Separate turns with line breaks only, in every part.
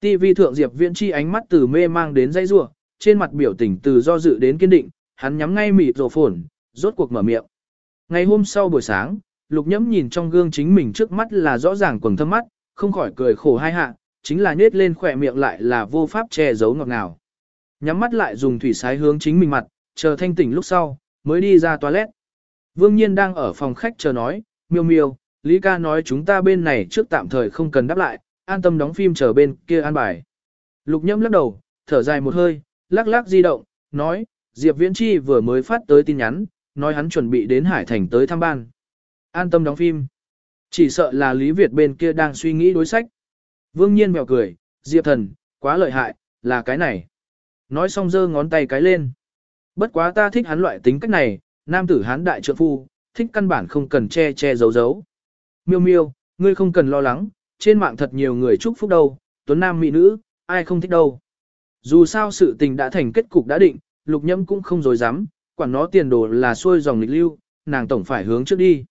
TV thượng Diệp Viễn Chi ánh mắt từ mê mang đến dây rủa, trên mặt biểu tình từ do dự đến kiên định, hắn nhắm ngay mịt rồ phồn, rốt cuộc mở miệng. Ngày hôm sau buổi sáng, Lục Nhẫm nhìn trong gương chính mình trước mắt là rõ ràng quầng thâm mắt, không khỏi cười khổ hai hạ, chính là nhếch lên khỏe miệng lại là vô pháp che giấu ngọt ngào. Nhắm mắt lại dùng thủy sái hướng chính mình mặt, chờ thanh tỉnh lúc sau, mới đi ra toilet. Vương Nhiên đang ở phòng khách chờ nói, miêu miêu, Lý ca nói chúng ta bên này trước tạm thời không cần đáp lại, an tâm đóng phim chờ bên kia an bài. Lục nhâm lắc đầu, thở dài một hơi, lắc lắc di động, nói, Diệp Viễn Chi vừa mới phát tới tin nhắn, nói hắn chuẩn bị đến Hải Thành tới thăm ban. An tâm đóng phim. Chỉ sợ là Lý Việt bên kia đang suy nghĩ đối sách. Vương Nhiên mèo cười, Diệp thần, quá lợi hại, là cái này. Nói xong giơ ngón tay cái lên. Bất quá ta thích hắn loại tính cách này, nam tử hán đại trượng phu, thích căn bản không cần che che giấu giấu. Miêu miêu, ngươi không cần lo lắng, trên mạng thật nhiều người chúc phúc đâu, tuấn nam mỹ nữ, ai không thích đâu. Dù sao sự tình đã thành kết cục đã định, lục nhâm cũng không dối dám, quản nó tiền đồ là xuôi dòng lịch lưu, nàng tổng phải hướng trước đi.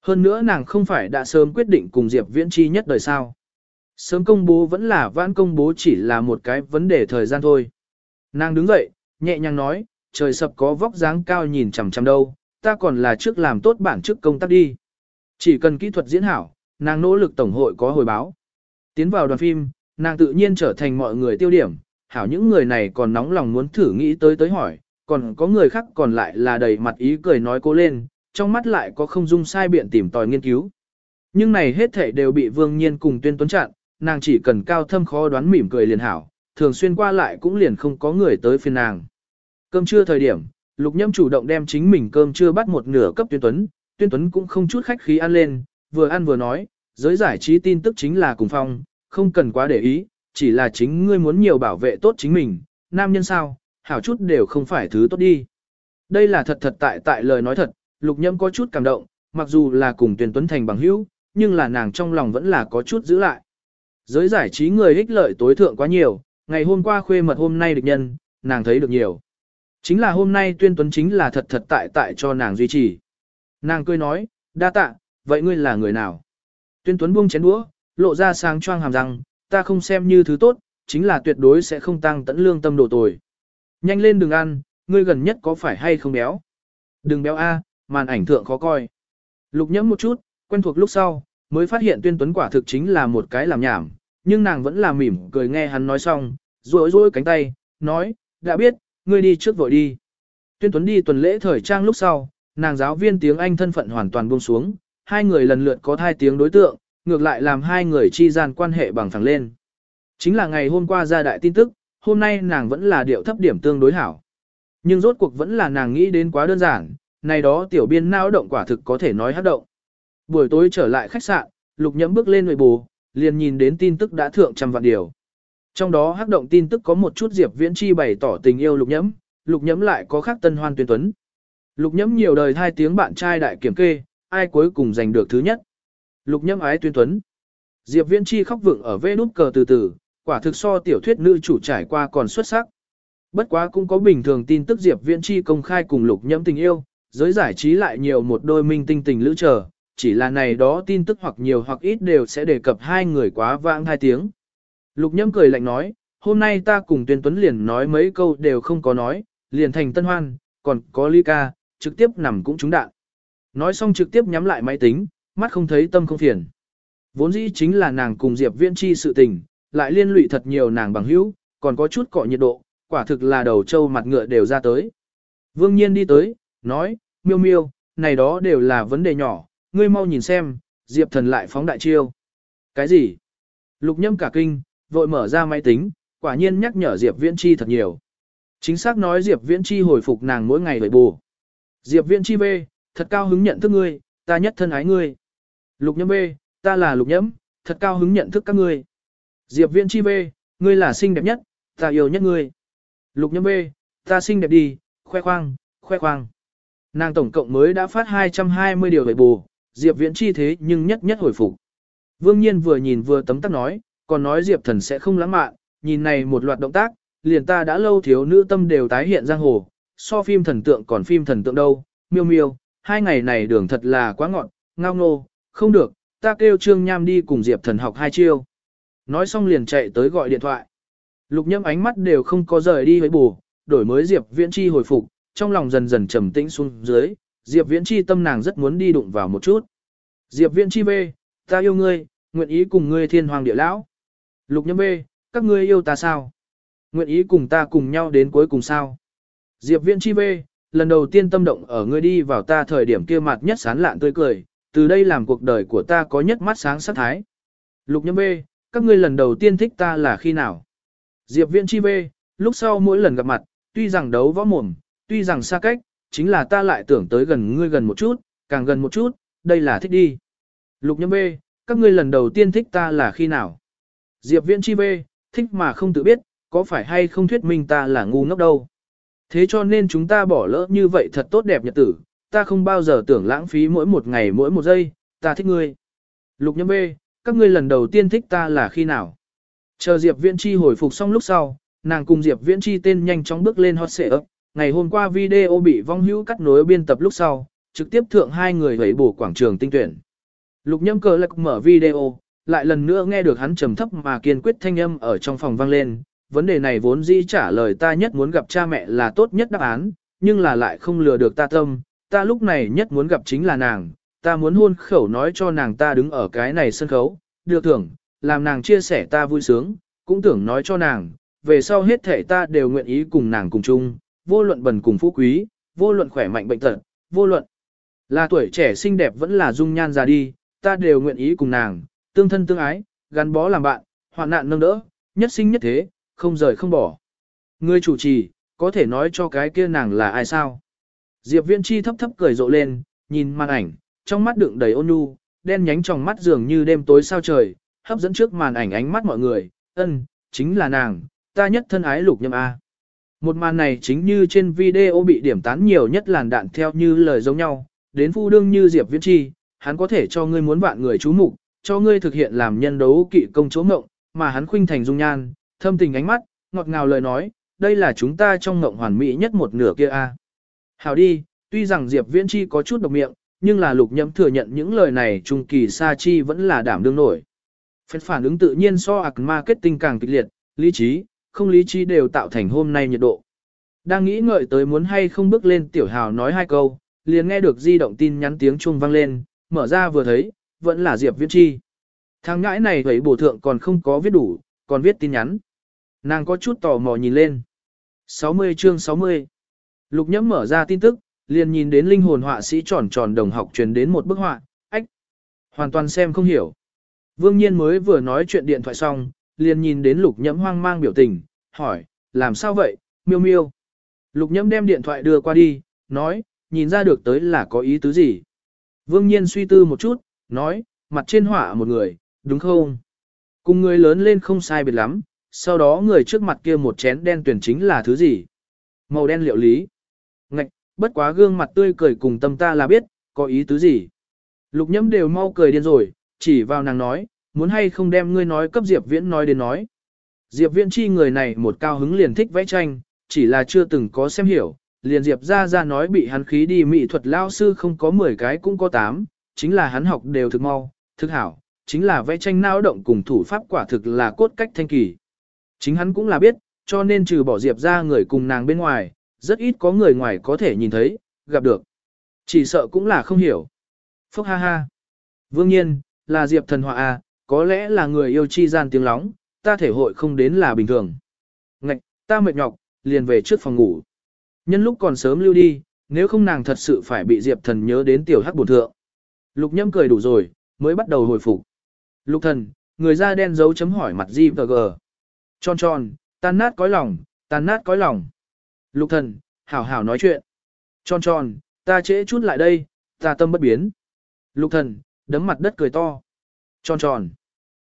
Hơn nữa nàng không phải đã sớm quyết định cùng Diệp Viễn Chi nhất đời sao. Sớm công bố vẫn là vãn công bố chỉ là một cái vấn đề thời gian thôi. Nàng đứng dậy, nhẹ nhàng nói, trời sập có vóc dáng cao nhìn chằm chằm đâu, ta còn là trước làm tốt bản chức công tác đi. Chỉ cần kỹ thuật diễn hảo, nàng nỗ lực tổng hội có hồi báo. Tiến vào đoàn phim, nàng tự nhiên trở thành mọi người tiêu điểm, hảo những người này còn nóng lòng muốn thử nghĩ tới tới hỏi, còn có người khác còn lại là đầy mặt ý cười nói cố lên, trong mắt lại có không dung sai biện tìm tòi nghiên cứu. Nhưng này hết thể đều bị Vương Nhiên cùng Tuyên Tuấn chặn, nàng chỉ cần cao thâm khó đoán mỉm cười liền hảo, thường xuyên qua lại cũng liền không có người tới phiền nàng. Cơm trưa thời điểm, Lục Nhâm chủ động đem chính mình cơm trưa bắt một nửa cấp Tuyên Tuấn, Tuyên Tuấn cũng không chút khách khí ăn lên, vừa ăn vừa nói, giới giải trí tin tức chính là cùng phong, không cần quá để ý, chỉ là chính ngươi muốn nhiều bảo vệ tốt chính mình, nam nhân sao, hảo chút đều không phải thứ tốt đi. Đây là thật thật tại tại lời nói thật, Lục Nhâm có chút cảm động, mặc dù là cùng Tuyên Tuấn thành bằng hữu, nhưng là nàng trong lòng vẫn là có chút giữ lại. Giới giải trí người ích lợi tối thượng quá nhiều, ngày hôm qua khuê mật hôm nay được nhân, nàng thấy được nhiều. Chính là hôm nay tuyên tuấn chính là thật thật tại tại cho nàng duy trì. Nàng cười nói, đa tạ, vậy ngươi là người nào? Tuyên tuấn buông chén đũa, lộ ra sáng choang hàm răng, ta không xem như thứ tốt, chính là tuyệt đối sẽ không tăng tẫn lương tâm độ tồi. Nhanh lên đừng ăn, ngươi gần nhất có phải hay không béo? Đừng béo a, màn ảnh thượng khó coi. Lục nhẫm một chút, quen thuộc lúc sau, mới phát hiện tuyên tuấn quả thực chính là một cái làm nhảm, nhưng nàng vẫn là mỉm cười nghe hắn nói xong, rối rối cánh tay, nói, đã biết, ngươi đi trước vội đi. Tuyên tuấn đi tuần lễ thời trang lúc sau, nàng giáo viên tiếng Anh thân phận hoàn toàn buông xuống, hai người lần lượt có hai tiếng đối tượng, ngược lại làm hai người chi gian quan hệ bằng phẳng lên. Chính là ngày hôm qua ra đại tin tức, hôm nay nàng vẫn là điệu thấp điểm tương đối hảo. Nhưng rốt cuộc vẫn là nàng nghĩ đến quá đơn giản, này đó tiểu biên não động quả thực có thể nói hát động. Buổi tối trở lại khách sạn, lục nhẫm bước lên nội bù, liền nhìn đến tin tức đã thượng trăm vạn điều. Trong đó hắc động tin tức có một chút Diệp Viễn Chi bày tỏ tình yêu lục nhẫm, lục nhẫm lại có khác tân hoan tuyên tuấn. Lục nhẫm nhiều đời hai tiếng bạn trai đại kiểm kê, ai cuối cùng giành được thứ nhất. Lục Nhâm ái tuyên tuấn. Diệp Viễn Chi khóc vượng ở vê nút cờ từ từ, quả thực so tiểu thuyết nữ chủ trải qua còn xuất sắc. Bất quá cũng có bình thường tin tức Diệp Viễn Chi công khai cùng lục Nhâm tình yêu, giới giải trí lại nhiều một đôi minh tinh tình lữ chờ, chỉ là này đó tin tức hoặc nhiều hoặc ít đều sẽ đề cập hai người quá vãng hai tiếng. Lục nhâm cười lạnh nói, hôm nay ta cùng tuyên tuấn liền nói mấy câu đều không có nói, liền thành tân hoan, còn có ly ca, trực tiếp nằm cũng trúng đạn. Nói xong trực tiếp nhắm lại máy tính, mắt không thấy tâm không phiền. Vốn dĩ chính là nàng cùng Diệp Viễn Chi sự tình, lại liên lụy thật nhiều nàng bằng hữu, còn có chút cọ nhiệt độ, quả thực là đầu trâu mặt ngựa đều ra tới. Vương Nhiên đi tới, nói, miêu miêu, này đó đều là vấn đề nhỏ, ngươi mau nhìn xem, Diệp thần lại phóng đại chiêu. Cái gì? Lục nhâm cả kinh, vội mở ra máy tính, quả nhiên nhắc nhở Diệp Viễn Chi thật nhiều. Chính xác nói Diệp Viễn Chi hồi phục nàng mỗi ngày vậy bù. Diệp Viễn Chi B, thật cao hứng nhận thức ngươi, ta nhất thân ái ngươi. Lục nhâm B, ta là lục nhâm, thật cao hứng nhận thức các ngươi. Diệp Viễn Chi B, ngươi là xinh đẹp nhất, ta yêu nhất ngươi. Lục nhâm B, ta xinh đẹp đi, khoe khoang, khoe khoang. Nàng tổng cộng mới đã phát 220 điều về bù, Diệp Viễn chi thế nhưng nhất nhất hồi phục. Vương Nhiên vừa nhìn vừa tấm tắc nói, còn nói Diệp thần sẽ không lãng mạn, nhìn này một loạt động tác, liền ta đã lâu thiếu nữ tâm đều tái hiện giang hồ, so phim thần tượng còn phim thần tượng đâu, miêu miêu, hai ngày này đường thật là quá ngọn, ngao ngô, không được, ta kêu Trương Nham đi cùng Diệp thần học hai chiêu. Nói xong liền chạy tới gọi điện thoại. Lục nhâm ánh mắt đều không có rời đi với bù, đổi mới Diệp Viễn Chi hồi phục, trong lòng dần dần trầm tĩnh xuống dưới, Diệp Viễn Chi tâm nàng rất muốn đi đụng vào một chút. Diệp Viễn Chi về ta yêu ngươi, nguyện ý cùng ngươi thiên hoàng địa lão. Lục nhâm về các ngươi yêu ta sao? Nguyện ý cùng ta cùng nhau đến cuối cùng sao? Diệp Viễn Chi về lần đầu tiên tâm động ở ngươi đi vào ta thời điểm kia mặt nhất sán lạn tươi cười, từ đây làm cuộc đời của ta có nhất mắt sáng sắc thái. Lục nhâm bê, các ngươi lần đầu tiên thích ta là khi nào? Diệp Viễn Chi bê, lúc sau mỗi lần gặp mặt, tuy rằng đấu võ mồm, tuy rằng xa cách, chính là ta lại tưởng tới gần ngươi gần một chút, càng gần một chút, đây là thích đi. Lục nhâm bê, các ngươi lần đầu tiên thích ta là khi nào? Diệp Viễn Chi bê, thích mà không tự biết, có phải hay không thuyết minh ta là ngu ngốc đâu. Thế cho nên chúng ta bỏ lỡ như vậy thật tốt đẹp nhật tử, ta không bao giờ tưởng lãng phí mỗi một ngày mỗi một giây, ta thích ngươi. Lục nhâm bê, các ngươi lần đầu tiên thích ta là khi nào? Chờ Diệp Viễn Chi hồi phục xong lúc sau, nàng cùng Diệp Viễn Chi tên nhanh chóng bước lên hot ấp. Ngày hôm qua video bị vong hữu cắt nối biên tập lúc sau, trực tiếp thượng hai người hấy bổ quảng trường tinh tuyển. Lục nhâm cờ lạc mở video, lại lần nữa nghe được hắn trầm thấp mà kiên quyết thanh âm ở trong phòng vang lên. Vấn đề này vốn dĩ trả lời ta nhất muốn gặp cha mẹ là tốt nhất đáp án, nhưng là lại không lừa được ta tâm, ta lúc này nhất muốn gặp chính là nàng, ta muốn hôn khẩu nói cho nàng ta đứng ở cái này sân khấu, được thưởng, làm nàng chia sẻ ta vui sướng, cũng tưởng nói cho nàng, về sau hết thể ta đều nguyện ý cùng nàng cùng chung, vô luận bần cùng phú quý, vô luận khỏe mạnh bệnh tật, vô luận là tuổi trẻ xinh đẹp vẫn là dung nhan già đi, ta đều nguyện ý cùng nàng, tương thân tương ái, gắn bó làm bạn, hoạn nạn nâng đỡ, nhất sinh nhất thế, không rời không bỏ. Ngươi chủ trì, có thể nói cho cái kia nàng là ai sao? Diệp Viễn Chi thấp thấp cười rộ lên, nhìn màn ảnh, trong mắt đựng đầy ôn nhu, đen nhánh trong mắt dường như đêm tối sao trời, hấp dẫn trước màn ảnh ánh mắt mọi người, ân, chính là nàng, ta nhất thân ái lục nhâm A. Một màn này chính như trên video bị điểm tán nhiều nhất làn đạn theo như lời giống nhau, đến phu đương như Diệp Viễn Chi, hắn có thể cho ngươi muốn vạn người chú mục, cho ngươi thực hiện làm nhân đấu kỵ công chỗ mộng, mà hắn khuynh thành dung nhan, thâm tình ánh mắt, ngọt ngào lời nói, đây là chúng ta trong ngộng hoàn mỹ nhất một nửa kia a. Hảo đi, tuy rằng Diệp Viễn Chi có chút độc miệng, nhưng là lục nhậm thừa nhận những lời này trung kỳ sa chi vẫn là đảm đương nổi. Phép phản ứng tự nhiên so ạc marketing càng kịch liệt, lý trí, không lý trí đều tạo thành hôm nay nhiệt độ. Đang nghĩ ngợi tới muốn hay không bước lên tiểu hào nói hai câu, liền nghe được di động tin nhắn tiếng chuông vang lên, mở ra vừa thấy, vẫn là Diệp Viễn Chi. Thằng ngãi này thấy bổ thượng còn không có viết đủ, còn viết tin nhắn. Nàng có chút tò mò nhìn lên. 60 chương 60 Lục nhẫm mở ra tin tức, liền nhìn đến linh hồn họa sĩ tròn tròn đồng học truyền đến một bức họa, ách. Hoàn toàn xem không hiểu. Vương nhiên mới vừa nói chuyện điện thoại xong, liền nhìn đến lục nhẫm hoang mang biểu tình, hỏi, làm sao vậy, miêu miêu. Lục nhẫm đem điện thoại đưa qua đi, nói, nhìn ra được tới là có ý tứ gì. Vương nhiên suy tư một chút, nói, mặt trên họa một người, đúng không? Cùng người lớn lên không sai biệt lắm, sau đó người trước mặt kia một chén đen tuyển chính là thứ gì? Màu đen liệu lý. Ngạch, bất quá gương mặt tươi cười cùng tâm ta là biết, có ý tứ gì? Lục nhẫm đều mau cười điên rồi, chỉ vào nàng nói, muốn hay không đem ngươi nói cấp Diệp Viễn nói đến nói. Diệp Viễn chi người này một cao hứng liền thích vẽ tranh, chỉ là chưa từng có xem hiểu, liền Diệp ra ra nói bị hắn khí đi mỹ thuật lao sư không có 10 cái cũng có 8, chính là hắn học đều thực mau, thực hảo, chính là vẽ tranh nao động cùng thủ pháp quả thực là cốt cách thanh kỳ. Chính hắn cũng là biết, cho nên trừ bỏ Diệp ra người cùng nàng bên ngoài, rất ít có người ngoài có thể nhìn thấy, gặp được. Chỉ sợ cũng là không hiểu. Phúc ha ha. Vương nhiên, là Diệp thần họa à, có lẽ là người yêu chi gian tiếng lóng, ta thể hội không đến là bình thường. Ngạch, ta mệt nhọc, liền về trước phòng ngủ. Nhân lúc còn sớm lưu đi, nếu không nàng thật sự phải bị Diệp thần nhớ đến tiểu hắc bổn thượng. Lục nhâm cười đủ rồi, mới bắt đầu hồi phục. Lục thần, người da đen dấu chấm hỏi mặt Di và Gờ. Tròn tròn, tan nát cõi lòng, tan nát cõi lòng. Lục thần, hảo hảo nói chuyện. Tròn tròn, ta trễ chút lại đây, ta tâm bất biến. Lục thần, đấm mặt đất cười to. Tròn tròn.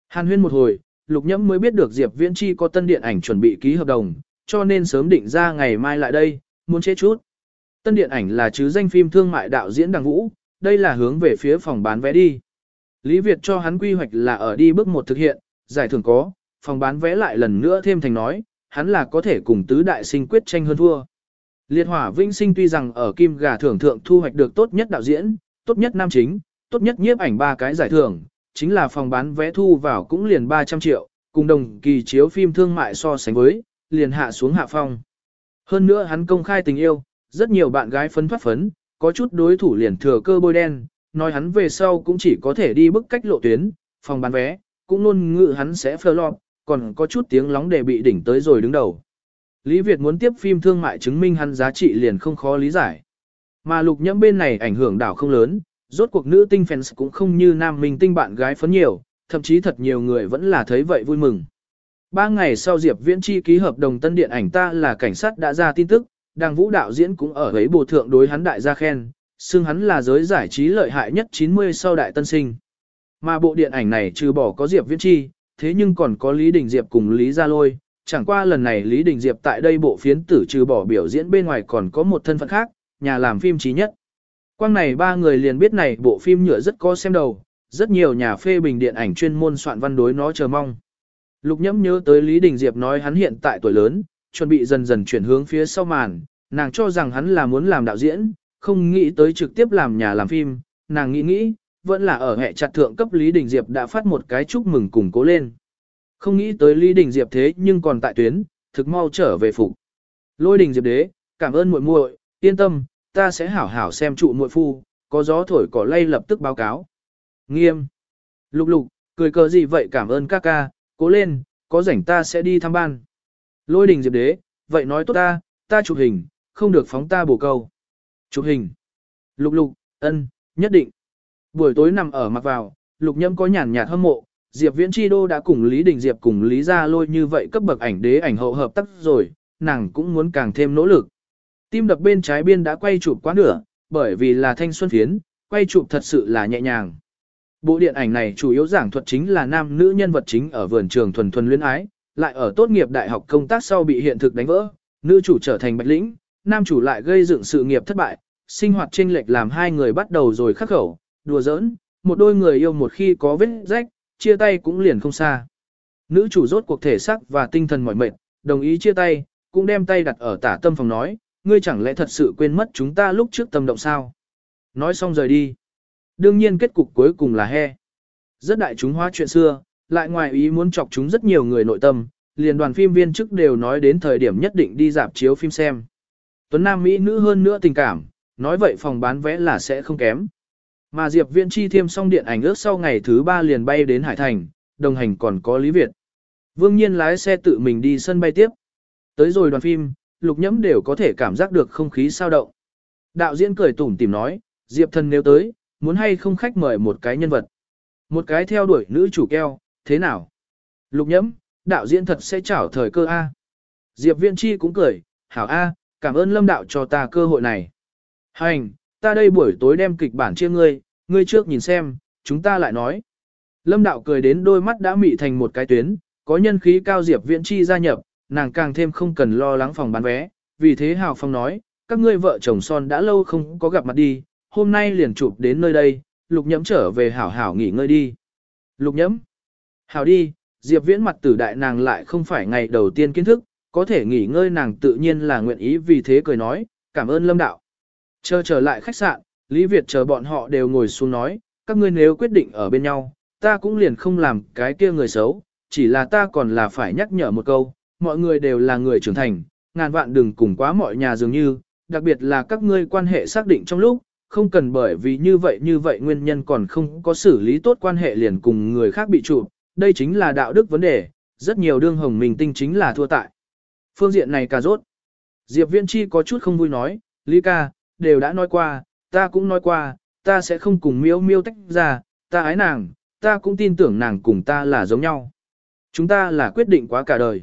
Hàn huyên một hồi, lục nhẫm mới biết được Diệp Viễn Chi có tân điện ảnh chuẩn bị ký hợp đồng, cho nên sớm định ra ngày mai lại đây, muốn chế chút. Tân điện ảnh là chứ danh phim thương mại đạo diễn Đằng Vũ, đây là hướng về phía phòng bán vé đi. Lý Việt cho hắn quy hoạch là ở đi bước một thực hiện, giải thưởng có, phòng bán vé lại lần nữa thêm thành nói, hắn là có thể cùng tứ đại sinh quyết tranh hơn thua. Liệt hỏa vinh sinh tuy rằng ở kim gà thưởng thượng thu hoạch được tốt nhất đạo diễn, tốt nhất nam chính, tốt nhất nhiếp ảnh ba cái giải thưởng, chính là phòng bán vé thu vào cũng liền 300 triệu, cùng đồng kỳ chiếu phim thương mại so sánh với, liền hạ xuống hạ phong. Hơn nữa hắn công khai tình yêu, rất nhiều bạn gái phấn thoát phấn, có chút đối thủ liền thừa cơ bôi đen, nói hắn về sau cũng chỉ có thể đi bức cách lộ tuyến, phòng bán vé, cũng luôn ngự hắn sẽ phơ lọt, còn có chút tiếng lóng để bị đỉnh tới rồi đứng đầu. Lý Việt muốn tiếp phim thương mại chứng minh hắn giá trị liền không khó lý giải. Mà lục nhẫm bên này ảnh hưởng đảo không lớn, rốt cuộc nữ tinh fans cũng không như nam minh tinh bạn gái phấn nhiều, thậm chí thật nhiều người vẫn là thấy vậy vui mừng. Ba ngày sau Diệp Viễn Chi ký hợp đồng tân điện ảnh ta là cảnh sát đã ra tin tức, đàng vũ đạo diễn cũng ở ấy bộ thượng đối hắn đại gia khen, xưng hắn là giới giải trí lợi hại nhất 90 sau đại tân sinh. Mà bộ điện ảnh này trừ bỏ có Diệp Viễn Chi, thế nhưng còn có Lý Đình Diệp cùng Lý Gia Lôi, chẳng qua lần này Lý Đình Diệp tại đây bộ phiến tử trừ bỏ biểu diễn bên ngoài còn có một thân phận khác, nhà làm phim trí nhất. Quang này ba người liền biết này bộ phim nhựa rất có xem đầu, rất nhiều nhà phê bình điện ảnh chuyên môn soạn văn đối nó chờ mong. Lục nhẫm nhớ tới Lý Đình Diệp nói hắn hiện tại tuổi lớn, chuẩn bị dần dần chuyển hướng phía sau màn, nàng cho rằng hắn là muốn làm đạo diễn, không nghĩ tới trực tiếp làm nhà làm phim, nàng nghĩ nghĩ, vẫn là ở hệ chặt thượng cấp Lý Đình Diệp đã phát một cái chúc mừng cùng cố lên. Không nghĩ tới Lý Đình Diệp thế nhưng còn tại tuyến, thực mau trở về phục. Lôi Đình Diệp đế, cảm ơn muội muội, yên tâm, ta sẽ hảo hảo xem trụ muội phu, có gió thổi cỏ lay lập tức báo cáo. Nghiêm. Lục lục, cười cờ gì vậy cảm ơn ca ca, cố lên, có rảnh ta sẽ đi thăm ban. Lôi đình diệp đế, vậy nói tốt ta, ta chụp hình, không được phóng ta bổ câu. Chụp hình. Lục lục, ân, nhất định. Buổi tối nằm ở mặc vào, lục nhâm có nhàn nhạt hâm mộ, Diệp Viễn Chi Đô đã cùng Lý Đình Diệp cùng Lý Gia Lôi như vậy cấp bậc ảnh đế ảnh hậu hợp tác rồi, nàng cũng muốn càng thêm nỗ lực. Tim đập bên trái biên đã quay chụp quá nửa, bởi vì là thanh xuân phiến, quay chụp thật sự là nhẹ nhàng. Bộ điện ảnh này chủ yếu giảng thuật chính là nam nữ nhân vật chính ở vườn trường thuần thuần luyến ái, lại ở tốt nghiệp đại học công tác sau bị hiện thực đánh vỡ, nữ chủ trở thành bạch lĩnh, nam chủ lại gây dựng sự nghiệp thất bại, sinh hoạt chênh lệch làm hai người bắt đầu rồi khắc khẩu, đùa giỡn, một đôi người yêu một khi có vết rách, chia tay cũng liền không xa. Nữ chủ rốt cuộc thể xác và tinh thần mỏi mệt, đồng ý chia tay, cũng đem tay đặt ở tả tâm phòng nói, ngươi chẳng lẽ thật sự quên mất chúng ta lúc trước tâm động sao? Nói xong rời đi. Đương nhiên kết cục cuối cùng là he. Rất đại chúng hóa chuyện xưa, lại ngoài ý muốn chọc chúng rất nhiều người nội tâm, liền đoàn phim viên chức đều nói đến thời điểm nhất định đi dạp chiếu phim xem. Tuấn Nam Mỹ nữ hơn nữa tình cảm, nói vậy phòng bán vé là sẽ không kém. Mà Diệp Viễn chi thêm xong điện ảnh ước sau ngày thứ ba liền bay đến Hải Thành, đồng hành còn có Lý Việt. Vương Nhiên lái xe tự mình đi sân bay tiếp. Tới rồi đoàn phim, lục nhẫm đều có thể cảm giác được không khí sao động. Đạo diễn cười tủm tìm nói, Diệp thần nếu tới, muốn hay không khách mời một cái nhân vật. Một cái theo đuổi nữ chủ keo, thế nào? Lục nhẫm, đạo diễn thật sẽ chảo thời cơ A. Diệp Viễn Chi cũng cười, hảo A, cảm ơn lâm đạo cho ta cơ hội này. Hành, ta đây buổi tối đem kịch bản chia ngươi, ngươi trước nhìn xem, chúng ta lại nói. Lâm đạo cười đến đôi mắt đã mị thành một cái tuyến, có nhân khí cao Diệp Viễn Chi gia nhập, nàng càng thêm không cần lo lắng phòng bán vé, vì thế Hào Phong nói, các ngươi vợ chồng son đã lâu không có gặp mặt đi, hôm nay liền chụp đến nơi đây, lục nhẫm trở về hảo hảo nghỉ ngơi đi. Lục nhẫm, hảo đi, Diệp Viễn mặt tử đại nàng lại không phải ngày đầu tiên kiến thức, có thể nghỉ ngơi nàng tự nhiên là nguyện ý vì thế cười nói, cảm ơn lâm đạo. Chờ trở lại khách sạn, Lý Việt chờ bọn họ đều ngồi xuống nói, các ngươi nếu quyết định ở bên nhau, ta cũng liền không làm cái kia người xấu, chỉ là ta còn là phải nhắc nhở một câu, mọi người đều là người trưởng thành, ngàn vạn đừng cùng quá mọi nhà dường như, đặc biệt là các ngươi quan hệ xác định trong lúc, không cần bởi vì như vậy như vậy nguyên nhân còn không có xử lý tốt quan hệ liền cùng người khác bị trụ, đây chính là đạo đức vấn đề, rất nhiều đương hồng mình tinh chính là thua tại. Phương diện này cà rốt. Diệp Viễn Chi có chút không vui nói, Lý ca, đều đã nói qua, ta cũng nói qua, ta sẽ không cùng miêu miêu tách ra, ta ái nàng, ta cũng tin tưởng nàng cùng ta là giống nhau. Chúng ta là quyết định quá cả đời.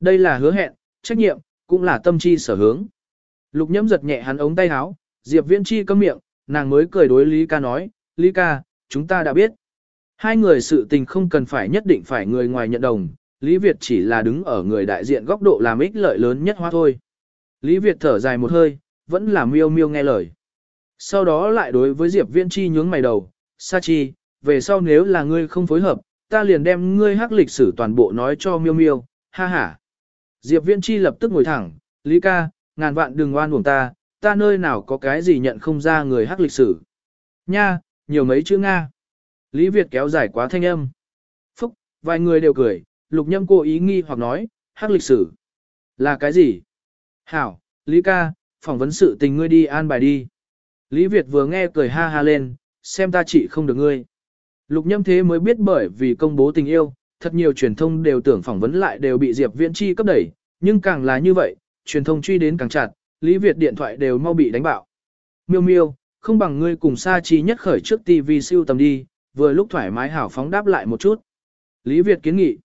Đây là hứa hẹn, trách nhiệm, cũng là tâm chi sở hướng. Lục nhẫm giật nhẹ hắn ống tay áo, Diệp Viễn Chi câm miệng, nàng mới cười đối Lý ca nói, Lý ca, chúng ta đã biết. Hai người sự tình không cần phải nhất định phải người ngoài nhận đồng, Lý Việt chỉ là đứng ở người đại diện góc độ làm ích lợi lớn nhất hoa thôi. Lý Việt thở dài một hơi, vẫn là miêu miêu nghe lời. Sau đó lại đối với Diệp Viễn Chi nhướng mày đầu, Sa Chi, về sau nếu là ngươi không phối hợp, ta liền đem ngươi hắc lịch sử toàn bộ nói cho miêu miêu, ha ha. Diệp Viễn Chi lập tức ngồi thẳng, Lý ca, ngàn vạn đừng oan uổng ta, ta nơi nào có cái gì nhận không ra người hắc lịch sử. Nha, nhiều mấy chữ Nga. Lý Việt kéo dài quá thanh âm. Phúc, vài người đều cười, lục nhâm cô ý nghi hoặc nói, hắc lịch sử. Là cái gì? Hảo, Lý ca, phỏng vấn sự tình ngươi đi an bài đi. Lý Việt vừa nghe cười ha ha lên, xem ta chỉ không được ngươi. Lục nhâm thế mới biết bởi vì công bố tình yêu, thật nhiều truyền thông đều tưởng phỏng vấn lại đều bị Diệp Viễn Chi cấp đẩy, nhưng càng là như vậy, truyền thông truy đến càng chặt, Lý Việt điện thoại đều mau bị đánh bạo. Miêu miêu, không bằng ngươi cùng Sa Chi nhất khởi trước TV siêu tầm đi, vừa lúc thoải mái hảo phóng đáp lại một chút. Lý Việt kiến nghị.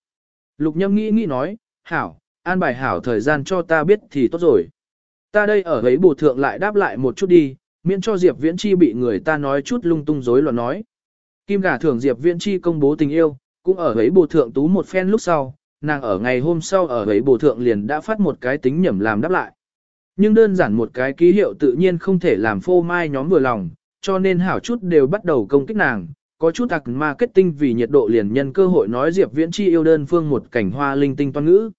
Lục nhâm nghĩ nghĩ nói, hảo, an bài hảo thời gian cho ta biết thì tốt rồi. Ta đây ở ấy bổ thượng lại đáp lại một chút đi, miễn cho Diệp Viễn Chi bị người ta nói chút lung tung rối loạn nói. Kim gà thưởng Diệp Viễn Chi công bố tình yêu, cũng ở ấy bổ thượng tú một phen lúc sau, nàng ở ngày hôm sau ở ấy bổ thượng liền đã phát một cái tính nhẩm làm đáp lại. Nhưng đơn giản một cái ký hiệu tự nhiên không thể làm phô mai nhóm vừa lòng, cho nên hảo chút đều bắt đầu công kích nàng, có chút ạc marketing vì nhiệt độ liền nhân cơ hội nói Diệp Viễn Chi yêu đơn phương một cảnh hoa linh tinh toan ngữ.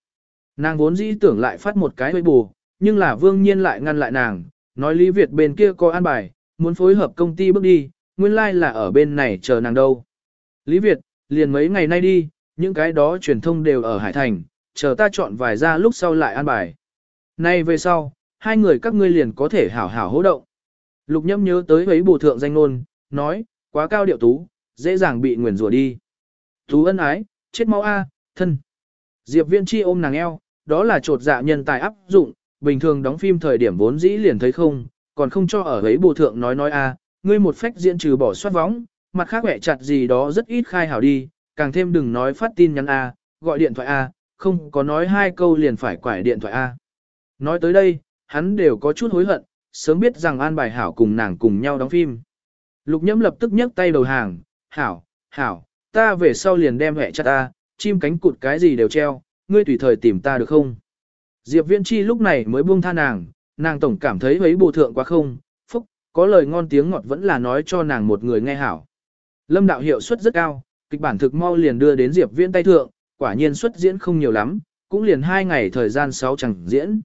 Nàng vốn dĩ tưởng lại phát một cái hơi bù, nhưng là vương nhiên lại ngăn lại nàng, nói Lý Việt bên kia có an bài, muốn phối hợp công ty bước đi, nguyên lai like là ở bên này chờ nàng đâu. Lý Việt, liền mấy ngày nay đi, những cái đó truyền thông đều ở Hải Thành, chờ ta chọn vài ra lúc sau lại an bài. Nay về sau, hai người các ngươi liền có thể hảo hảo hỗ động. Lục nhâm nhớ tới ấy bổ thượng danh nôn, nói, quá cao điệu tú, dễ dàng bị nguyền rủa đi. Tú ân ái, chết máu A, thân. Diệp viên chi ôm nàng eo, đó là trột dạ nhân tài áp dụng, bình thường đóng phim thời điểm vốn dĩ liền thấy không, còn không cho ở ấy bộ thượng nói nói A, ngươi một phách diễn trừ bỏ soát võng, mặt khác quẹ chặt gì đó rất ít khai hảo đi, càng thêm đừng nói phát tin nhắn A, gọi điện thoại A, không có nói hai câu liền phải quải điện thoại A. Nói tới đây, hắn đều có chút hối hận, sớm biết rằng an bài hảo cùng nàng cùng nhau đóng phim. Lục nhẫm lập tức nhấc tay đầu hàng, hảo, hảo, ta về sau liền đem hẹ chặt ta, chim cánh cụt cái gì đều treo, ngươi tùy thời tìm ta được không? Diệp Viễn Chi lúc này mới buông tha nàng, nàng tổng cảm thấy ấy bồ thượng quá không, phúc, có lời ngon tiếng ngọt vẫn là nói cho nàng một người nghe hảo. Lâm đạo hiệu suất rất cao, kịch bản thực mau liền đưa đến Diệp Viễn tay thượng, quả nhiên xuất diễn không nhiều lắm, cũng liền hai ngày thời gian sáu chẳng diễn.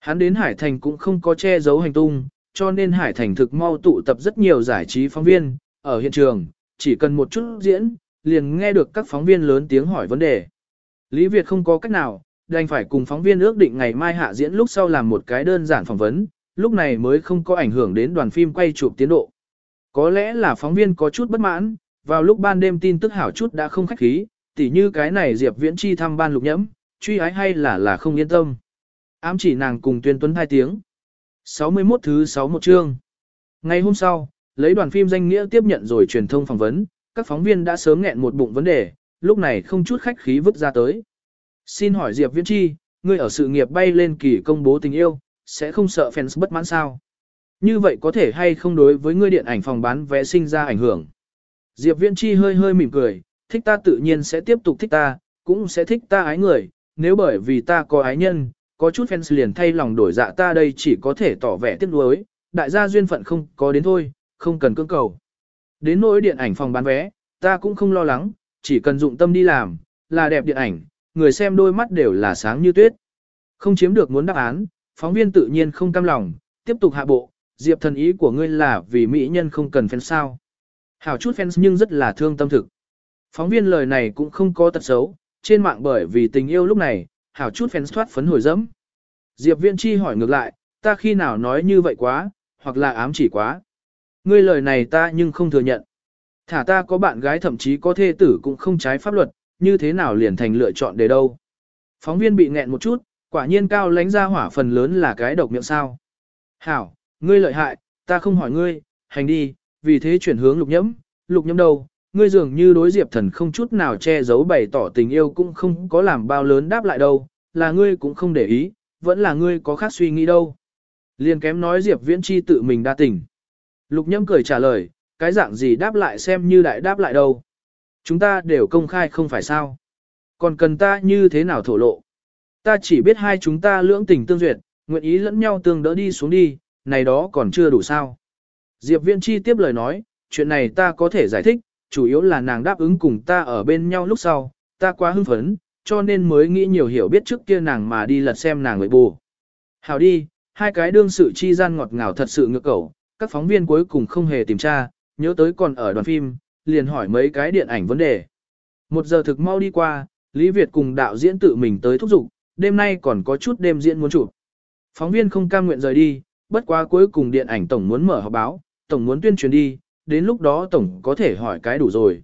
Hắn đến Hải Thành cũng không có che giấu hành tung, cho nên Hải Thành thực mau tụ tập rất nhiều giải trí phóng viên, ở hiện trường, chỉ cần một chút diễn, liền nghe được các phóng viên lớn tiếng hỏi vấn đề. Lý Việt không có cách nào, đành phải cùng phóng viên ước định ngày mai hạ diễn lúc sau làm một cái đơn giản phỏng vấn, lúc này mới không có ảnh hưởng đến đoàn phim quay chụp tiến độ. Có lẽ là phóng viên có chút bất mãn, vào lúc ban đêm tin tức hảo chút đã không khách khí, tỉ như cái này Diệp Viễn Chi thăm ban lục nhẫm, truy ái hay là là không yên tâm. Ám chỉ nàng cùng tuyên tuấn hai tiếng. 61 thứ 61 chương. Ngày hôm sau, lấy đoàn phim danh nghĩa tiếp nhận rồi truyền thông phỏng vấn, các phóng viên đã sớm nghẹn một bụng vấn đề, lúc này không chút khách khí vứt ra tới. Xin hỏi Diệp Viễn Chi, ngươi ở sự nghiệp bay lên kỳ công bố tình yêu, sẽ không sợ fans bất mãn sao? Như vậy có thể hay không đối với ngươi điện ảnh phòng bán vé sinh ra ảnh hưởng? Diệp Viễn Chi hơi hơi mỉm cười, thích ta tự nhiên sẽ tiếp tục thích ta, cũng sẽ thích ta ái người, nếu bởi vì ta có ái nhân, có chút fans liền thay lòng đổi dạ ta đây chỉ có thể tỏ vẻ tiếc nuối, đại gia duyên phận không có đến thôi, không cần cưỡng cầu. Đến nỗi điện ảnh phòng bán vé, ta cũng không lo lắng, chỉ cần dụng tâm đi làm, là đẹp điện ảnh, người xem đôi mắt đều là sáng như tuyết. Không chiếm được muốn đáp án, phóng viên tự nhiên không cam lòng, tiếp tục hạ bộ, diệp thần ý của ngươi là vì mỹ nhân không cần fans sao. Hảo chút fans nhưng rất là thương tâm thực. Phóng viên lời này cũng không có tật xấu, trên mạng bởi vì tình yêu lúc này, hảo chút fans thoát phấn hồi dẫm. Diệp Viễn Chi hỏi ngược lại, ta khi nào nói như vậy quá, hoặc là ám chỉ quá. Ngươi lời này ta nhưng không thừa nhận. Thả ta có bạn gái thậm chí có thê tử cũng không trái pháp luật, như thế nào liền thành lựa chọn để đâu. Phóng viên bị nghẹn một chút, quả nhiên cao lánh ra hỏa phần lớn là cái độc miệng sao. Hảo, ngươi lợi hại, ta không hỏi ngươi, hành đi, vì thế chuyển hướng lục nhẫm, lục nhẫm đâu, ngươi dường như đối diệp thần không chút nào che giấu bày tỏ tình yêu cũng không có làm bao lớn đáp lại đâu, là ngươi cũng không để ý, vẫn là ngươi có khác suy nghĩ đâu. Liền kém nói diệp viễn chi tự mình đa tình. Lục nhẫm cười trả lời, cái dạng gì đáp lại xem như đại đáp lại đâu. Chúng ta đều công khai không phải sao. Còn cần ta như thế nào thổ lộ. Ta chỉ biết hai chúng ta lưỡng tình tương duyệt, nguyện ý lẫn nhau tương đỡ đi xuống đi, này đó còn chưa đủ sao. Diệp Viễn Chi tiếp lời nói, chuyện này ta có thể giải thích, chủ yếu là nàng đáp ứng cùng ta ở bên nhau lúc sau, ta quá hưng phấn, cho nên mới nghĩ nhiều hiểu biết trước kia nàng mà đi lật xem nàng người bù. Hào đi, hai cái đương sự chi gian ngọt ngào thật sự ngược cầu, các phóng viên cuối cùng không hề tìm tra, nhớ tới còn ở đoàn phim, liền hỏi mấy cái điện ảnh vấn đề. Một giờ thực mau đi qua, Lý Việt cùng đạo diễn tự mình tới thúc giục, đêm nay còn có chút đêm diễn muốn chụp. Phóng viên không cam nguyện rời đi, bất quá cuối cùng điện ảnh tổng muốn mở họp báo, tổng muốn tuyên truyền đi, đến lúc đó tổng có thể hỏi cái đủ rồi.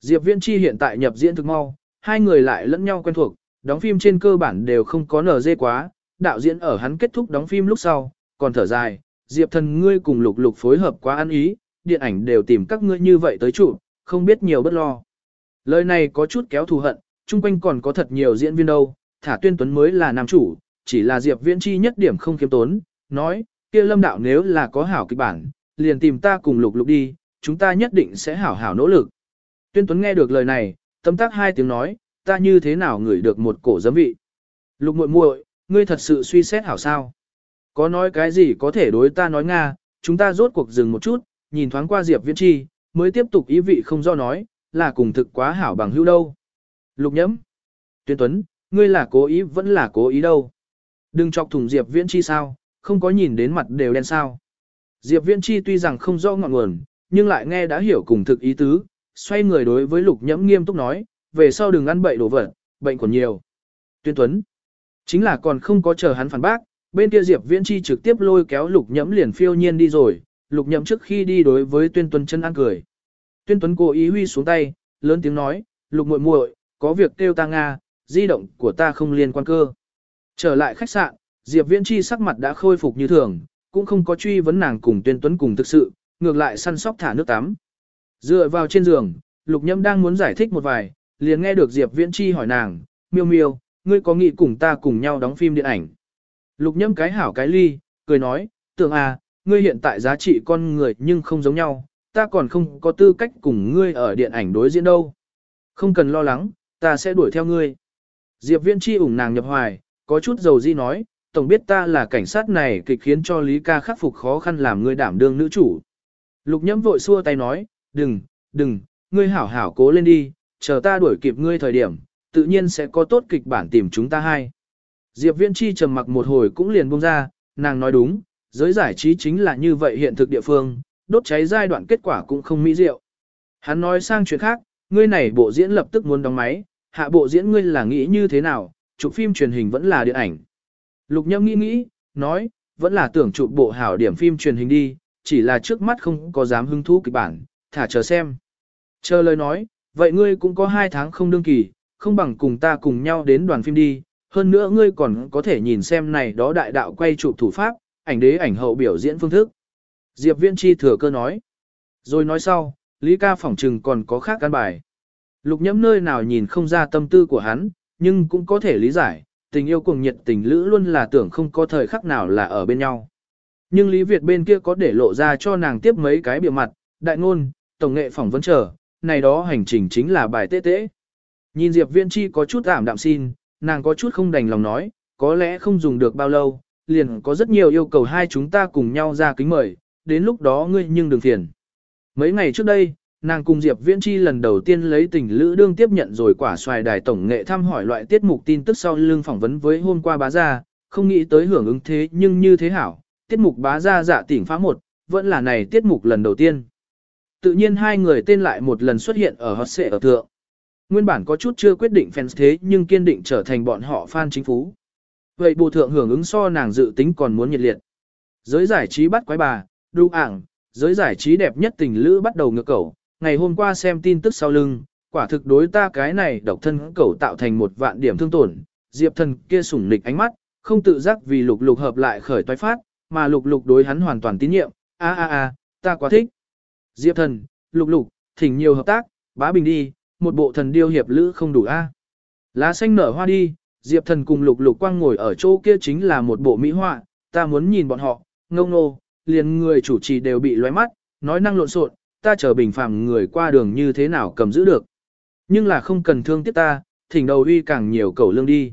Diệp Viễn Chi hiện tại nhập diễn thực mau, hai người lại lẫn nhau quen thuộc, đóng phim trên cơ bản đều không có nở dê quá, đạo diễn ở hắn kết thúc đóng phim lúc sau, còn thở dài, Diệp thần ngươi cùng lục lục phối hợp quá ăn ý, điện ảnh đều tìm các ngươi như vậy tới chủ, không biết nhiều bất lo. Lời này có chút kéo thù hận, chung quanh còn có thật nhiều diễn viên đâu, thả tuyên tuấn mới là nam chủ, chỉ là Diệp Viễn Chi nhất điểm không kiếm tốn, nói, kia lâm đạo nếu là có hảo kịch bản, liền tìm ta cùng lục lục đi, chúng ta nhất định sẽ hảo hảo nỗ lực. Tuyên tuấn nghe được lời này, tâm tác hai tiếng nói, ta như thế nào ngửi được một cổ giấm vị. Lục muội muội, ngươi thật sự suy xét hảo sao? Có nói cái gì có thể đối ta nói Nga, chúng ta rốt cuộc dừng một chút, nhìn thoáng qua Diệp Viễn Chi, mới tiếp tục ý vị không do nói, là cùng thực quá hảo bằng hữu đâu. Lục nhẫm. Tuyên Tuấn, ngươi là cố ý vẫn là cố ý đâu. Đừng chọc thủng Diệp Viễn Chi sao, không có nhìn đến mặt đều đen sao. Diệp Viễn Chi tuy rằng không rõ ngọn nguồn, nhưng lại nghe đã hiểu cùng thực ý tứ, xoay người đối với lục nhẫm nghiêm túc nói, về sau đừng ăn bậy đồ vật, bệnh còn nhiều. Tuyên Tuấn. Chính là còn không có chờ hắn phản bác, bên kia Diệp Viễn Chi trực tiếp lôi kéo lục nhẫm liền phiêu nhiên đi rồi, lục Nhậm trước khi đi đối với Tuyên Tuấn chân ăn cười. Tuyên Tuấn cố ý huy xuống tay, lớn tiếng nói, lục muội muội, có việc kêu ta Nga, di động của ta không liên quan cơ. Trở lại khách sạn, Diệp Viễn Chi sắc mặt đã khôi phục như thường, cũng không có truy vấn nàng cùng Tuyên Tuấn cùng thực sự, ngược lại săn sóc thả nước tắm. Dựa vào trên giường, Lục Nhâm đang muốn giải thích một vài, liền nghe được Diệp Viễn Chi hỏi nàng, miêu miêu, ngươi có nghĩ cùng ta cùng nhau đóng phim điện ảnh. Lục Nhâm cái hảo cái ly, cười nói, tưởng à, ngươi hiện tại giá trị con người nhưng không giống nhau, ta còn không có tư cách cùng ngươi ở điện ảnh đối diễn đâu. Không cần lo lắng, ta sẽ đuổi theo ngươi. Diệp Viễn Chi ủng nàng nhập hoài, có chút dầu di nói, tổng biết ta là cảnh sát này kịch khiến cho Lý ca khắc phục khó khăn làm ngươi đảm đương nữ chủ. Lục nhẫm vội xua tay nói, đừng, đừng, ngươi hảo hảo cố lên đi, chờ ta đuổi kịp ngươi thời điểm, tự nhiên sẽ có tốt kịch bản tìm chúng ta hai. Diệp Viễn Chi trầm mặc một hồi cũng liền buông ra, nàng nói đúng, giới giải trí chính là như vậy hiện thực địa phương, đốt cháy giai đoạn kết quả cũng không mỹ diệu. Hắn nói sang chuyện khác, ngươi này bộ diễn lập tức muốn đóng máy, hạ bộ diễn ngươi là nghĩ như thế nào, chụp phim truyền hình vẫn là điện ảnh. Lục Nhâm nghĩ nghĩ, nói, vẫn là tưởng chụp bộ hảo điểm phim truyền hình đi, chỉ là trước mắt không có dám hứng thú kịch bản, thả chờ xem. Chờ lời nói, vậy ngươi cũng có hai tháng không đương kỳ, không bằng cùng ta cùng nhau đến đoàn phim đi, hơn nữa ngươi còn có thể nhìn xem này đó đại đạo quay chụp thủ pháp, ảnh đế ảnh hậu biểu diễn phương thức. Diệp Viễn Chi thừa cơ nói. Rồi nói sau, Lý ca phỏng trừng còn có khác căn bài. Lục nhẫm nơi nào nhìn không ra tâm tư của hắn, nhưng cũng có thể lý giải, tình yêu cùng nhiệt tình lữ luôn là tưởng không có thời khắc nào là ở bên nhau. Nhưng Lý Việt bên kia có để lộ ra cho nàng tiếp mấy cái biểu mặt, đại ngôn, tổng nghệ phỏng vấn chờ, này đó hành trình chính là bài tê tê. Nhìn Diệp Viễn Chi có chút ảm đạm xin, nàng có chút không đành lòng nói, có lẽ không dùng được bao lâu, liền có rất nhiều yêu cầu hai chúng ta cùng nhau ra kính mời, đến lúc đó ngươi nhưng đừng phiền. Mấy ngày trước đây, nàng cùng Diệp Viễn Chi lần đầu tiên lấy tình lữ đương tiếp nhận rồi quả xoài đài tổng nghệ thăm hỏi loại tiết mục tin tức sau lưng phỏng vấn với hôm qua bá gia, không nghĩ tới hưởng ứng thế nhưng như thế hảo, tiết mục bá gia giả tỉnh phá một, vẫn là này tiết mục lần đầu tiên. Tự nhiên hai người tên lại một lần xuất hiện ở hot xệ ở thượng. Nguyên bản có chút chưa quyết định fans thế nhưng kiên định trở thành bọn họ fan chính phú. Vậy bộ thượng hưởng ứng so nàng dự tính còn muốn nhiệt liệt. Giới giải trí bắt quái bà, đu ảng, giới giải trí đẹp nhất tình lữ bắt đầu ngược cầu. Ngày hôm qua xem tin tức sau lưng, quả thực đối ta cái này độc thân cầu tạo thành một vạn điểm thương tổn. Diệp thần kia sủng nịch ánh mắt, không tự giác vì lục lục hợp lại khởi toái phát, mà lục lục đối hắn hoàn toàn tín nhiệm. A a a, ta quá thích. Diệp thần, lục lục, thỉnh nhiều hợp tác, bá bình đi, một bộ thần điêu hiệp lữ không đủ a. Lá xanh nở hoa đi, Diệp thần cùng lục lục quang ngồi ở chỗ kia chính là một bộ mỹ họa, ta muốn nhìn bọn họ, ngông nô, liền người chủ trì đều bị lóe mắt, nói năng lộn xộn, ta chờ bình phàm người qua đường như thế nào cầm giữ được. Nhưng là không cần thương tiếc ta, thỉnh đầu uy càng nhiều cầu lương đi.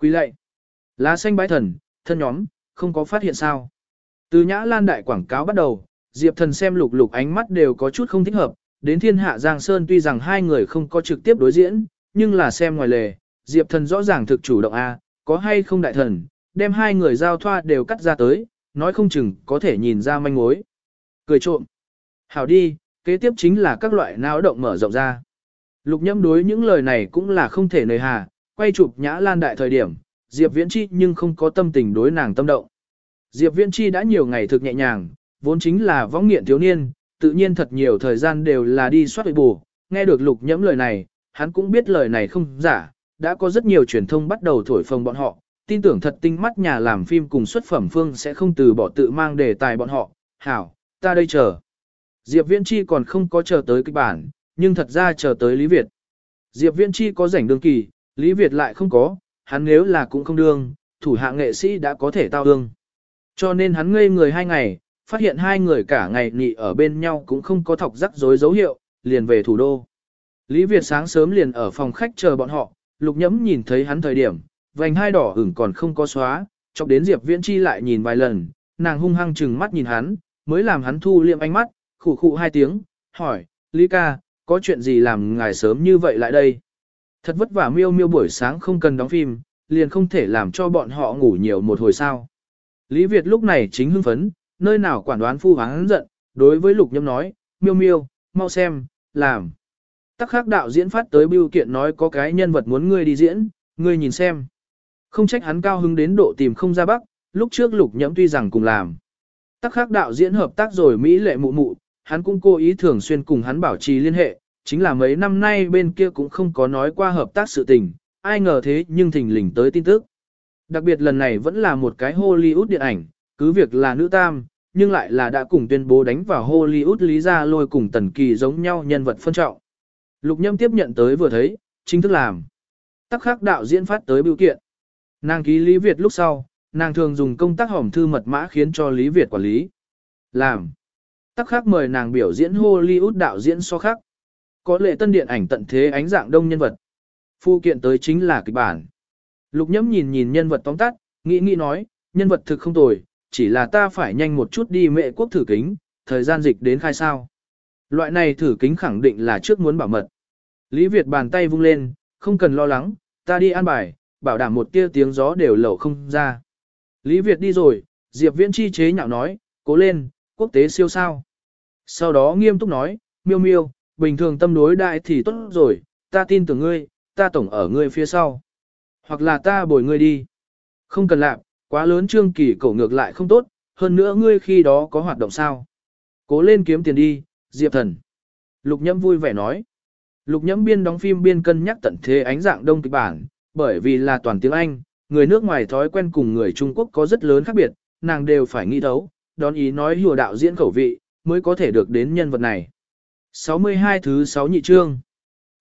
Quý lệ, lá xanh bái thần, thân nhóm, không có phát hiện sao. Từ nhã lan đại quảng cáo bắt đầu, Diệp thần xem lục lục ánh mắt đều có chút không thích hợp, đến thiên hạ Giang Sơn tuy rằng hai người không có trực tiếp đối diễn, nhưng là xem ngoài lề, Diệp thần rõ ràng thực chủ động a, có hay không đại thần, đem hai người giao thoa đều cắt ra tới, nói không chừng có thể nhìn ra manh mối. Cười trộm. Hảo đi, kế tiếp chính là các loại náo động mở rộng ra. Lục nhâm đối những lời này cũng là không thể nời hà, quay chụp nhã lan đại thời điểm, Diệp Viễn Chi nhưng không có tâm tình đối nàng tâm động. Diệp Viễn Chi đã nhiều ngày thực nhẹ nhàng, vốn chính là võng nghiện thiếu niên, tự nhiên thật nhiều thời gian đều là đi soát bù, nghe được lục nhẫm lời này, hắn cũng biết lời này không giả, đã có rất nhiều truyền thông bắt đầu thổi phồng bọn họ, tin tưởng thật tinh mắt nhà làm phim cùng xuất phẩm phương sẽ không từ bỏ tự mang đề tài bọn họ, hảo, ta đây chờ. Diệp Viễn Chi còn không có chờ tới kịch bản, nhưng thật ra chờ tới Lý Việt. Diệp Viễn Chi có rảnh đương kỳ, Lý Việt lại không có, hắn nếu là cũng không đương, thủ hạ nghệ sĩ đã có thể tao đương. Cho nên hắn ngây người hai ngày, phát hiện hai người cả ngày nị ở bên nhau cũng không có thọc rắc rối dấu hiệu, liền về thủ đô. Lý Việt sáng sớm liền ở phòng khách chờ bọn họ, lục nhẫm nhìn thấy hắn thời điểm, vành hai đỏ ửng còn không có xóa, chọc đến Diệp Viễn Chi lại nhìn vài lần, nàng hung hăng chừng mắt nhìn hắn, mới làm hắn thu liệm ánh mắt, khủ khụ hai tiếng, hỏi, Lý ca, có chuyện gì làm ngài sớm như vậy lại đây? Thật vất vả miêu miêu buổi sáng không cần đóng phim, liền không thể làm cho bọn họ ngủ nhiều một hồi sao. Lý Việt lúc này chính hưng phấn, nơi nào quản đoán phu hắn giận, đối với lục nhâm nói, miêu miêu, mau xem, làm. Tắc khắc đạo diễn phát tới bưu kiện nói có cái nhân vật muốn ngươi đi diễn, ngươi nhìn xem. Không trách hắn cao hứng đến độ tìm không ra bắc, lúc trước lục nhẫm tuy rằng cùng làm. Tắc khắc đạo diễn hợp tác rồi Mỹ lệ mụ mụ, hắn cũng cố ý thường xuyên cùng hắn bảo trì liên hệ, chính là mấy năm nay bên kia cũng không có nói qua hợp tác sự tình, ai ngờ thế nhưng thình lình tới tin tức. Đặc biệt lần này vẫn là một cái Hollywood điện ảnh, cứ việc là nữ tam, nhưng lại là đã cùng tuyên bố đánh vào Hollywood lý ra lôi cùng tần kỳ giống nhau nhân vật phân trọng. Lục nhâm tiếp nhận tới vừa thấy, chính thức làm. Tắc khắc đạo diễn phát tới biểu kiện. Nàng ký Lý Việt lúc sau, nàng thường dùng công tác hỏng thư mật mã khiến cho Lý Việt quản lý. Làm. Tắc khắc mời nàng biểu diễn Hollywood đạo diễn so khắc. Có lệ tân điện ảnh tận thế ánh dạng đông nhân vật. Phu kiện tới chính là kịch bản. Lục nhâm nhìn nhìn nhân vật tóm tắt, nghĩ nghĩ nói, nhân vật thực không tồi, chỉ là ta phải nhanh một chút đi mệ quốc thử kính, thời gian dịch đến khai sao. Loại này thử kính khẳng định là trước muốn bảo mật. Lý Việt bàn tay vung lên, không cần lo lắng, ta đi an bài, bảo đảm một tia tiếng gió đều lẩu không ra. Lý Việt đi rồi, Diệp Viễn chi chế nhạo nói, cố lên, quốc tế siêu sao. Sau đó nghiêm túc nói, miêu miêu, bình thường tâm đối đại thì tốt rồi, ta tin tưởng ngươi, ta tổng ở ngươi phía sau. Hoặc là ta bồi ngươi đi. Không cần làm, quá lớn trương kỳ cổ ngược lại không tốt, hơn nữa ngươi khi đó có hoạt động sao. Cố lên kiếm tiền đi, Diệp thần. Lục nhâm vui vẻ nói. Lục nhẫm biên đóng phim biên cân nhắc tận thế ánh dạng đông kịch bản, bởi vì là toàn tiếng Anh, người nước ngoài thói quen cùng người Trung Quốc có rất lớn khác biệt, nàng đều phải nghĩ thấu, đón ý nói hùa đạo diễn khẩu vị, mới có thể được đến nhân vật này. 62 thứ 6 nhị trương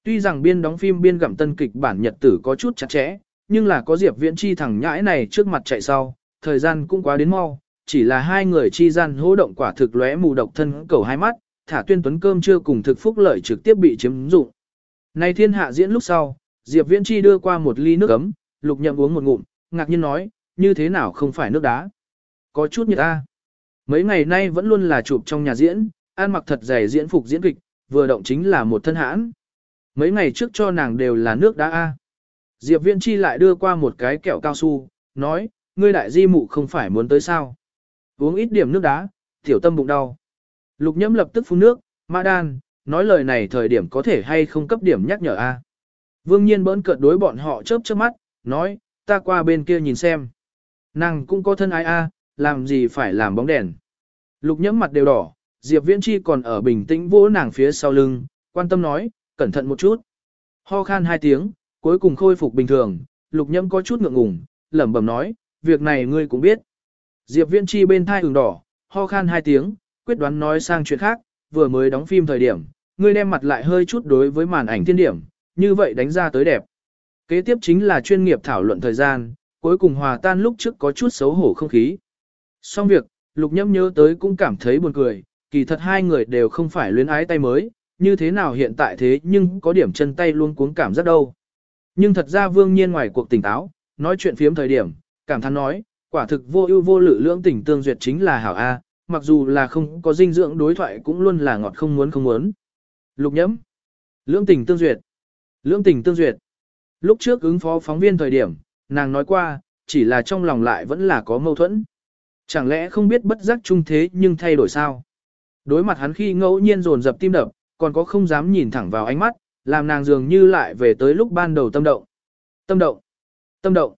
Tuy rằng biên đóng phim biên gặm tân kịch bản nhật tử có chút chặt chẽ, nhưng là có Diệp Viễn Chi thẳng nhãi này trước mặt chạy sau, thời gian cũng quá đến mau, chỉ là hai người chi gian hỗ động quả thực lóe mù độc thân cầu hai mắt, thả tuyên tuấn cơm chưa cùng thực phúc lợi trực tiếp bị chiếm dụng. Này thiên hạ diễn lúc sau, Diệp Viễn Chi đưa qua một ly nước ấm, lục nhậm uống một ngụm, ngạc nhiên nói, như thế nào không phải nước đá. Có chút như ta. Mấy ngày nay vẫn luôn là chụp trong nhà diễn, ăn mặc thật dày diễn phục diễn kịch, vừa động chính là một thân hãn. Mấy ngày trước cho nàng đều là nước đá A. Diệp Viễn Chi lại đưa qua một cái kẹo cao su, nói, ngươi đại di mụ không phải muốn tới sao. Uống ít điểm nước đá, tiểu tâm bụng đau. Lục nhâm lập tức phun nước, Mã Đan, nói lời này thời điểm có thể hay không cấp điểm nhắc nhở a. Vương nhiên bỡn cợt đối bọn họ chớp chớp mắt, nói, ta qua bên kia nhìn xem. Nàng cũng có thân ai a, làm gì phải làm bóng đèn. Lục nhẫm mặt đều đỏ, Diệp Viễn Chi còn ở bình tĩnh vỗ nàng phía sau lưng, quan tâm nói, cẩn thận một chút. Ho khan hai tiếng, cuối cùng khôi phục bình thường, lục nhẫm có chút ngượng ngùng, lẩm bẩm nói, việc này ngươi cũng biết. Diệp Viễn Chi bên thai ửng đỏ, ho khan hai tiếng, quyết đoán nói sang chuyện khác, vừa mới đóng phim thời điểm, ngươi đem mặt lại hơi chút đối với màn ảnh thiên điểm, như vậy đánh ra tới đẹp. Kế tiếp chính là chuyên nghiệp thảo luận thời gian, cuối cùng hòa tan lúc trước có chút xấu hổ không khí. Xong việc, lục nhâm nhớ tới cũng cảm thấy buồn cười, kỳ thật hai người đều không phải luyến ái tay mới, như thế nào hiện tại thế nhưng có điểm chân tay luôn cuống cảm rất đâu. Nhưng thật ra vương nhiên ngoài cuộc tỉnh táo, nói chuyện phiếm thời điểm, cảm thán nói, quả thực vô ưu vô lự lưỡng tình tương duyệt chính là hảo A, mặc dù là không có dinh dưỡng đối thoại cũng luôn là ngọt không muốn không muốn. Lục nhẫm, lưỡng tình tương duyệt, lưỡng tình tương duyệt. Lúc trước ứng phó phóng viên thời điểm, nàng nói qua, chỉ là trong lòng lại vẫn là có mâu thuẫn. Chẳng lẽ không biết bất giác trung thế nhưng thay đổi sao? Đối mặt hắn khi ngẫu nhiên dồn dập tim đập, còn có không dám nhìn thẳng vào ánh mắt, làm nàng dường như lại về tới lúc ban đầu tâm động. Tâm động, tâm động.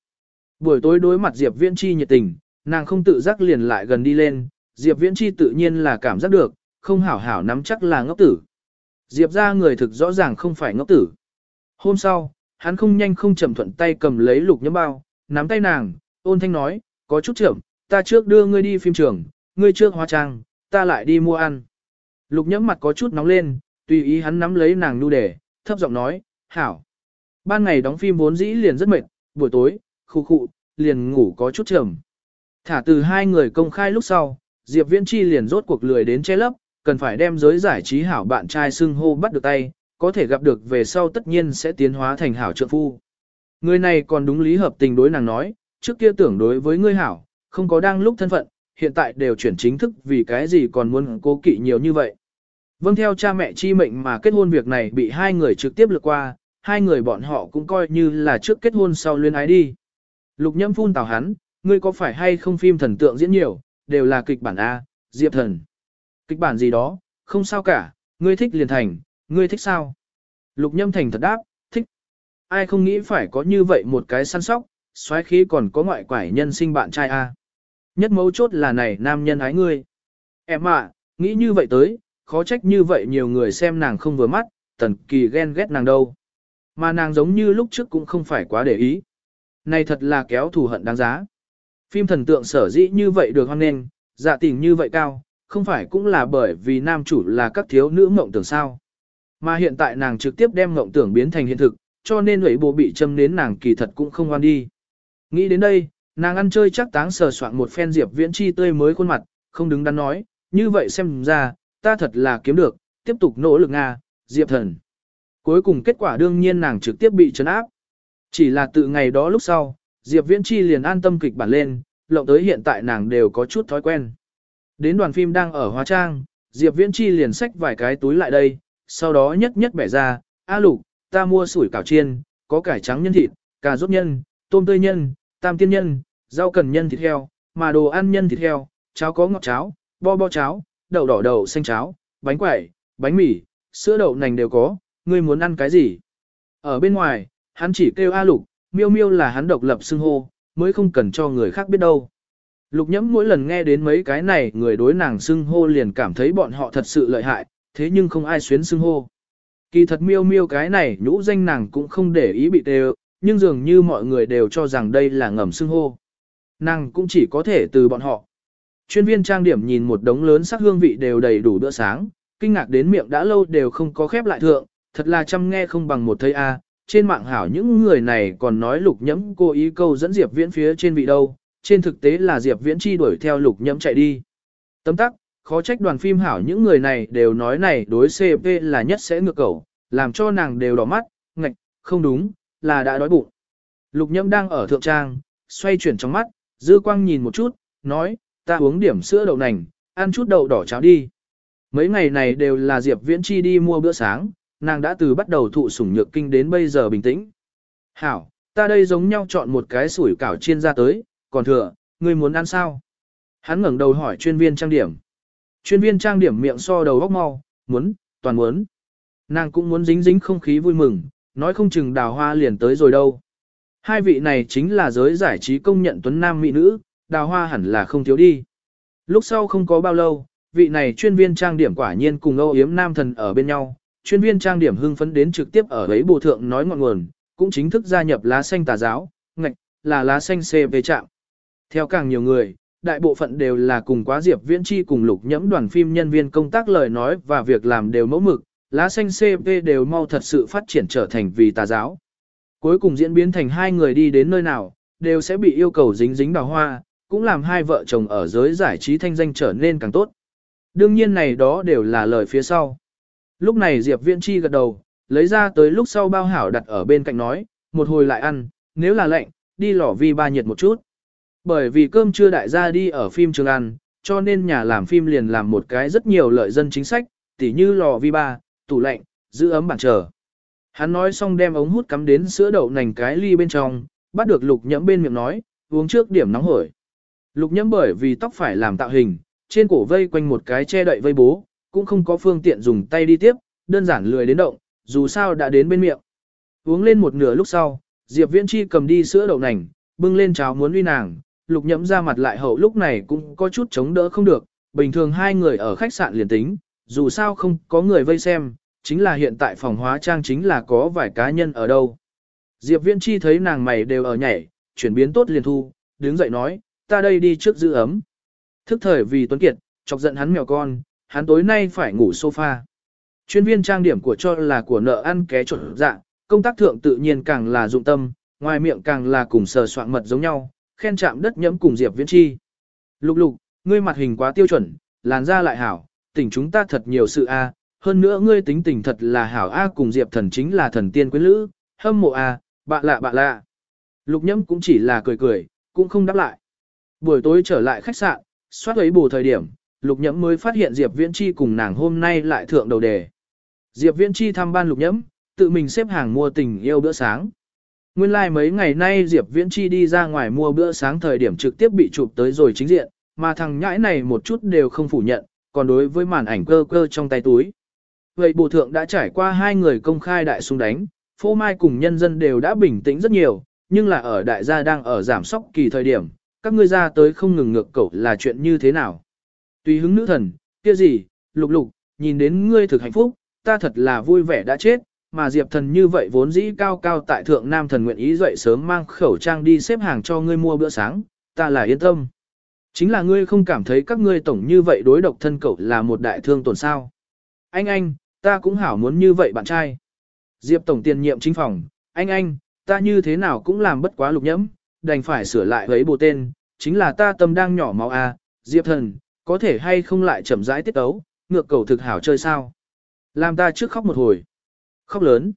Buổi tối đối mặt Diệp Viễn Chi nhiệt tình, nàng không tự giác liền lại gần đi lên, Diệp Viễn Chi tự nhiên là cảm giác được, không hảo hảo nắm chắc là ngốc tử. Diệp ra người thực rõ ràng không phải ngốc tử. Hôm sau, hắn không nhanh không chậm thuận tay cầm lấy lục nhấm bao, nắm tay nàng, ôn thanh nói, có chút chậm, ta trước đưa ngươi đi phim trường, ngươi trước hóa trang, ta lại đi mua ăn. Lục nhấm mặt có chút nóng lên, tùy ý hắn nắm lấy nàng nu đề, thấp giọng nói, hảo. Ban ngày đóng phim vốn dĩ liền rất mệt, buổi tối, khu khụ, liền ngủ có chút trầm. Thả từ hai người công khai lúc sau, Diệp Viễn Chi liền rốt cuộc lười đến che lấp, cần phải đem giới giải trí hảo bạn trai xưng hô bắt được tay, có thể gặp được về sau tất nhiên sẽ tiến hóa thành hảo trợ phu. Người này còn đúng lý hợp tình đối nàng nói, trước kia tưởng đối với ngươi hảo, không có đang lúc thân phận, hiện tại đều chuyển chính thức vì cái gì còn muốn cố kỵ nhiều như vậy. Vâng theo cha mẹ chi mệnh mà kết hôn việc này bị hai người trực tiếp lượt qua, hai người bọn họ cũng coi như là trước kết hôn sau luyên ái đi. Lục nhâm phun tào hắn, ngươi có phải hay không phim thần tượng diễn nhiều, đều là kịch bản A, Diệp thần. Kịch bản gì đó, không sao cả, ngươi thích liền thành, ngươi thích sao? Lục nhâm thành thật đáp, thích. Ai không nghĩ phải có như vậy một cái săn sóc, xoáy khí còn có ngoại quải nhân sinh bạn trai A. Nhất mấu chốt là này nam nhân ái ngươi. Em ạ, nghĩ như vậy tới, khó trách như vậy nhiều người xem nàng không vừa mắt, tần kỳ ghen ghét nàng đâu. Mà nàng giống như lúc trước cũng không phải quá để ý. Này thật là kéo thù hận đáng giá. Phim thần tượng sở dĩ như vậy được hoan nghênh, dạ tình như vậy cao, không phải cũng là bởi vì nam chủ là các thiếu nữ mộng tưởng sao. Mà hiện tại nàng trực tiếp đem mộng tưởng biến thành hiện thực, cho nên ủy bộ bị châm đến nàng kỳ thật cũng không hoan đi. Nghĩ đến đây, nàng ăn chơi chắc táng sờ soạn một phen Diệp Viễn Chi tươi mới khuôn mặt, không đứng đắn nói, như vậy xem ra, ta thật là kiếm được, tiếp tục nỗ lực Nga, Diệp thần. Cuối cùng kết quả đương nhiên nàng trực tiếp bị trấn áp. Chỉ là từ ngày đó lúc sau, Diệp Viễn Chi liền an tâm kịch bản lên, lộng tới hiện tại nàng đều có chút thói quen. Đến đoàn phim đang ở Hóa Trang, Diệp Viễn Chi liền xách vài cái túi lại đây, sau đó nhất nhất bẻ ra, A lục, ta mua sủi cảo chiên, có cải trắng nhân thịt, cà rốt nhân, tôm tươi nhân, tam tiên nhân, rau cần nhân thịt heo, mà đồ ăn nhân thịt heo, cháo có ngọt cháo, bo bo cháo, đậu đỏ đậu xanh cháo, bánh quẩy, bánh mì, sữa đậu nành đều có, ngươi muốn ăn cái gì? Ở bên ngoài, hắn chỉ kêu A lục, miêu miêu là hắn độc lập xưng hô, mới không cần cho người khác biết đâu. Lục nhẫm mỗi lần nghe đến mấy cái này người đối nàng xưng hô liền cảm thấy bọn họ thật sự lợi hại, thế nhưng không ai xuyến xưng hô. Kỳ thật miêu miêu cái này nhũ danh nàng cũng không để ý bị đều, nhưng dường như mọi người đều cho rằng đây là ngầm xưng hô. Nàng cũng chỉ có thể từ bọn họ. Chuyên viên trang điểm nhìn một đống lớn sắc hương vị đều đầy đủ bữa sáng, kinh ngạc đến miệng đã lâu đều không có khép lại thượng, thật là chăm nghe không bằng một thây a. Trên mạng hảo những người này còn nói lục nhẫm cố ý câu dẫn Diệp Viễn phía trên vị đâu, trên thực tế là Diệp Viễn chi đuổi theo lục nhẫm chạy đi. Tấm tắc, khó trách đoàn phim hảo những người này đều nói này đối CP là nhất sẽ ngược cầu, làm cho nàng đều đỏ mắt, ngạch, không đúng, là đã đói bụng. Lục nhẫm đang ở thượng trang, xoay chuyển trong mắt, dư quang nhìn một chút, nói, ta uống điểm sữa đậu nành, ăn chút đậu đỏ cháo đi. Mấy ngày này đều là Diệp Viễn Chi đi mua bữa sáng, nàng đã từ bắt đầu thụ sủng nhược kinh đến bây giờ bình tĩnh. Hảo, ta đây giống nhau chọn một cái sủi cảo chiên ra tới, còn thừa, ngươi muốn ăn sao? Hắn ngẩng đầu hỏi chuyên viên trang điểm. Chuyên viên trang điểm miệng so đầu góc mau, muốn, toàn muốn. Nàng cũng muốn dính dính không khí vui mừng, nói không chừng đào hoa liền tới rồi đâu. Hai vị này chính là giới giải trí công nhận tuấn nam mỹ nữ, đào hoa hẳn là không thiếu đi. Lúc sau không có bao lâu, vị này chuyên viên trang điểm quả nhiên cùng âu yếm nam thần ở bên nhau, chuyên viên trang điểm hưng phấn đến trực tiếp ở ấy bộ thượng nói ngọn nguồn, cũng chính thức gia nhập lá xanh tà giáo, ngạch, là lá xanh CV trạm. Theo càng nhiều người, đại bộ phận đều là cùng quá diệp viễn chi cùng lục nhẫm đoàn phim nhân viên công tác lời nói và việc làm đều mẫu mực, lá xanh CV đều mau thật sự phát triển trở thành vì tà giáo. Cuối cùng diễn biến thành hai người đi đến nơi nào, đều sẽ bị yêu cầu dính dính đào hoa, cũng làm hai vợ chồng ở giới giải trí thanh danh trở nên càng tốt. Đương nhiên này đó đều là lời phía sau. Lúc này Diệp Viễn Chi gật đầu, lấy ra tới lúc sau bao hảo đặt ở bên cạnh nói, một hồi lại ăn, nếu là lạnh, đi lò vi ba nhiệt một chút. Bởi vì cơm chưa đại gia đi ở phim trường ăn, cho nên nhà làm phim liền làm một cái rất nhiều lợi dân chính sách, tỉ như lò vi ba, tủ lạnh, giữ ấm bản trở. Hắn nói xong đem ống hút cắm đến sữa đậu nành cái ly bên trong, bắt được lục nhẫm bên miệng nói, uống trước điểm nóng hổi. Lục nhẫm bởi vì tóc phải làm tạo hình, trên cổ vây quanh một cái che đậy vây bố, cũng không có phương tiện dùng tay đi tiếp, đơn giản lười đến động, dù sao đã đến bên miệng. Uống lên một nửa lúc sau, Diệp Viễn Chi cầm đi sữa đậu nành, bưng lên cháo muốn uy nàng, lục nhẫm ra mặt lại hậu lúc này cũng có chút chống đỡ không được, bình thường hai người ở khách sạn liền tính, dù sao không có người vây xem, chính là hiện tại phòng hóa trang chính là có vài cá nhân ở đâu. Diệp Viễn Chi thấy nàng mày đều ở nhảy, chuyển biến tốt liền thu, đứng dậy nói, ta đây đi trước giữ ấm. Thức thời vì Tuấn Kiệt, chọc giận hắn mèo con, hắn tối nay phải ngủ sofa. Chuyên viên trang điểm của cho là của nợ ăn ké trộn dạ, công tác thượng tự nhiên càng là dụng tâm, ngoài miệng càng là cùng sờ soạn mật giống nhau, khen chạm đất nhẫm cùng Diệp Viễn Chi. Lục lục, ngươi mặt hình quá tiêu chuẩn, làn da lại hảo, tỉnh chúng ta thật nhiều sự a, hơn nữa ngươi tính tình thật là hảo a cùng Diệp thần chính là thần tiên quyến lữ, hâm mộ a, bạ lạ bạ lạ. Lục nhẫm cũng chỉ là cười cười, cũng không đáp lại. Buổi tối trở lại khách sạn, soát ấy bù thời điểm, lục nhẫm mới phát hiện Diệp Viễn Chi cùng nàng hôm nay lại thượng đầu đề. Diệp Viễn Chi thăm ban lục nhẫm, tự mình xếp hàng mua tình yêu bữa sáng. Nguyên lai like mấy ngày nay Diệp Viễn Chi đi ra ngoài mua bữa sáng thời điểm trực tiếp bị chụp tới rồi chính diện, mà thằng nhãi này một chút đều không phủ nhận, còn đối với màn ảnh cơ cơ trong tay túi. Vậy bộ thượng đã trải qua hai người công khai đại xung đánh, phô mai cùng nhân dân đều đã bình tĩnh rất nhiều, nhưng là ở đại gia đang ở giảm sóc kỳ thời điểm, các ngươi ra tới không ngừng ngược cậu là chuyện như thế nào. Tùy hứng nữ thần, kia gì, lục lục, nhìn đến ngươi thực hạnh phúc, ta thật là vui vẻ đã chết, mà Diệp thần như vậy vốn dĩ cao cao tại thượng nam thần nguyện ý dậy sớm mang khẩu trang đi xếp hàng cho ngươi mua bữa sáng, ta là yên tâm. Chính là ngươi không cảm thấy các ngươi tổng như vậy đối độc thân cậu là một đại thương tổn sao. Anh anh, ta cũng hảo muốn như vậy bạn trai. Diệp tổng tiền nhiệm chính phòng, anh anh, ta như thế nào cũng làm bất quá lục nhẫm, đành phải sửa lại ấy bộ tên, chính là ta tâm đang nhỏ máu à, Diệp thần, có thể hay không lại chậm rãi tiết tấu, ngược cầu thực hảo chơi sao. Làm ta trước khóc một hồi. Khóc lớn.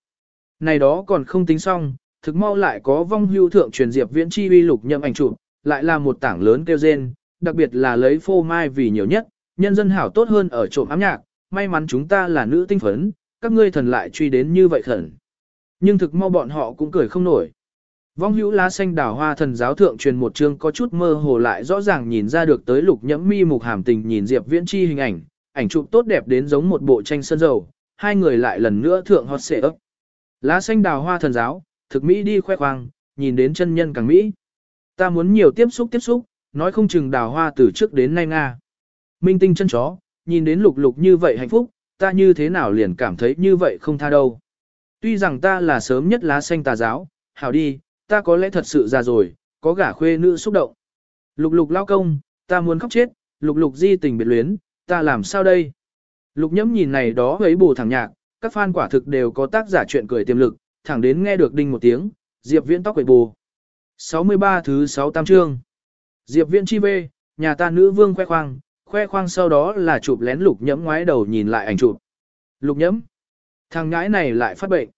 Này đó còn không tính xong, thực mau lại có vong hưu thượng truyền Diệp viễn chi uy lục nhậm ảnh chụp, lại là một tảng lớn kêu rên, đặc biệt là lấy phô mai vì nhiều nhất, nhân dân hảo tốt hơn ở trộm ám nhạc, may mắn chúng ta là nữ tinh phấn, các ngươi thần lại truy đến như vậy khẩn. Nhưng thực mau bọn họ cũng cười không nổi. Vong hữu lá xanh đào hoa thần giáo thượng truyền một chương có chút mơ hồ lại rõ ràng nhìn ra được tới lục nhẫm mi mục hàm tình nhìn Diệp Viễn Chi hình ảnh, ảnh chụp tốt đẹp đến giống một bộ tranh sơn dầu, hai người lại lần nữa thượng hot xệ ấp. Lá xanh đào hoa thần giáo, thực mỹ đi khoe khoang, nhìn đến chân nhân càng mỹ. Ta muốn nhiều tiếp xúc tiếp xúc, nói không chừng đào hoa từ trước đến nay Nga. Minh tinh chân chó, nhìn đến lục lục như vậy hạnh phúc, ta như thế nào liền cảm thấy như vậy không tha đâu. Tuy rằng ta là sớm nhất lá xanh tà giáo, hảo đi, ta có lẽ thật sự già rồi, có gả khuê nữ xúc động. Lục lục lao công, ta muốn khóc chết, lục lục di tình biệt luyến, ta làm sao đây? Lục nhẫm nhìn này đó ấy bù thẳng nhạc, các fan quả thực đều có tác giả chuyện cười tiềm lực, thẳng đến nghe được đinh một tiếng, Diệp Viễn tóc quậy bù. 63 thứ 6 tam chương. Diệp Viễn chi bê, nhà ta nữ vương khoe khoang, khoe khoang sau đó là chụp lén lục nhẫm ngoái đầu nhìn lại ảnh chụp. Lục nhẫm, thằng ngãi này lại phát bệnh.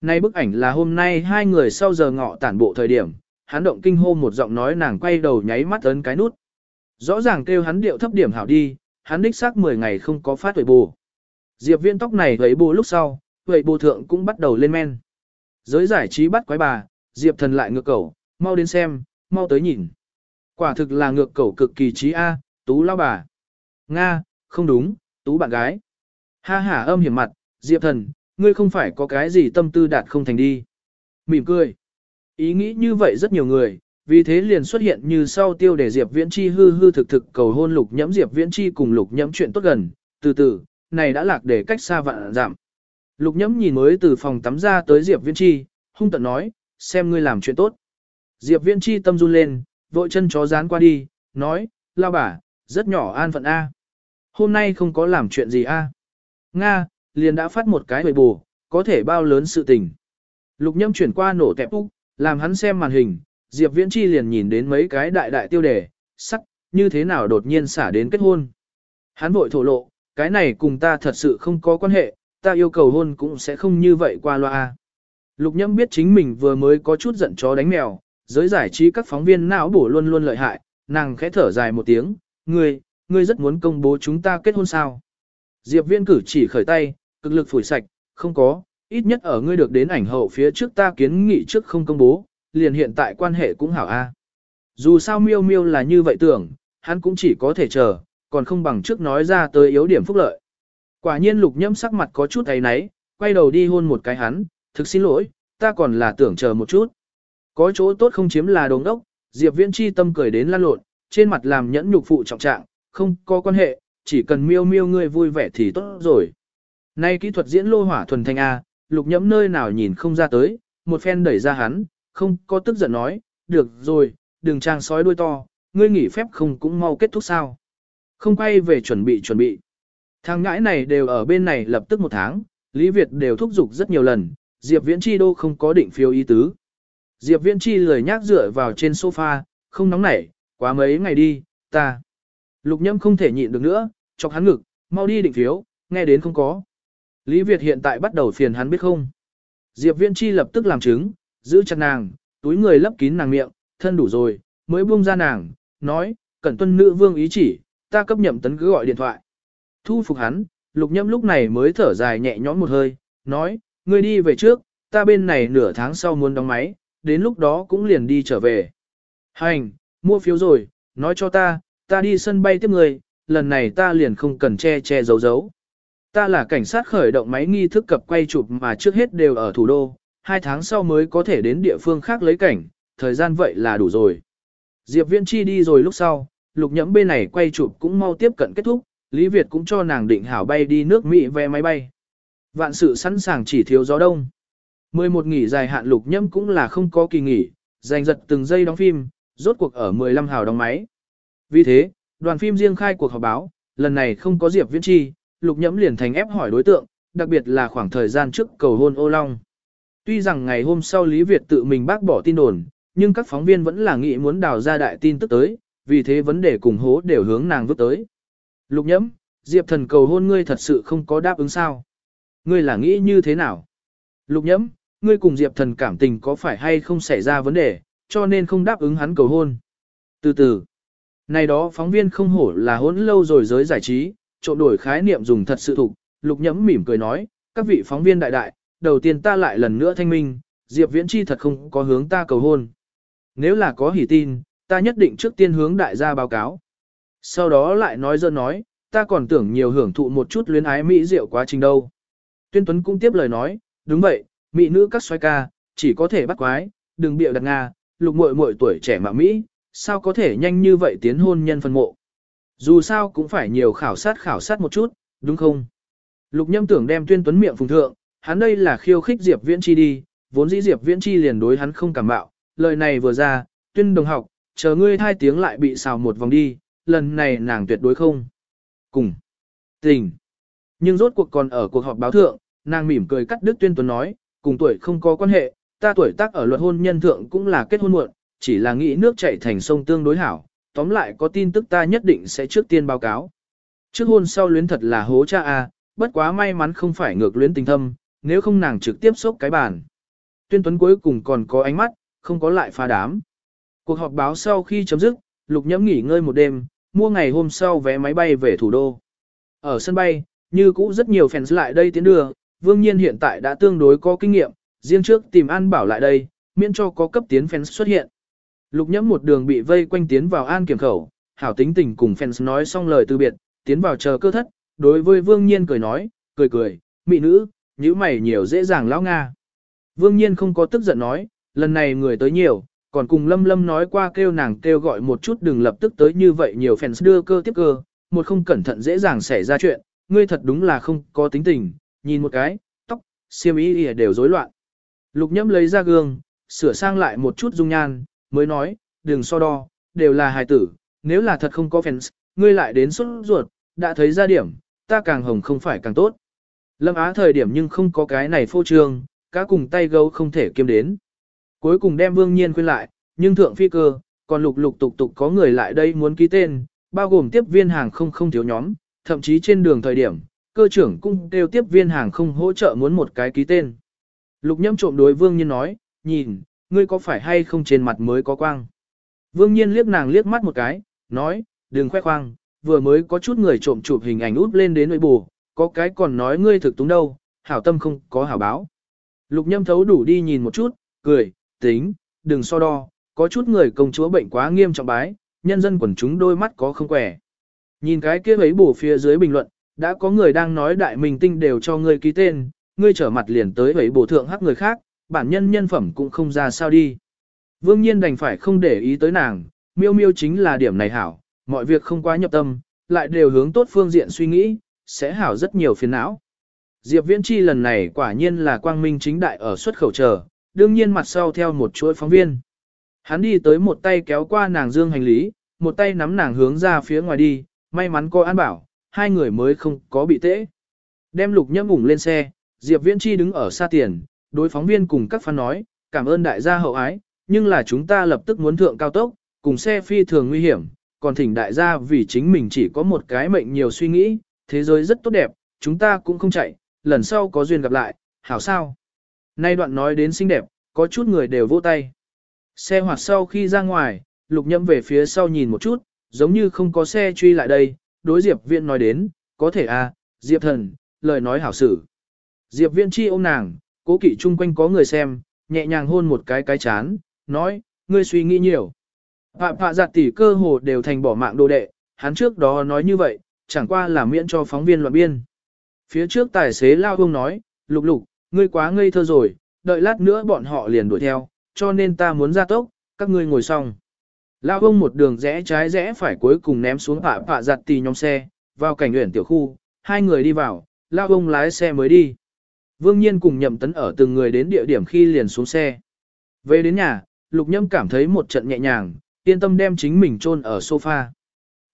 Nay bức ảnh là hôm nay hai người sau giờ ngọ tản bộ thời điểm, hắn động kinh hô một giọng nói nàng quay đầu nháy mắt ấn cái nút. Rõ ràng kêu hắn điệu thấp điểm hảo đi, hắn đích xác 10 ngày không có phát huệ bù. Diệp viên tóc này huệ bù lúc sau, huệ bù thượng cũng bắt đầu lên men. Giới giải trí bắt quái bà, Diệp thần lại ngược cầu, mau đến xem, mau tới nhìn. Quả thực là ngược cầu cực kỳ trí A, tú lao bà. Nga, không đúng, tú bạn gái. Ha ha âm hiểm mặt, Diệp thần, ngươi không phải có cái gì tâm tư đạt không thành đi. Mỉm cười. Ý nghĩ như vậy rất nhiều người, vì thế liền xuất hiện như sau tiêu để Diệp Viễn Chi hư hư thực thực cầu hôn lục nhẫm Diệp Viễn Chi cùng lục nhẫm chuyện tốt gần, từ từ, này đã lạc để cách xa vạn giảm. Lục nhẫm nhìn mới từ phòng tắm ra tới Diệp Viễn Chi, hung tận nói, xem ngươi làm chuyện tốt. Diệp Viễn Chi tâm run lên, vội chân chó dán qua đi, nói, lao bà, rất nhỏ an phận A. Hôm nay không có làm chuyện gì A. Nga, liền đã phát một cái bầy bù, có thể bao lớn sự tình. Lục nhâm chuyển qua nổ tẹp úc, làm hắn xem màn hình, Diệp Viễn Chi liền nhìn đến mấy cái đại đại tiêu đề, sắc, như thế nào đột nhiên xả đến kết hôn. Hắn vội thổ lộ, cái này cùng ta thật sự không có quan hệ, ta yêu cầu hôn cũng sẽ không như vậy qua loa. Lục nhâm biết chính mình vừa mới có chút giận chó đánh mèo, giới giải trí các phóng viên não bổ luôn luôn lợi hại, nàng khẽ thở dài một tiếng, ngươi, ngươi rất muốn công bố chúng ta kết hôn sao. Diệp Viễn cử chỉ khởi tay, cực lực phủi sạch, không có, ít nhất ở ngươi được đến ảnh hậu phía trước ta kiến nghị trước không công bố, liền hiện tại quan hệ cũng hảo a. Dù sao miêu miêu là như vậy tưởng, hắn cũng chỉ có thể chờ, còn không bằng trước nói ra tới yếu điểm phúc lợi. Quả nhiên lục nhâm sắc mặt có chút ấy náy, quay đầu đi hôn một cái hắn, thực xin lỗi, ta còn là tưởng chờ một chút. Có chỗ tốt không chiếm là đồng đốc, Diệp Viễn chi tâm cười đến lan lộn, trên mặt làm nhẫn nhục phụ trọng trạng, không có quan hệ, chỉ cần miêu miêu ngươi vui vẻ thì tốt rồi. Nay kỹ thuật diễn lô hỏa thuần thanh A, lục nhẫm nơi nào nhìn không ra tới, một phen đẩy ra hắn, không có tức giận nói, được rồi, đừng trang sói đuôi to, ngươi nghỉ phép không cũng mau kết thúc sao. Không quay về chuẩn bị chuẩn bị. Thằng ngãi này đều ở bên này lập tức một tháng, Lý Việt đều thúc giục rất nhiều lần, Diệp Viễn Chi đô không có định phiếu ý tứ. Diệp Viễn Chi lười nhác dựa vào trên sofa, không nóng nảy, quá mấy ngày đi, ta. Lục nhâm không thể nhịn được nữa, chọc hắn ngực, mau đi định phiếu, nghe đến không có. Lý Việt hiện tại bắt đầu phiền hắn biết không. Diệp Viễn Chi lập tức làm chứng, giữ chặt nàng, túi người lấp kín nàng miệng, thân đủ rồi, mới buông ra nàng, nói, cẩn tuân nữ vương ý chỉ, ta cấp nhậm tấn cứ gọi điện thoại. Thu phục hắn, lục nhâm lúc này mới thở dài nhẹ nhõm một hơi, nói, ngươi đi về trước, ta bên này nửa tháng sau muốn đóng máy, đến lúc đó cũng liền đi trở về. Hành, mua phiếu rồi, nói cho ta, ta đi sân bay tiếp người, lần này ta liền không cần che che giấu giấu. Ta là cảnh sát khởi động máy nghi thức cập quay chụp mà trước hết đều ở thủ đô, hai tháng sau mới có thể đến địa phương khác lấy cảnh, thời gian vậy là đủ rồi. Diệp Viễn Chi đi rồi lúc sau, lục nhẫm bên này quay chụp cũng mau tiếp cận kết thúc, Lý Việt cũng cho nàng định hảo bay đi nước Mỹ vé máy bay. Vạn sự sẵn sàng chỉ thiếu gió đông. 11 nghỉ dài hạn lục nhẫm cũng là không có kỳ nghỉ, giành giật từng giây đóng phim, rốt cuộc ở 15 hào đóng máy. Vì thế, đoàn phim riêng khai cuộc họp báo, lần này không có Diệp Viễn Chi, lục nhẫm liền thành ép hỏi đối tượng, đặc biệt là khoảng thời gian trước cầu hôn ô long. Tuy rằng ngày hôm sau Lý Việt tự mình bác bỏ tin đồn, nhưng các phóng viên vẫn là nghĩ muốn đào ra đại tin tức tới, vì thế vấn đề cùng hố đều hướng nàng vứt tới. Lục nhẫm, Diệp thần cầu hôn ngươi thật sự không có đáp ứng sao? Ngươi là nghĩ như thế nào? Lục nhẫm, ngươi cùng Diệp thần cảm tình có phải hay không xảy ra vấn đề, cho nên không đáp ứng hắn cầu hôn. Từ từ, này đó phóng viên không hổ là hỗn lâu rồi giới giải trí, trộn đổi khái niệm dùng thật sự thục, lục nhẫm mỉm cười nói, các vị phóng viên đại đại, đầu tiên ta lại lần nữa thanh minh, Diệp Viễn Chi thật không có hướng ta cầu hôn. Nếu là có hỉ tin, ta nhất định trước tiên hướng đại gia báo cáo. Sau đó lại nói dơ nói, ta còn tưởng nhiều hưởng thụ một chút luyến ái mỹ diệu quá trình đâu. Tuyên Tuấn cũng tiếp lời nói, đúng vậy, mỹ nữ các xoay ca, chỉ có thể bắt quái, đừng bịa đặt Nga, lục muội muội tuổi trẻ mà Mỹ, sao có thể nhanh như vậy tiến hôn nhân phân mộ. Dù sao cũng phải nhiều khảo sát khảo sát một chút, đúng không? Lục nhâm tưởng đem tuyên tuấn miệng phùng thượng, hắn đây là khiêu khích Diệp Viễn Chi đi, vốn dĩ Diệp Viễn Chi liền đối hắn không cảm bạo, lời này vừa ra, tuyên đồng học, chờ ngươi hai tiếng lại bị xào một vòng đi, lần này nàng tuyệt đối không. Cùng. Tình. Nhưng rốt cuộc còn ở cuộc họp báo thượng, nàng mỉm cười cắt đứt tuyên tuấn nói, cùng tuổi không có quan hệ, ta tuổi tác ở luật hôn nhân thượng cũng là kết hôn muộn, chỉ là nghĩ nước chảy thành sông tương đối hảo, tóm lại có tin tức ta nhất định sẽ trước tiên báo cáo. Trước hôn sau luyến thật là hố cha a, bất quá may mắn không phải ngược luyến tình thâm, nếu không nàng trực tiếp xúc cái bàn. Tuyên Tuấn cuối cùng còn có ánh mắt, không có lại pha đám. Cuộc họp báo sau khi chấm dứt, Lục Nhẫm nghỉ ngơi một đêm, mua ngày hôm sau vé máy bay về thủ đô. Ở sân bay, như cũ rất nhiều fans lại đây tiến đưa, Vương Nhiên hiện tại đã tương đối có kinh nghiệm, riêng trước tìm An Bảo lại đây, miễn cho có cấp tiến fans xuất hiện. Lục Nhẫm một đường bị vây quanh tiến vào An kiểm khẩu, hảo tính tình cùng fans nói xong lời từ biệt, tiến vào chờ cơ thất, đối với Vương Nhiên cười nói, cười cười, mị nữ, nữ mày nhiều dễ dàng lão nga. Vương Nhiên không có tức giận nói, lần này người tới nhiều, còn cùng Lâm Lâm nói qua kêu nàng kêu gọi một chút đừng lập tức tới như vậy nhiều fans đưa cơ tiếp cơ, một không cẩn thận dễ dàng xảy ra chuyện, ngươi thật đúng là không có tính tình, nhìn một cái, tóc, xiêm y đều rối loạn. Lục nhẫm lấy ra gương, sửa sang lại một chút dung nhan, mới nói, đừng so đo, đều là hài tử, nếu là thật không có fans, ngươi lại đến xuất ruột, đã thấy ra điểm, ta càng hồng không phải càng tốt. Lâm Á thời điểm nhưng không có cái này phô trương, cá cùng tay gấu không thể kiêm đến. Cuối cùng đem Vương Nhiên khuyên lại, nhưng thượng phi cơ, còn lục lục tục tục có người lại đây muốn ký tên, bao gồm tiếp viên hàng không không thiếu nhóm, thậm chí trên đường thời điểm, cơ trưởng cung kêu tiếp viên hàng không hỗ trợ muốn một cái ký tên. Lục nhâm trộm đối Vương Nhiên nói, nhìn, ngươi có phải hay không trên mặt mới có quang. Vương Nhiên liếc nàng liếc mắt một cái, nói, đừng khoe khoang, vừa mới có chút người trộm chụp hình ảnh út lên đến nội bù, có cái còn nói ngươi thực túng đâu, hảo tâm không có hảo báo. Lục nhâm thấu đủ đi nhìn một chút, cười, tính, đừng so đo, có chút người công chúa bệnh quá nghiêm trọng bái, nhân dân quần chúng đôi mắt có không khỏe. Nhìn cái kia ấy bổ phía dưới bình luận, đã có người đang nói đại minh tinh đều cho ngươi ký tên, ngươi trở mặt liền tới ấy bổ thượng hắc người khác, bản nhân nhân phẩm cũng không ra sao đi. Vương nhiên đành phải không để ý tới nàng, miêu miêu chính là điểm này hảo, mọi việc không quá nhập tâm, lại đều hướng tốt phương diện suy nghĩ, sẽ hảo rất nhiều phiền não. Diệp Viễn Chi lần này quả nhiên là quang minh chính đại ở xuất khẩu chờ, đương nhiên mặt sau theo một chuỗi phóng viên. Hắn đi tới một tay kéo qua nàng dương hành lý, một tay nắm nàng hướng ra phía ngoài đi, may mắn có an bảo, hai người mới không có bị tễ. Đem lục nhâm ủng lên xe, Diệp Viễn Chi đứng ở xa tiền, đối phóng viên cùng các fan nói, cảm ơn đại gia hậu ái, nhưng là chúng ta lập tức muốn thượng cao tốc, cùng xe phi thường nguy hiểm, còn thỉnh đại gia vì chính mình chỉ có một cái mệnh nhiều suy nghĩ, thế giới rất tốt đẹp, chúng ta cũng không chạy, lần sau có duyên gặp lại, hảo sao. Nay đoạn nói đến xinh đẹp, có chút người đều vỗ tay. Xe hoạt sau khi ra ngoài, lục nhâm về phía sau nhìn một chút, giống như không có xe truy lại đây, đối Diệp Viễn nói đến, có thể à, Diệp thần, lời nói hảo xử. Diệp Viễn chi ôm nàng, cố kỵ chung quanh có người xem, nhẹ nhàng hôn một cái cái chán, nói, ngươi suy nghĩ nhiều. Phạm phạ giặt tỷ cơ hồ đều thành bỏ mạng đồ đệ, hắn trước đó nói như vậy, chẳng qua là miễn cho phóng viên loạn biên. Phía trước tài xế lao hông nói, lục lục, ngươi quá ngây thơ rồi, đợi lát nữa bọn họ liền đuổi theo, cho nên ta muốn ra tốc, các ngươi ngồi xong. Lao hông một đường rẽ trái rẽ phải cuối cùng ném xuống phạ phạ giặt tỷ nhóm xe, vào cảnh nguyện tiểu khu, hai người đi vào, lao hông lái xe mới đi. Vương Nhiên cùng nhậm tấn ở từng người đến địa điểm khi liền xuống xe. Về đến nhà, Lục Nhâm cảm thấy một trận nhẹ nhàng, yên tâm đem chính mình chôn ở sofa.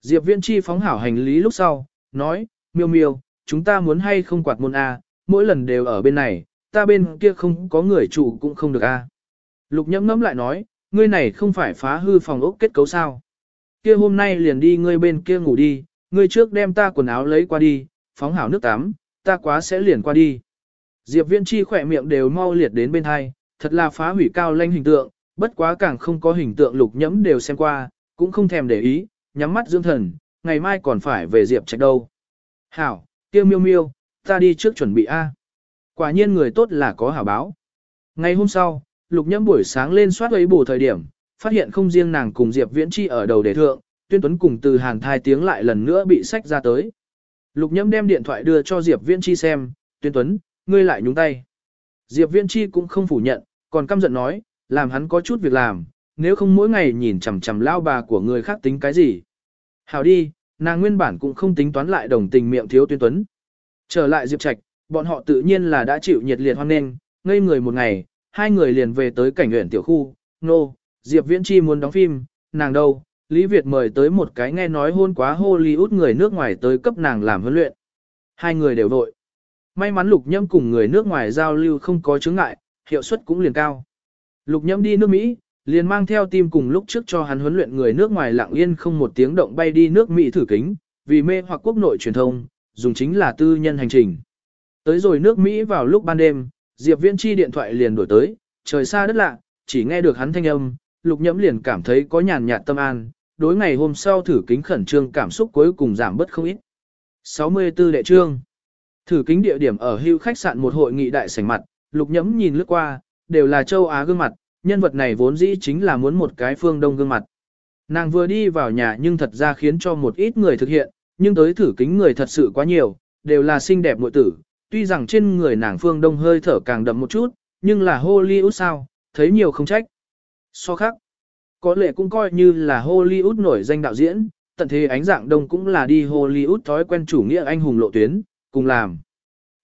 Diệp Viễn Chi phóng hảo hành lý lúc sau, nói, miêu miêu, chúng ta muốn hay không quạt môn A, mỗi lần đều ở bên này, ta bên kia không có người chủ cũng không được A. Lục Nhâm ngẫm lại nói, ngươi này không phải phá hư phòng ốc kết cấu sao. Kia hôm nay liền đi ngươi bên kia ngủ đi, ngươi trước đem ta quần áo lấy qua đi, phóng hảo nước tắm, ta quá sẽ liền qua đi. Diệp Viễn Chi khỏe miệng đều mau liệt đến bên hai, thật là phá hủy cao lanh hình tượng, bất quá càng không có hình tượng lục nhẫm đều xem qua, cũng không thèm để ý, nhắm mắt dưỡng thần, ngày mai còn phải về Diệp Trạch đâu. Hảo, tiêu miêu miêu, ta đi trước chuẩn bị A. Quả nhiên người tốt là có hảo báo. Ngày hôm sau, lục nhẫm buổi sáng lên soát ấy bù thời điểm, phát hiện không riêng nàng cùng Diệp Viễn Chi ở đầu đề thượng, tuyên tuấn cùng từ hàng thai tiếng lại lần nữa bị sách ra tới. Lục nhẫm đem điện thoại đưa cho Diệp Viễn Chi xem, tuyên tuấn, ngươi lại nhúng tay. Diệp Viễn Chi cũng không phủ nhận, còn căm giận nói, làm hắn có chút việc làm, nếu không mỗi ngày nhìn chằm chằm lao bà của người khác tính cái gì. Hào đi, nàng nguyên bản cũng không tính toán lại đồng tình miệng thiếu tuyên tuấn. Trở lại Diệp Trạch, bọn họ tự nhiên là đã chịu nhiệt liệt hoan nghênh, ngây người một ngày, hai người liền về tới cảnh huyện tiểu khu, nô, no, Diệp Viễn Chi muốn đóng phim, nàng đâu, Lý Việt mời tới một cái nghe nói hôn quá Hollywood người nước ngoài tới cấp nàng làm huấn luyện. Hai người đều vội. May mắn lục nhâm cùng người nước ngoài giao lưu không có chứng ngại, hiệu suất cũng liền cao. Lục nhâm đi nước Mỹ, liền mang theo tim cùng lúc trước cho hắn huấn luyện người nước ngoài lặng yên không một tiếng động bay đi nước Mỹ thử kính, vì mê hoặc quốc nội truyền thông, dùng chính là tư nhân hành trình. Tới rồi nước Mỹ vào lúc ban đêm, Diệp Viễn Chi điện thoại liền đổi tới, trời xa đất lạ, chỉ nghe được hắn thanh âm, lục Nhâm liền cảm thấy có nhàn nhạt tâm an, đối ngày hôm sau thử kính khẩn trương cảm xúc cuối cùng giảm bớt không ít. 64 đệ trương Thử kính địa điểm ở hưu khách sạn một hội nghị đại sảnh mặt, lục nhẫm nhìn lướt qua, đều là châu Á gương mặt, nhân vật này vốn dĩ chính là muốn một cái phương đông gương mặt. Nàng vừa đi vào nhà nhưng thật ra khiến cho một ít người thực hiện, nhưng tới thử kính người thật sự quá nhiều, đều là xinh đẹp muội tử, tuy rằng trên người nàng phương đông hơi thở càng đậm một chút, nhưng là Hollywood sao, thấy nhiều không trách. So khác, có lẽ cũng coi như là Hollywood nổi danh đạo diễn, tận thế ánh dạng đông cũng là đi Hollywood thói quen chủ nghĩa anh hùng lộ tuyến, cùng làm.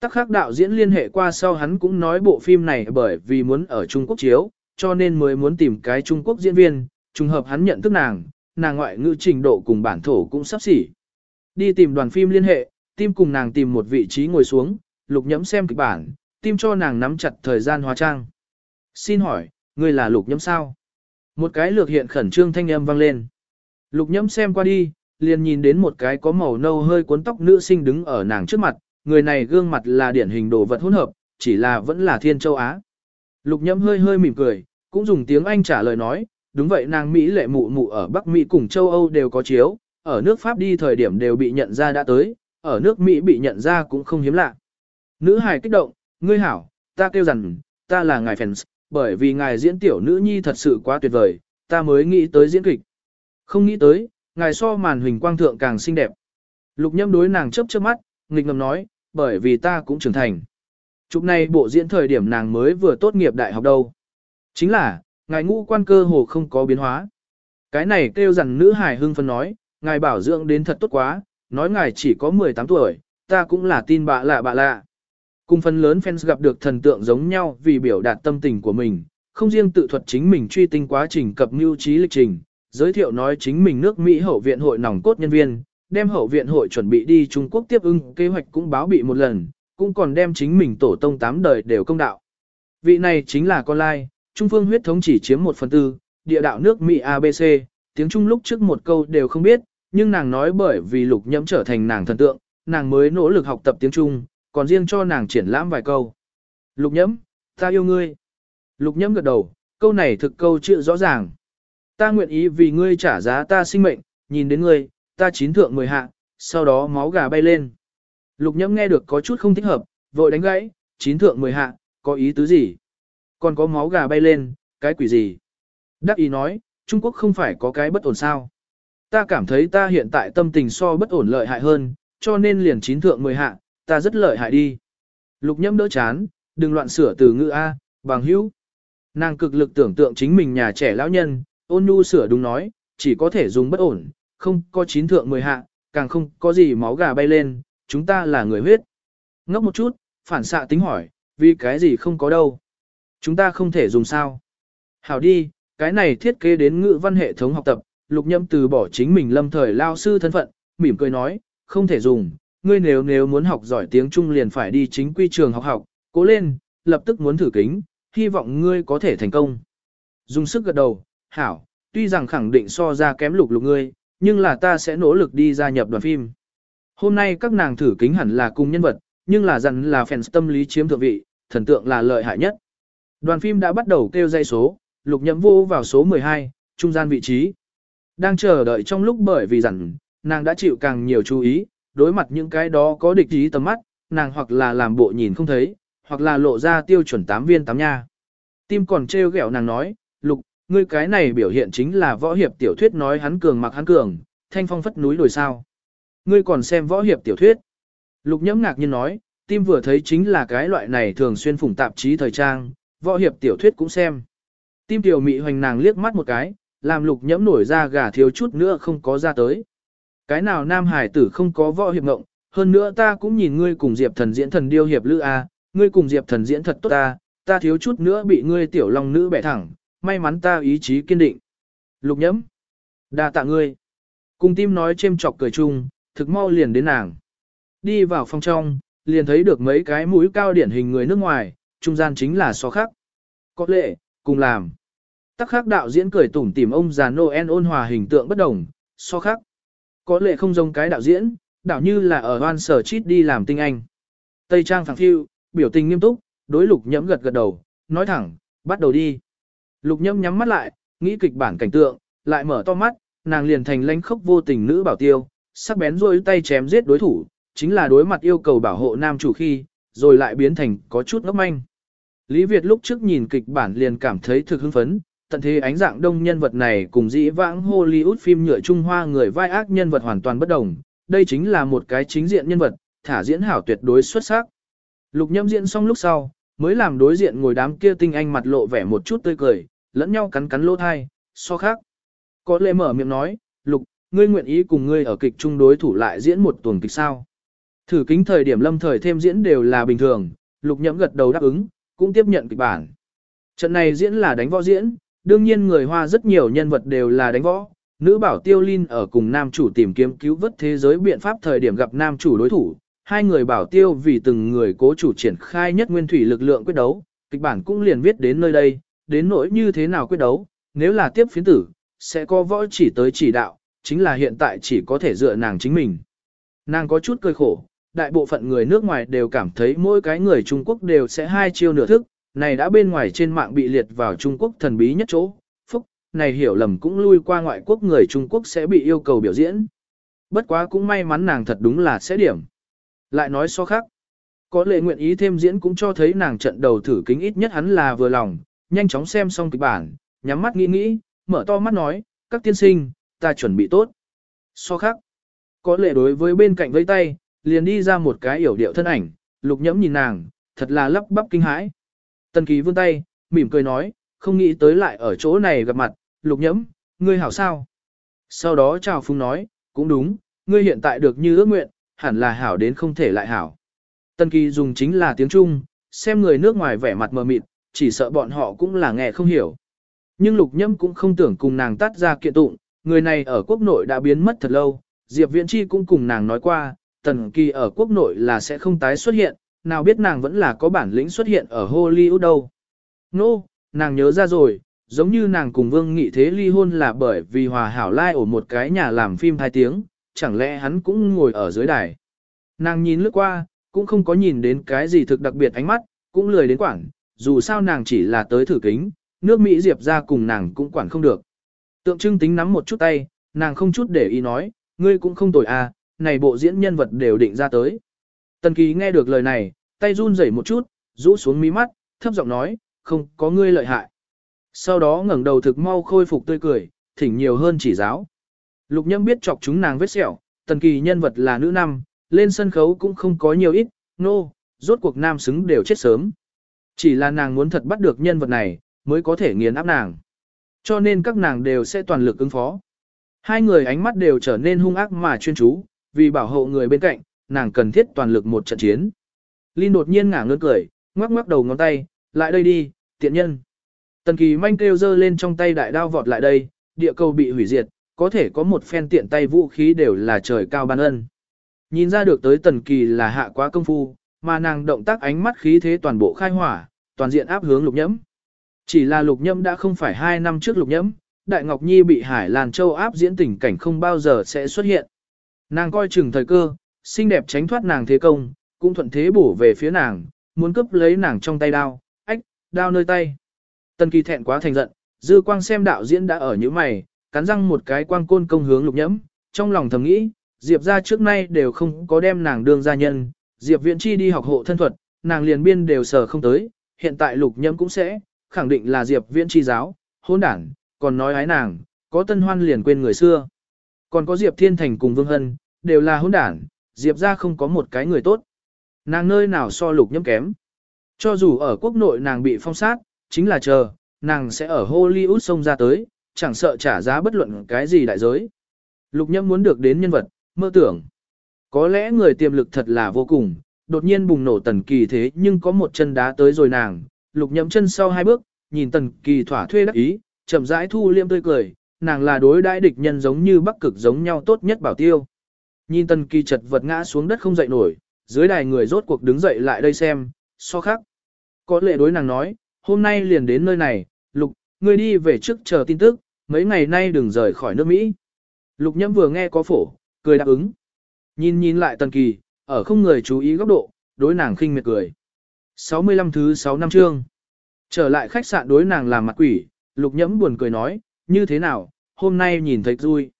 Tắc khắc đạo diễn liên hệ qua sau hắn cũng nói bộ phim này bởi vì muốn ở Trung Quốc chiếu, cho nên mới muốn tìm cái Trung Quốc diễn viên, trùng hợp hắn nhận thức nàng, nàng ngoại ngữ trình độ cùng bản thổ cũng sắp xỉ. Đi tìm đoàn phim liên hệ, tim cùng nàng tìm một vị trí ngồi xuống, lục nhẫm xem kịch bản, tim cho nàng nắm chặt thời gian hóa trang. Xin hỏi, người là lục nhẫm sao? Một cái lược hiện khẩn trương thanh âm vang lên. Lục nhẫm xem qua đi, liền nhìn đến một cái có màu nâu hơi cuốn tóc nữ sinh đứng ở nàng trước mặt, người này gương mặt là điển hình đồ vật hỗn hợp, chỉ là vẫn là thiên châu Á. Lục nhẫm hơi hơi mỉm cười, cũng dùng tiếng Anh trả lời nói, đúng vậy nàng Mỹ lệ mụ mụ ở Bắc Mỹ cùng châu Âu đều có chiếu, ở nước Pháp đi thời điểm đều bị nhận ra đã tới, ở nước Mỹ bị nhận ra cũng không hiếm lạ. Nữ hài kích động, ngươi hảo, ta kêu rằng, ta là ngài fans, bởi vì ngài diễn tiểu nữ nhi thật sự quá tuyệt vời, ta mới nghĩ tới diễn kịch. Không nghĩ tới, ngài so màn hình quang thượng càng xinh đẹp. Lục nhâm đối nàng chớp chớp mắt, nghịch ngầm nói, bởi vì ta cũng trưởng thành. Chụp này bộ diễn thời điểm nàng mới vừa tốt nghiệp đại học đâu. Chính là, ngài ngũ quan cơ hồ không có biến hóa. Cái này kêu rằng nữ hài hưng phân nói, ngài bảo dưỡng đến thật tốt quá, nói ngài chỉ có 18 tuổi, ta cũng là tin bạ lạ bạ lạ. Cùng phần lớn fans gặp được thần tượng giống nhau vì biểu đạt tâm tình của mình, không riêng tự thuật chính mình truy tinh quá trình cập mưu trí lịch trình, giới thiệu nói chính mình nước Mỹ hậu viện hội nòng cốt nhân viên, đem hậu viện hội chuẩn bị đi Trung Quốc tiếp ưng kế hoạch cũng báo bị một lần, cũng còn đem chính mình tổ tông tám đời đều công đạo. Vị này chính là con lai, Trung phương huyết thống chỉ chiếm một phần tư, địa đạo nước Mỹ ABC, tiếng Trung lúc trước một câu đều không biết, nhưng nàng nói bởi vì lục nhẫm trở thành nàng thần tượng, nàng mới nỗ lực học tập tiếng Trung, còn riêng cho nàng triển lãm vài câu. Lục nhẫm, ta yêu ngươi. Lục nhẫm gật đầu, câu này thực câu chữ rõ ràng. Ta nguyện ý vì ngươi trả giá ta sinh mệnh, nhìn đến ngươi, ta chín thượng mười hạ, sau đó máu gà bay lên. Lục nhẫm nghe được có chút không thích hợp, vội đánh gãy, chín thượng mười hạ, có ý tứ gì? Còn có máu gà bay lên, cái quỷ gì? Đắc ý nói, Trung Quốc không phải có cái bất ổn sao? Ta cảm thấy ta hiện tại tâm tình so bất ổn lợi hại hơn, cho nên liền chín thượng mười hạ, ta rất lợi hại đi. Lục nhẫm đỡ chán, đừng loạn sửa từ ngữ A, bằng hữu. Nàng cực lực tưởng tượng chính mình nhà trẻ lão nhân, ôn nhu sửa đúng nói, chỉ có thể dùng bất ổn, không có chín thượng mười hạ, càng không có gì máu gà bay lên, chúng ta là người huyết. Ngốc một chút, phản xạ tính hỏi, vì cái gì không có đâu. Chúng ta không thể dùng sao. Hảo đi, cái này thiết kế đến ngữ văn hệ thống học tập, lục nhâm từ bỏ chính mình lâm thời lao sư thân phận, mỉm cười nói, không thể dùng, ngươi nếu nếu muốn học giỏi tiếng Trung liền phải đi chính quy trường học học, cố lên, lập tức muốn thử kính, hy vọng ngươi có thể thành công. Dùng sức gật đầu, hảo, tuy rằng khẳng định so ra kém lục lục ngươi, nhưng là ta sẽ nỗ lực đi gia nhập đoàn phim. Hôm nay các nàng thử kính hẳn là cùng nhân vật, nhưng là dặn là fans tâm lý chiếm thượng vị, thần tượng là lợi hại nhất. Đoàn phim đã bắt đầu kêu dây số, lục nhậm vô vào số 12, trung gian vị trí. Đang chờ đợi trong lúc bởi vì rằng, nàng đã chịu càng nhiều chú ý, đối mặt những cái đó có địch ý tầm mắt, nàng hoặc là làm bộ nhìn không thấy, hoặc là lộ ra tiêu chuẩn tám viên tám nha. Tim còn trêu ghẹo nàng nói, ngươi cái này biểu hiện chính là võ hiệp tiểu thuyết nói hắn cường mặc hắn cường, thanh phong phất núi đồi sao. Ngươi còn xem võ hiệp tiểu thuyết. Lục nhẫm ngạc nhiên nói, tim vừa thấy chính là cái loại này thường xuyên phủng tạp chí thời trang, võ hiệp tiểu thuyết cũng xem. Tim tiểu mị hoành nàng liếc mắt một cái, làm lục nhẫm nổi ra gà thiếu chút nữa không có ra tới. Cái nào nam hải tử không có võ hiệp ngộng, hơn nữa ta cũng nhìn ngươi cùng Diệp thần diễn thần điêu hiệp lữ A, ngươi cùng Diệp thần diễn thật tốt ta, ta thiếu chút nữa bị ngươi tiểu long nữ bẻ thẳng, may mắn ta ý chí kiên định. Lục nhẫm, đa tạ ngươi. Cùng tim nói chêm chọc cười chung, thực mau liền đến nàng. Đi vào phòng trong, liền thấy được mấy cái mũi cao điển hình người nước ngoài, trung gian chính là so khác. Có lệ, cùng làm. Tắc khắc đạo diễn cười tủm tỉm ông già Noel ôn hòa hình tượng bất đồng, so khác. Có lệ không giống cái đạo diễn, đạo như là ở hoan sở chít đi làm tinh anh. Tây trang phẳng phiu, biểu tình nghiêm túc, đối lục nhẫm gật gật đầu, nói thẳng, bắt đầu đi. Lục Nhâm nhắm mắt lại, nghĩ kịch bản cảnh tượng, lại mở to mắt, nàng liền thành lãnh khốc vô tình nữ bảo tiêu, sắc bén rôi tay chém giết đối thủ, chính là đối mặt yêu cầu bảo hộ nam chủ khi, rồi lại biến thành có chút ngốc manh. Lý Việt lúc trước nhìn kịch bản liền cảm thấy thực hưng phấn, tận thế ánh dạng đông nhân vật này cùng dĩ vãng Hollywood phim nhựa Trung Hoa người vai ác nhân vật hoàn toàn bất đồng, đây chính là một cái chính diện nhân vật, thả diễn hảo tuyệt đối xuất sắc. Lục nhâm diễn xong lúc sau, mới làm đối diện ngồi đám kia tinh anh mặt lộ vẻ một chút tươi cười, lẫn nhau cắn cắn lỗ thai, so khác. Có lệ mở miệng nói, Lục, ngươi nguyện ý cùng ngươi ở kịch trung đối thủ lại diễn một tuần kịch sao. Thử kính thời điểm lâm thời thêm diễn đều là bình thường, Lục nhẫm gật đầu đáp ứng, cũng tiếp nhận kịch bản. Trận này diễn là đánh võ diễn, đương nhiên người Hoa rất nhiều nhân vật đều là đánh võ. Nữ bảo Tiêu Linh ở cùng nam chủ tìm kiếm cứu vớt thế giới biện pháp thời điểm gặp nam chủ đối thủ, hai người bảo tiêu vì từng người cố chủ triển khai nhất nguyên thủy lực lượng quyết đấu, kịch bản cũng liền viết đến nơi đây, đến nỗi như thế nào quyết đấu, nếu là tiếp phiến tử, sẽ có võ chỉ tới chỉ đạo, chính là hiện tại chỉ có thể dựa nàng chính mình. Nàng có chút cười khổ, đại bộ phận người nước ngoài đều cảm thấy mỗi cái người Trung Quốc đều sẽ hai chiêu nửa thức, này đã bên ngoài trên mạng bị liệt vào Trung Quốc thần bí nhất chỗ, phúc, này hiểu lầm cũng lui qua ngoại quốc người Trung Quốc sẽ bị yêu cầu biểu diễn. Bất quá cũng may mắn nàng thật đúng là sẽ điểm. Lại nói so khác, có lệ nguyện ý thêm diễn cũng cho thấy nàng trận đầu thử kính ít nhất hắn là vừa lòng, nhanh chóng xem xong kịch bản, nhắm mắt nghĩ nghĩ, mở to mắt nói, các tiên sinh, ta chuẩn bị tốt. So khác, có lệ đối với bên cạnh vây tay, liền đi ra một cái yểu điệu thân ảnh, lục nhẫm nhìn nàng, thật là lắp bắp kinh hãi. Tần Kỳ vươn tay, mỉm cười nói, không nghĩ tới lại ở chỗ này gặp mặt, lục nhẫm, ngươi hảo sao? Sau đó chào phung nói, cũng đúng, ngươi hiện tại được như ước nguyện, hẳn là hảo đến không thể lại hảo. Tần Kỳ dùng chính là tiếng Trung, xem người nước ngoài vẻ mặt mờ mịt, chỉ sợ bọn họ cũng là nghe không hiểu. Nhưng lục nhâm cũng không tưởng cùng nàng tắt ra kiện tụng, người này ở quốc nội đã biến mất thật lâu, Diệp Viễn Chi cũng cùng nàng nói qua, Tần Kỳ ở quốc nội là sẽ không tái xuất hiện, nào biết nàng vẫn là có bản lĩnh xuất hiện ở Hollywood đâu. Nô, no, nàng nhớ ra rồi, giống như nàng cùng Vương Nghị Thế ly hôn là bởi vì hòa hảo lai ở một cái nhà làm phim hai tiếng, chẳng lẽ hắn cũng ngồi ở dưới đài. Nàng nhìn lướt qua, cũng không có nhìn đến cái gì thực đặc biệt ánh mắt, cũng lười đến quảng, dù sao nàng chỉ là tới thử kính, nước Mỹ Diệp ra cùng nàng cũng quản không được. Tượng trưng tính nắm một chút tay, nàng không chút để ý nói, ngươi cũng không tội à, này bộ diễn nhân vật đều định ra tới. Tần Kỳ nghe được lời này, tay run rẩy một chút, rũ xuống mí mắt, thấp giọng nói, không có ngươi lợi hại. Sau đó ngẩng đầu thực mau khôi phục tươi cười, thỉnh nhiều hơn chỉ giáo. Lục nhâm biết chọc chúng nàng vết sẹo, Tần Kỳ nhân vật là nữ năm, lên sân khấu cũng không có nhiều ít, nô, no, rốt cuộc nam xứng đều chết sớm. Chỉ là nàng muốn thật bắt được nhân vật này, mới có thể nghiền áp nàng. Cho nên các nàng đều sẽ toàn lực ứng phó. Hai người ánh mắt đều trở nên hung ác mà chuyên chú, vì bảo hộ người bên cạnh, nàng cần thiết toàn lực một trận chiến. Linh đột nhiên ngả ngớn cười, ngoắc ngoắc đầu ngón tay, lại đây đi, tiện nhân. Tần kỳ manh kêu dơ lên trong tay đại đao vọt lại đây, địa cầu bị hủy diệt, có thể có một phen tiện tay vũ khí đều là trời cao ban ân. Nhìn ra được tới tần kỳ là hạ quá công phu, mà nàng động tác ánh mắt khí thế toàn bộ khai hỏa, toàn diện áp hướng lục nhẫm. Chỉ là lục nhẫm đã không phải hai năm trước lục nhẫm, Đại Ngọc Nhi bị Hải Lan Châu áp diễn tình cảnh không bao giờ sẽ xuất hiện. Nàng coi chừng thời cơ, xinh đẹp tránh thoát nàng thế công, cũng thuận thế bổ về phía nàng, muốn cướp lấy nàng trong tay đao, ách, đao nơi tay. Tần kỳ thẹn quá thành giận, dư quang xem đạo diễn đã ở như mày, cắn răng một cái quang côn công hướng lục nhẫm, trong lòng thầm nghĩ, Diệp ra trước nay đều không có đem nàng đương gia nhân, Diệp viện chi đi học hộ thân thuật, nàng liền biên đều sở không tới, hiện tại lục nhẫm cũng sẽ, khẳng định là Diệp viện chi giáo, hôn đảng, còn nói ái nàng, có tân hoan liền quên người xưa. Còn có Diệp Thiên Thành cùng Vương Hân, đều là hôn đảng, Diệp ra không có một cái người tốt. Nàng nơi nào so lục nhẫm kém. Cho dù ở quốc nội nàng bị phong sát, chính là chờ, nàng sẽ ở Hollywood xông ra tới, chẳng sợ trả giá bất luận cái gì đại giới. Lục Nhâm muốn được đến nhân vật, mơ tưởng. Có lẽ người tiềm lực thật là vô cùng, đột nhiên bùng nổ tần kỳ thế nhưng có một chân đá tới rồi nàng, lục Nhâm chân sau hai bước, nhìn tần kỳ thỏa thuê đắc ý, chậm rãi thu liêm tươi cười, nàng là đối đãi địch nhân giống như bắc cực giống nhau tốt nhất bảo tiêu. Nhìn tần kỳ chật vật ngã xuống đất không dậy nổi, dưới đài người rốt cuộc đứng dậy lại đây xem, so khác. Có lệ đối nàng nói, hôm nay liền đến nơi này, lục, ngươi đi về trước chờ tin tức, mấy ngày nay đừng rời khỏi nước Mỹ. Lục nhâm vừa nghe có phổ, cười đáp ứng. Nhìn nhìn lại tần kỳ, ở không người chú ý góc độ, đối nàng khinh miệt cười. 65 thứ 6 năm chương. Trở lại khách sạn đối nàng làm mặt quỷ, lục nhẫm buồn cười nói, như thế nào, hôm nay nhìn thấy vui.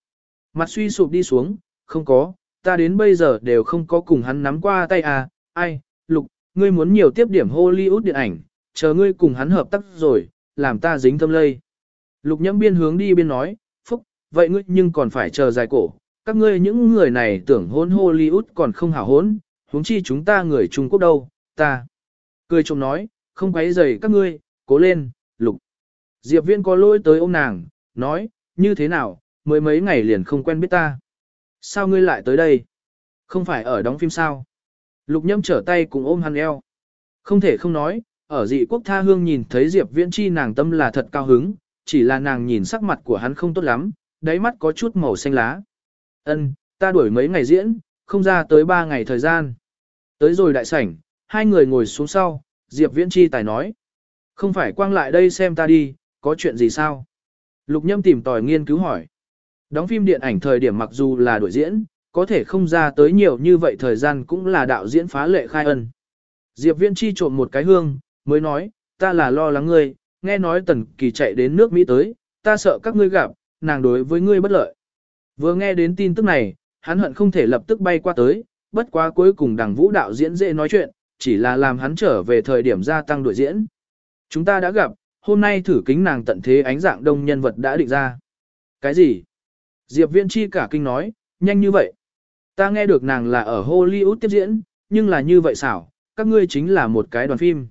Mặt suy sụp đi xuống, không có, ta đến bây giờ đều không có cùng hắn nắm qua tay à, ai, lục, ngươi muốn nhiều tiếp điểm Hollywood điện ảnh, chờ ngươi cùng hắn hợp tác rồi, làm ta dính thâm lây. Lục nhẫm biên hướng đi biên nói, phúc, vậy ngươi nhưng còn phải chờ dài cổ, các ngươi những người này tưởng hôn Hollywood còn không hảo hốn, huống chi chúng ta người Trung Quốc đâu, ta. Cười trông nói, không quấy rầy các ngươi, cố lên, lục. Diệp Viên có lỗi tới ôm nàng, nói, như thế nào, mới mấy ngày liền không quen biết ta. Sao ngươi lại tới đây? Không phải ở đóng phim sao? Lục nhâm trở tay cùng ôm hắn eo. Không thể không nói, ở dị quốc tha hương nhìn thấy Diệp Viễn chi nàng tâm là thật cao hứng, chỉ là nàng nhìn sắc mặt của hắn không tốt lắm, đáy mắt có chút màu xanh lá. Ân, ta đuổi mấy ngày diễn, không ra tới ba ngày thời gian. Tới rồi đại sảnh, hai người ngồi xuống sau, Diệp Viễn chi tài nói. Không phải quang lại đây xem ta đi, có chuyện gì sao? Lục Nhâm tìm tòi nghiên cứu hỏi. Đóng phim điện ảnh thời điểm mặc dù là đuổi diễn, có thể không ra tới nhiều như vậy thời gian cũng là đạo diễn phá lệ khai ân. Diệp Viễn chi trộm một cái hương, mới nói, ta là lo lắng ngươi, nghe nói Tần Kỳ chạy đến nước Mỹ tới, ta sợ các ngươi gặp, nàng đối với ngươi bất lợi. Vừa nghe đến tin tức này, hắn hận không thể lập tức bay qua tới, bất quá cuối cùng đằng vũ đạo diễn dễ nói chuyện, chỉ là làm hắn trở về thời điểm gia tăng đội diễn. Chúng ta đã gặp, hôm nay thử kính nàng tận thế ánh dạng đông nhân vật đã định ra. Cái gì? Diệp Viễn Chi cả kinh nói, nhanh như vậy. Ta nghe được nàng là ở Hollywood tiếp diễn, nhưng là như vậy xảo, các ngươi chính là một cái đoàn phim.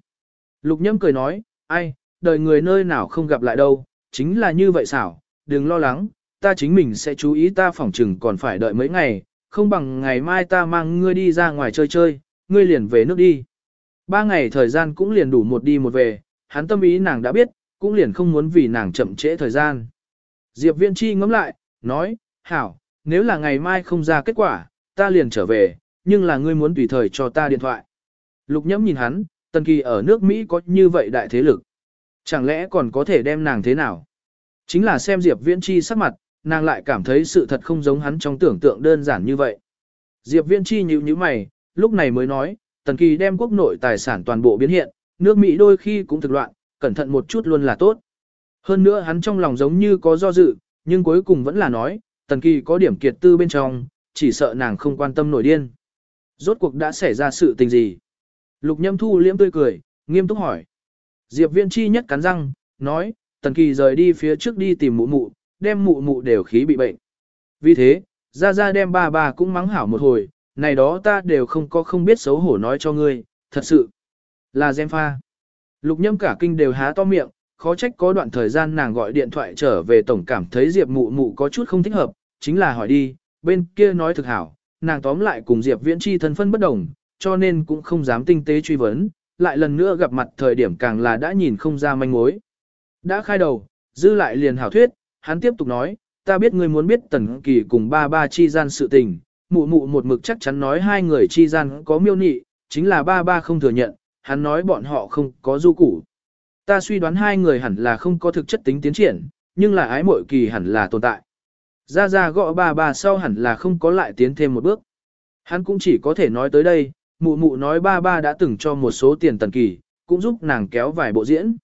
Lục nhâm cười nói, ai, đời người nơi nào không gặp lại đâu, chính là như vậy xảo, đừng lo lắng, ta chính mình sẽ chú ý ta phỏng chừng còn phải đợi mấy ngày, không bằng ngày mai ta mang ngươi đi ra ngoài chơi chơi, ngươi liền về nước đi. Ba ngày thời gian cũng liền đủ một đi một về, hắn tâm ý nàng đã biết, cũng liền không muốn vì nàng chậm trễ thời gian. Diệp Viễn Chi ngẫm lại, nói, hảo, nếu là ngày mai không ra kết quả, ta liền trở về, nhưng là ngươi muốn tùy thời cho ta điện thoại. Lục nhẫm nhìn hắn, Tần Kỳ ở nước Mỹ có như vậy đại thế lực. Chẳng lẽ còn có thể đem nàng thế nào? Chính là xem Diệp Viễn Chi sắc mặt, nàng lại cảm thấy sự thật không giống hắn trong tưởng tượng đơn giản như vậy. Diệp Viễn Chi nhíu nhíu mày, lúc này mới nói, Tần Kỳ đem quốc nội tài sản toàn bộ biến hiện, nước Mỹ đôi khi cũng thực loạn, cẩn thận một chút luôn là tốt. Hơn nữa hắn trong lòng giống như có do dự, nhưng cuối cùng vẫn là nói, Tần Kỳ có điểm kiệt tư bên trong, chỉ sợ nàng không quan tâm nổi điên. Rốt cuộc đã xảy ra sự tình gì? Lục Nhâm Thu liễm tươi cười, nghiêm túc hỏi. Diệp Viễn Chi nhất cắn răng, nói, Tần Kỳ rời đi phía trước đi tìm mụ mụ, đem mụ mụ đều khí bị bệnh. Vì thế, ra ra đem ba bà cũng mắng hảo một hồi, này đó ta đều không có không biết xấu hổ nói cho ngươi, thật sự là gem pha. Lục nhâm cả kinh đều há to miệng, khó trách có đoạn thời gian nàng gọi điện thoại trở về tổng cảm thấy Diệp mụ mụ có chút không thích hợp, chính là hỏi đi, bên kia nói thực hảo, nàng tóm lại cùng Diệp viễn chi thân phân bất đồng, cho nên cũng không dám tinh tế truy vấn, lại lần nữa gặp mặt thời điểm càng là đã nhìn không ra manh mối. Đã khai đầu, dư lại liền hảo thuyết, hắn tiếp tục nói, ta biết ngươi muốn biết tần kỳ cùng ba ba chi gian sự tình, mụ mụ một mực chắc chắn nói hai người chi gian có miêu nị, chính là ba ba không thừa nhận, hắn nói bọn họ không có du củ. Ta suy đoán hai người hẳn là không có thực chất tính tiến triển, nhưng là ái mội kỳ hẳn là tồn tại. Ra ra gõ ba ba sau hẳn là không có lại tiến thêm một bước. Hắn cũng chỉ có thể nói tới đây, mụ mụ nói ba ba đã từng cho một số tiền tần kỳ, cũng giúp nàng kéo vài bộ diễn.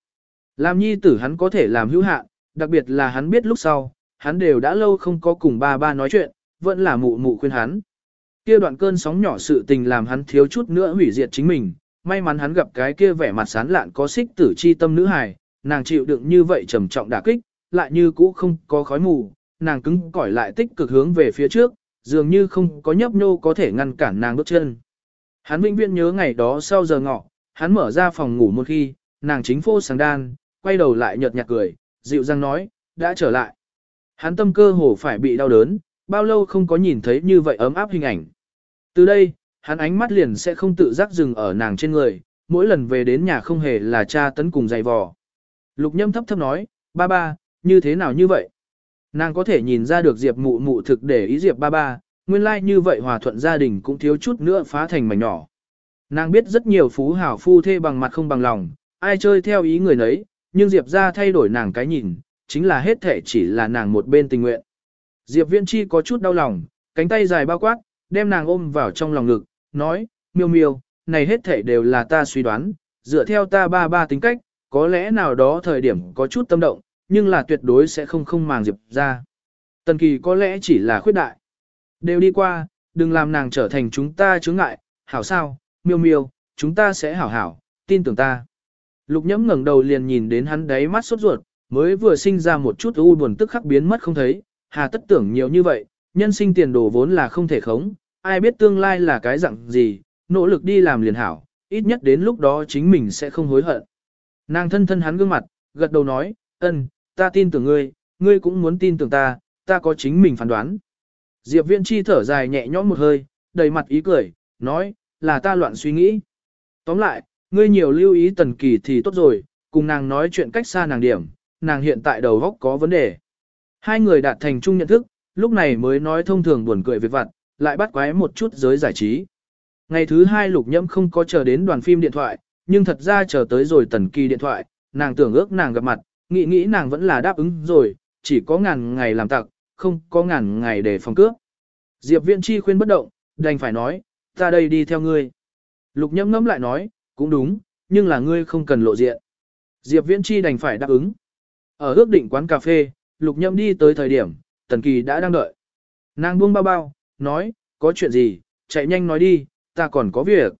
Làm nhi tử hắn có thể làm hữu hạn, đặc biệt là hắn biết lúc sau, hắn đều đã lâu không có cùng ba ba nói chuyện, vẫn là mụ mụ khuyên hắn. Kia đoạn cơn sóng nhỏ sự tình làm hắn thiếu chút nữa hủy diệt chính mình, may mắn hắn gặp cái kia vẻ mặt sán lạn có xích tử chi tâm nữ hài, nàng chịu đựng như vậy trầm trọng đả kích, lại như cũ không có khói mù, nàng cứng cỏi lại tích cực hướng về phía trước, dường như không có nhấp nhô có thể ngăn cản nàng bước chân. Hắn vĩnh viễn nhớ ngày đó sau giờ ngọ, hắn mở ra phòng ngủ một khi, nàng chính phô sáng đan, quay đầu lại nhợt nhạt cười, dịu dàng nói, đã trở lại. Hắn tâm cơ hồ phải bị đau đớn, bao lâu không có nhìn thấy như vậy ấm áp hình ảnh. Từ đây, hắn ánh mắt liền sẽ không tự giác dừng ở nàng trên người, mỗi lần về đến nhà không hề là cha tấn cùng dày vò. Lục nhâm thấp thấp nói, ba ba, như thế nào như vậy? Nàng có thể nhìn ra được Diệp mụ mụ thực để ý Diệp ba ba, nguyên lai like như vậy hòa thuận gia đình cũng thiếu chút nữa phá thành mảnh nhỏ. Nàng biết rất nhiều phú hảo phu thê bằng mặt không bằng lòng, ai chơi theo ý người nấy, nhưng Diệp ra thay đổi nàng cái nhìn, chính là hết thể chỉ là nàng một bên tình nguyện. Diệp Viên Chi có chút đau lòng, cánh tay dài bao quát, đem nàng ôm vào trong lòng ngực, nói, miêu miêu, này hết thể đều là ta suy đoán, dựa theo ta ba ba tính cách, có lẽ nào đó thời điểm có chút tâm động, nhưng là tuyệt đối sẽ không không màng Diệp ra. Tần kỳ có lẽ chỉ là khuyết đại. Đều đi qua, đừng làm nàng trở thành chúng ta chướng ngại, hảo sao, miêu miêu, chúng ta sẽ hảo hảo, tin tưởng ta. Lục nhẫm ngẩng đầu liền nhìn đến hắn đáy mắt sốt ruột, mới vừa sinh ra một chút u buồn tức khắc biến mất không thấy, hà tất tưởng nhiều như vậy, nhân sinh tiền đồ vốn là không thể khống, ai biết tương lai là cái dạng gì, nỗ lực đi làm liền hảo, ít nhất đến lúc đó chính mình sẽ không hối hận. Nàng thân thân hắn gương mặt, gật đầu nói, ân, ta tin tưởng ngươi, ngươi cũng muốn tin tưởng ta, ta có chính mình phán đoán. Diệp Viễn Chi thở dài nhẹ nhõm một hơi, đầy mặt ý cười, nói, là ta loạn suy nghĩ. Tóm lại, ngươi nhiều lưu ý tần kỳ thì tốt rồi, cùng nàng nói chuyện cách xa nàng điểm, nàng hiện tại đầu góc có vấn đề. Hai người đạt thành chung nhận thức, lúc này mới nói thông thường buồn cười việc vặt, lại bắt quái một chút giới giải trí. Ngày thứ hai lục nhẫm không có chờ đến đoàn phim điện thoại, nhưng thật ra chờ tới rồi tần kỳ điện thoại, nàng tưởng ước nàng gặp mặt, nghĩ nghĩ nàng vẫn là đáp ứng rồi, chỉ có ngàn ngày làm tặc, không có ngàn ngày để phòng cướp. Diệp Viễn Chi khuyên bất động, đành phải nói, ta đây đi theo ngươi. Lục nhẫm ngẫm lại nói, cũng đúng, nhưng là ngươi không cần lộ diện. Diệp Viễn Chi đành phải đáp ứng. Ở ước định quán cà phê, Lục Nhâm đi tới thời điểm, Tần Kỳ đã đang đợi. Nàng buông bao bao, nói, có chuyện gì, chạy nhanh nói đi, ta còn có việc.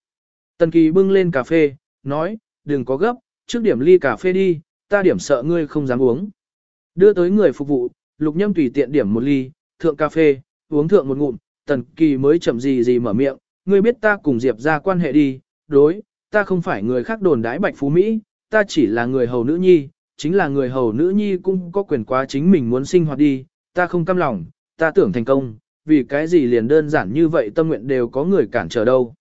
Tần Kỳ bưng lên cà phê, nói, đừng có gấp, trước điểm ly cà phê đi, ta điểm sợ ngươi không dám uống. Đưa tới người phục vụ, Lục Nhâm tùy tiện điểm một ly, thượng cà phê, uống thượng một ngụm, Tần Kỳ mới chậm gì gì mở miệng, ngươi biết ta cùng Diệp ra quan hệ đi, đối, ta không phải người khác đồn đái bạch phú Mỹ, ta chỉ là người hầu nữ nhi, chính là người hầu nữ nhi cũng có quyền quá chính mình muốn sinh hoạt đi, ta không cam lòng, ta tưởng thành công, vì cái gì liền đơn giản như vậy tâm nguyện đều có người cản trở đâu.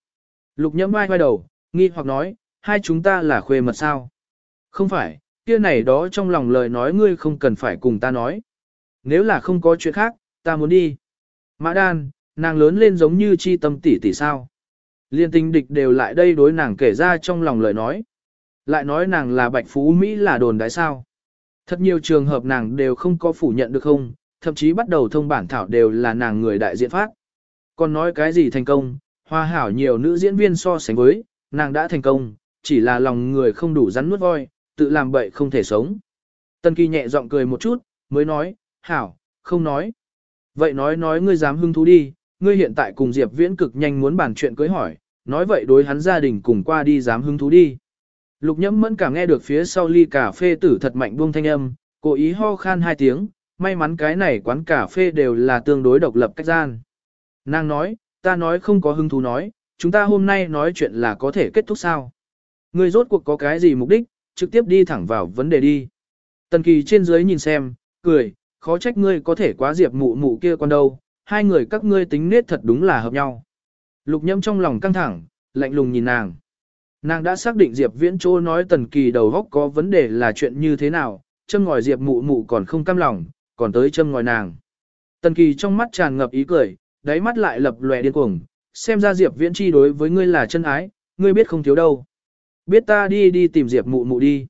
Lục nhẫm ai quay đầu, nghi hoặc nói, hai chúng ta là khuê mật sao? Không phải, kia này đó trong lòng lời nói ngươi không cần phải cùng ta nói. Nếu là không có chuyện khác, ta muốn đi. Mã đan, nàng lớn lên giống như chi tâm tỷ tỷ sao. Liên tình địch đều lại đây đối nàng kể ra trong lòng lời nói. Lại nói nàng là bạch phú Mỹ là đồn đái sao. Thật nhiều trường hợp nàng đều không có phủ nhận được không, thậm chí bắt đầu thông bản thảo đều là nàng người đại diện phát. Còn nói cái gì thành công, hoa hảo nhiều nữ diễn viên so sánh với, nàng đã thành công, chỉ là lòng người không đủ rắn nuốt voi, tự làm bậy không thể sống. Tân kỳ nhẹ giọng cười một chút, mới nói, hảo, không nói. Vậy nói nói ngươi dám hưng thú đi, ngươi hiện tại cùng Diệp Viễn cực nhanh muốn bàn chuyện cưới hỏi, nói vậy đối hắn gia đình cùng qua đi dám hưng thú đi. Lục nhẫm mẫn cả nghe được phía sau ly cà phê tử thật mạnh buông thanh âm, cố ý ho khan hai tiếng, may mắn cái này quán cà phê đều là tương đối độc lập cách gian. Nàng nói, ta nói không có hứng thú nói, chúng ta hôm nay nói chuyện là có thể kết thúc sao. Ngươi rốt cuộc có cái gì mục đích, trực tiếp đi thẳng vào vấn đề đi. Tần kỳ trên dưới nhìn xem, cười, khó trách ngươi có thể quá diệp mụ mụ kia con đâu, hai người các ngươi tính nết thật đúng là hợp nhau. Lục nhâm trong lòng căng thẳng, lạnh lùng nhìn nàng. Nàng đã xác định Diệp Viễn Châu nói tần kỳ đầu góc có vấn đề là chuyện như thế nào, châm ngòi Diệp mụ mụ còn không cam lòng, còn tới châm ngòi nàng. Tần kỳ trong mắt tràn ngập ý cười, đáy mắt lại lập lòe điên cuồng, xem ra Diệp Viễn Chi đối với ngươi là chân ái, ngươi biết không thiếu đâu. Biết ta đi đi tìm Diệp mụ mụ đi.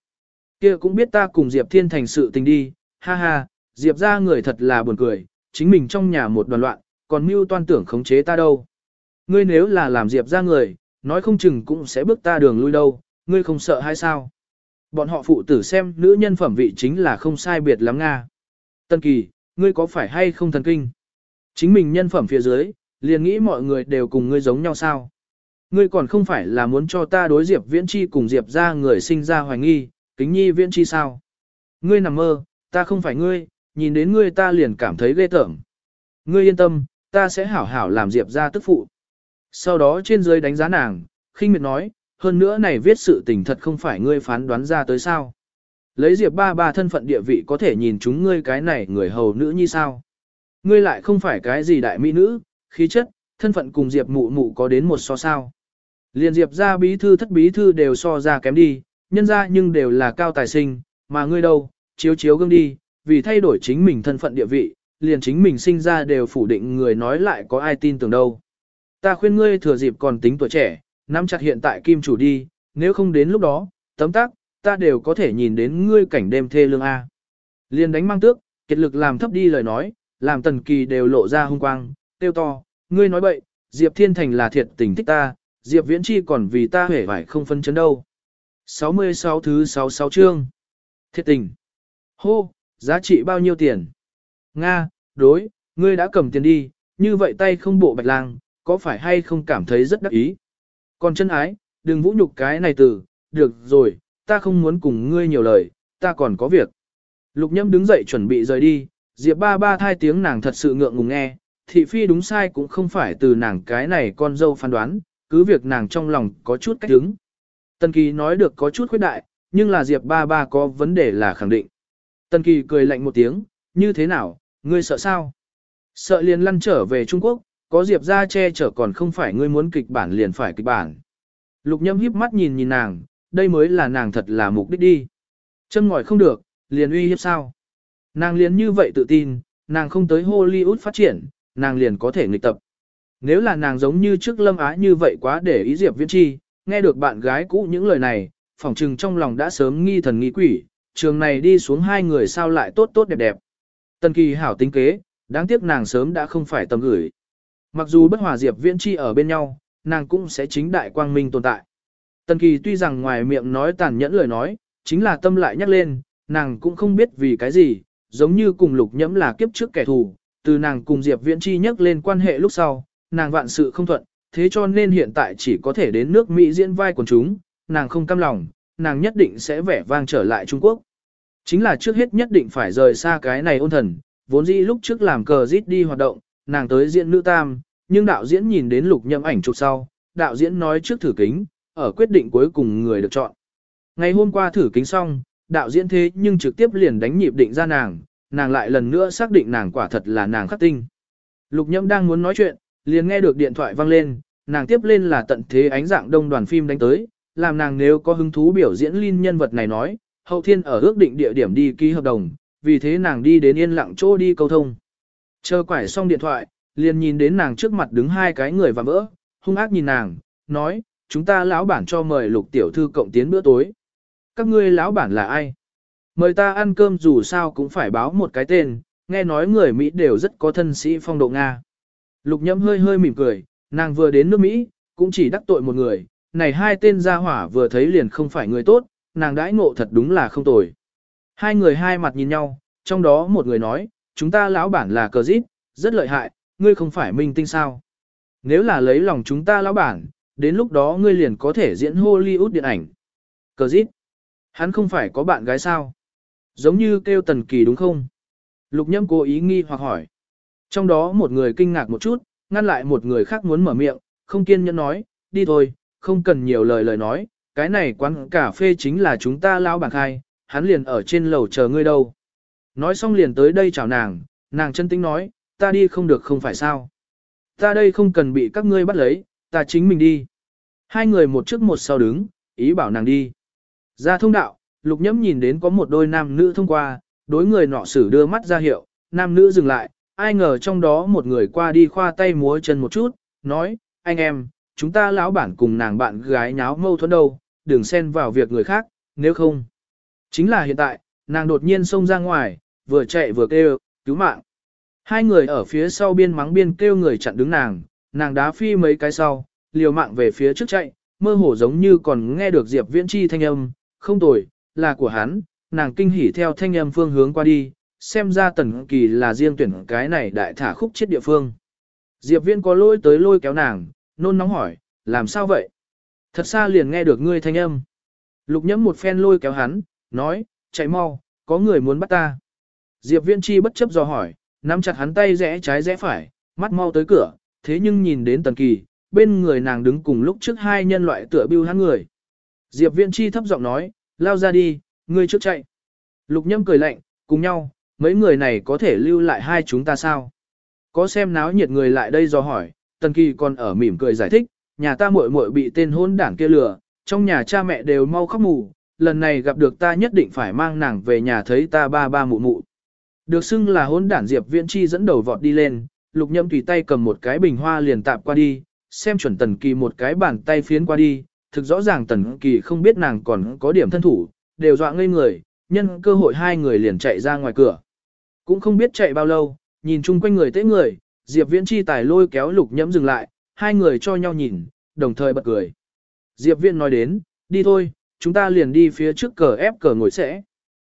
kia cũng biết ta cùng Diệp Thiên thành sự tình đi, ha ha, Diệp ra người thật là buồn cười, chính mình trong nhà một đoàn loạn, còn mưu toan tưởng khống chế ta đâu. Ngươi nếu là làm Diệp ra người, nói không chừng cũng sẽ bước ta đường lui đâu, ngươi không sợ hay sao? Bọn họ phụ tử xem nữ nhân phẩm vị chính là không sai biệt lắm Nga. Tân kỳ, ngươi có phải hay không thần kinh? Chính mình nhân phẩm phía dưới, liền nghĩ mọi người đều cùng ngươi giống nhau sao? Ngươi còn không phải là muốn cho ta đối Diệp Viễn Chi cùng Diệp ra người sinh ra hoài nghi, kính nhi Viễn Chi sao? Ngươi nằm mơ, ta không phải ngươi, nhìn đến ngươi ta liền cảm thấy ghê tởm. Ngươi yên tâm, ta sẽ hảo hảo làm Diệp ra tức phụ. Sau đó trên dưới đánh giá nàng, khinh miệt nói, hơn nữa này viết sự tình thật không phải ngươi phán đoán ra tới sao. Lấy Diệp ba ba thân phận địa vị có thể nhìn chúng ngươi cái này người hầu nữ như sao. Ngươi lại không phải cái gì đại mỹ nữ, khí chất, thân phận cùng Diệp mụ mụ có đến một so sao. Liên Diệp ra bí thư thất bí thư đều so ra kém đi, nhân ra nhưng đều là cao tài sinh, mà ngươi đâu, chiếu chiếu gương đi, vì thay đổi chính mình thân phận địa vị, liền chính mình sinh ra đều phủ định người nói lại có ai tin tưởng đâu. Ta khuyên ngươi thừa dịp còn tính tuổi trẻ, nắm chặt hiện tại kim chủ đi, nếu không đến lúc đó, tấm tắc, ta đều có thể nhìn đến ngươi cảnh đêm thê lương A. Liền đánh mang tước, kiệt lực làm thấp đi lời nói, làm tần kỳ đều lộ ra hung quang, tiêu to, ngươi nói bậy, Diệp Thiên Thành là thiệt tình thích ta, Diệp Viễn Chi còn vì ta hể phải không phân chấn đâu. 66 thứ 66 chương. Thiệt tình. Hô, giá trị bao nhiêu tiền? Nga, đối, ngươi đã cầm tiền đi, như vậy tay không bộ bạch lang, có phải hay không cảm thấy rất đắc ý? Còn chân ái, đừng vũ nhục cái này từ, được rồi, ta không muốn cùng ngươi nhiều lời, ta còn có việc. Lục nhâm đứng dậy chuẩn bị rời đi, Diệp ba ba thai tiếng nàng thật sự ngượng ngùng nghe, thị phi đúng sai cũng không phải từ nàng cái này con dâu phán đoán, cứ việc nàng trong lòng có chút cách đứng. tân Kỳ nói được có chút khuyết đại, nhưng là Diệp ba ba có vấn đề là khẳng định. Tần Kỳ cười lạnh một tiếng, như thế nào, ngươi sợ sao? Sợ liền lăn trở về Trung Quốc, có Diệp ra che chở còn không phải ngươi muốn kịch bản liền phải kịch bản. Lục nhâm híp mắt nhìn nhìn nàng, đây mới là nàng thật là mục đích đi. Châm ngòi không được, liền uy hiếp sao? Nàng liền như vậy tự tin, nàng không tới Hollywood phát triển, nàng liền có thể nghịch tập. Nếu là nàng giống như trước lâm á như vậy quá để ý Diệp Viễn Chi, nghe được bạn gái cũ những lời này, phỏng trừng trong lòng đã sớm nghi thần nghi quỷ, trường này đi xuống hai người sao lại tốt tốt đẹp đẹp. Tần kỳ hảo tính kế, đáng tiếc nàng sớm đã không phải tầm gửi. Mặc dù bất hòa Diệp Viễn Chi ở bên nhau, nàng cũng sẽ chính đại quang minh tồn tại. Tần kỳ tuy rằng ngoài miệng nói tàn nhẫn lời nói, chính là tâm lại nhắc lên, nàng cũng không biết vì cái gì, giống như cùng lục nhẫm là kiếp trước kẻ thù, từ nàng cùng Diệp Viễn Chi nhắc lên quan hệ lúc sau, nàng vạn sự không thuận, thế cho nên hiện tại chỉ có thể đến nước Mỹ diễn vai quần chúng, nàng không cam lòng, nàng nhất định sẽ vẻ vang trở lại Trung Quốc. Chính là trước hết nhất định phải rời xa cái này ôn thần, vốn dĩ lúc trước làm cờ rít đi hoạt động, nàng tới diễn nữ tam, nhưng đạo diễn nhìn đến lục nhậm ảnh chụp sau, đạo diễn nói trước thử kính, ở quyết định cuối cùng người được chọn. Ngày hôm qua thử kính xong, đạo diễn thế nhưng trực tiếp liền đánh nhịp định ra nàng, nàng lại lần nữa xác định nàng quả thật là nàng khắc tinh. Lục nhâm đang muốn nói chuyện, liền nghe được điện thoại vang lên, nàng tiếp lên là tận thế ánh dạng đông đoàn phim đánh tới, làm nàng nếu có hứng thú biểu diễn linh nhân vật này nói, hậu thiên ở ước định địa điểm đi ký hợp đồng, vì thế nàng đi đến yên lặng chỗ đi câu thông. Chờ quải xong điện thoại, liền nhìn đến nàng trước mặt đứng hai cái người và vỡ, hung ác nhìn nàng, nói, chúng ta lão bản cho mời lục tiểu thư cộng tiến bữa tối. Các ngươi lão bản là ai? Mời ta ăn cơm dù sao cũng phải báo một cái tên, nghe nói người Mỹ đều rất có thân sĩ phong độ Nga. Lục nhâm hơi hơi mỉm cười, nàng vừa đến nước Mỹ, cũng chỉ đắc tội một người, này hai tên gia hỏa vừa thấy liền không phải người tốt, nàng đãi ngộ thật đúng là không tồi. Hai người hai mặt nhìn nhau, trong đó một người nói, chúng ta lão bản là cờ dít, rất lợi hại, ngươi không phải minh tinh sao. Nếu là lấy lòng chúng ta lão bản, đến lúc đó ngươi liền có thể diễn Hollywood điện ảnh. Cờ dít, hắn không phải có bạn gái sao? Giống như kêu tần kỳ đúng không? Lục nhâm cố ý nghi hoặc hỏi. Trong đó một người kinh ngạc một chút, ngăn lại một người khác muốn mở miệng, không kiên nhẫn nói, đi thôi, không cần nhiều lời lời nói, cái này quán cà phê chính là chúng ta lao bạc hai, hắn liền ở trên lầu chờ ngươi đâu. Nói xong liền tới đây chào nàng, nàng chân tính nói, ta đi không được không phải sao. Ta đây không cần bị các ngươi bắt lấy, ta chính mình đi. Hai người một trước một sau đứng, ý bảo nàng đi. Ra thông đạo, lục nhẫm nhìn đến có một đôi nam nữ thông qua, đối người nọ sử đưa mắt ra hiệu, nam nữ dừng lại, ai ngờ trong đó một người qua đi khoa tay múa chân một chút, nói, anh em, chúng ta lão bản cùng nàng bạn gái nháo mâu thuẫn đâu, đừng xen vào việc người khác, nếu không. Chính là hiện tại, nàng đột nhiên xông ra ngoài, vừa chạy vừa kêu, cứu mạng. Hai người ở phía sau biên mắng biên kêu người chặn đứng nàng, nàng đá phi mấy cái sau, liều mạng về phía trước chạy, mơ hồ giống như còn nghe được Diệp Viễn Chi thanh âm, không tồi, là của hắn, nàng kinh hỉ theo thanh âm phương hướng qua đi, xem ra tần kỳ là riêng tuyển cái này đại thả khúc chết địa phương. Diệp Viễn có lôi tới lôi kéo nàng, nôn nóng hỏi, làm sao vậy? Thật xa liền nghe được ngươi thanh âm. Lục nhẫm một phen lôi kéo hắn, nói, chạy mau, có người muốn bắt ta. Diệp viên Chi bất chấp do hỏi, nắm chặt hắn tay rẽ trái rẽ phải, mắt mau tới cửa, thế nhưng nhìn đến Tần Kỳ, bên người nàng đứng cùng lúc trước hai nhân loại tựa bưu hắn người. Diệp viên Chi thấp giọng nói, lao ra đi, ngươi trước chạy. Lục Nhâm cười lạnh, cùng nhau, mấy người này có thể lưu lại hai chúng ta sao? Có xem náo nhiệt người lại đây do hỏi, Tần Kỳ còn ở mỉm cười giải thích, nhà ta muội muội bị tên hôn đảng kia lừa, trong nhà cha mẹ đều mau khóc mù, lần này gặp được ta nhất định phải mang nàng về nhà thấy ta ba ba mụ mụ. Được xưng là hôn đản Diệp Viễn Chi dẫn đầu vọt đi lên, lục nhâm tùy tay cầm một cái bình hoa liền tạp qua đi, xem chuẩn tần kỳ một cái bàn tay phiến qua đi, thực rõ ràng tần kỳ không biết nàng còn có điểm thân thủ, đều dọa ngây người, nhân cơ hội hai người liền chạy ra ngoài cửa. Cũng không biết chạy bao lâu, nhìn chung quanh người tế người, Diệp Viễn Chi tài lôi kéo lục nhẫm dừng lại, hai người cho nhau nhìn, đồng thời bật cười. Diệp Viễn nói đến, đi thôi, chúng ta liền đi phía trước cờ ép cờ ngồi sẽ.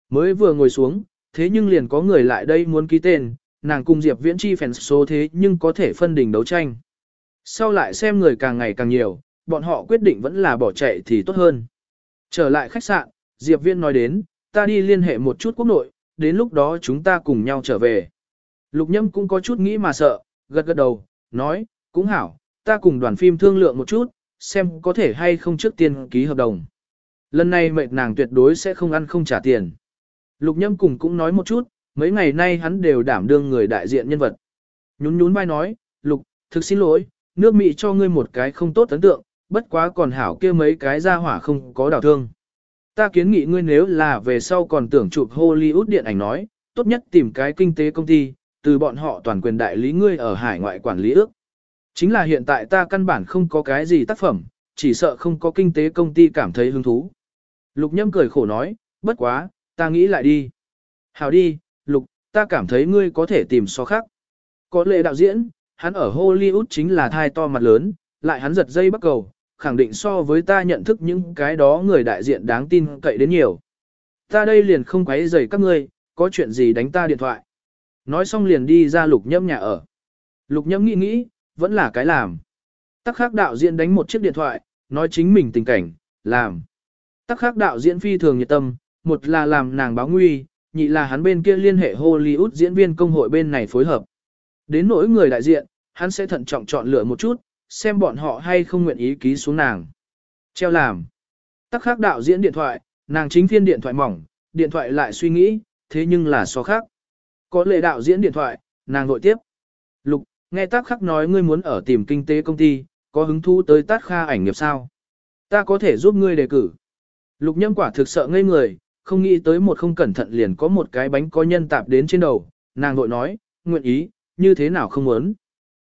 Mới vừa ngồi xuống, thế nhưng liền có người lại đây muốn ký tên, nàng cùng Diệp Viễn Chi phèn số thế nhưng có thể phân đỉnh đấu tranh. Sau lại xem người càng ngày càng nhiều, bọn họ quyết định vẫn là bỏ chạy thì tốt hơn. Trở lại khách sạn, Diệp Viễn nói đến, ta đi liên hệ một chút quốc nội, đến lúc đó chúng ta cùng nhau trở về. Lục Nhâm cũng có chút nghĩ mà sợ, gật gật đầu, nói, cũng hảo, ta cùng đoàn phim thương lượng một chút, xem có thể hay không trước tiên ký hợp đồng. Lần này mệt nàng tuyệt đối sẽ không ăn không trả tiền. Lục Nhâm cùng cũng nói một chút, mấy ngày nay hắn đều đảm đương người đại diện nhân vật. Nhún nhún vai nói, Lục, thực xin lỗi, nước Mỹ cho ngươi một cái không tốt ấn tượng, bất quá còn hảo kia mấy cái ra hỏa không có đào thương. Ta kiến nghị ngươi nếu là về sau còn tưởng chụp Hollywood điện ảnh nói, tốt nhất tìm cái kinh tế công ty, từ bọn họ toàn quyền đại lý ngươi ở hải ngoại quản lý ước. Chính là hiện tại ta căn bản không có cái gì tác phẩm, chỉ sợ không có kinh tế công ty cảm thấy hứng thú. Lục Nhâm cười khổ nói, bất quá, ta nghĩ lại đi. Hảo đi, Lục, ta cảm thấy ngươi có thể tìm so khác. Có lệ đạo diễn, hắn ở Hollywood chính là thai to mặt lớn, lại hắn giật dây bắt cầu, khẳng định so với ta nhận thức những cái đó người đại diện đáng tin cậy đến nhiều. Ta đây liền không quấy rầy các ngươi, có chuyện gì đánh ta điện thoại. Nói xong liền đi ra lục nhâm nhà ở. Lục nhâm nghĩ nghĩ, vẫn là cái làm. Tắc khắc đạo diễn đánh một chiếc điện thoại, nói chính mình tình cảnh, làm. Tắc khắc đạo diễn phi thường nhiệt tâm, một là làm nàng báo nguy, nhị là hắn bên kia liên hệ Hollywood diễn viên công hội bên này phối hợp. Đến nỗi người đại diện, hắn sẽ thận trọng chọn lựa một chút, xem bọn họ hay không nguyện ý ký xuống nàng. Treo làm. Tắc khắc đạo diễn điện thoại, nàng chính phiên điện thoại mỏng, điện thoại lại suy nghĩ, thế nhưng là so khác. Có lệ đạo diễn điện thoại, nàng nội tiếp. Lục, nghe tác khắc nói ngươi muốn ở tìm kinh tế công ty, có hứng thú tới tác kha ảnh nghiệp sao? Ta có thể giúp ngươi đề cử. Lục nhâm quả thực sợ ngây người, không nghĩ tới một không cẩn thận liền có một cái bánh có nhân tạp đến trên đầu, nàng nội nói, nguyện ý, như thế nào không muốn.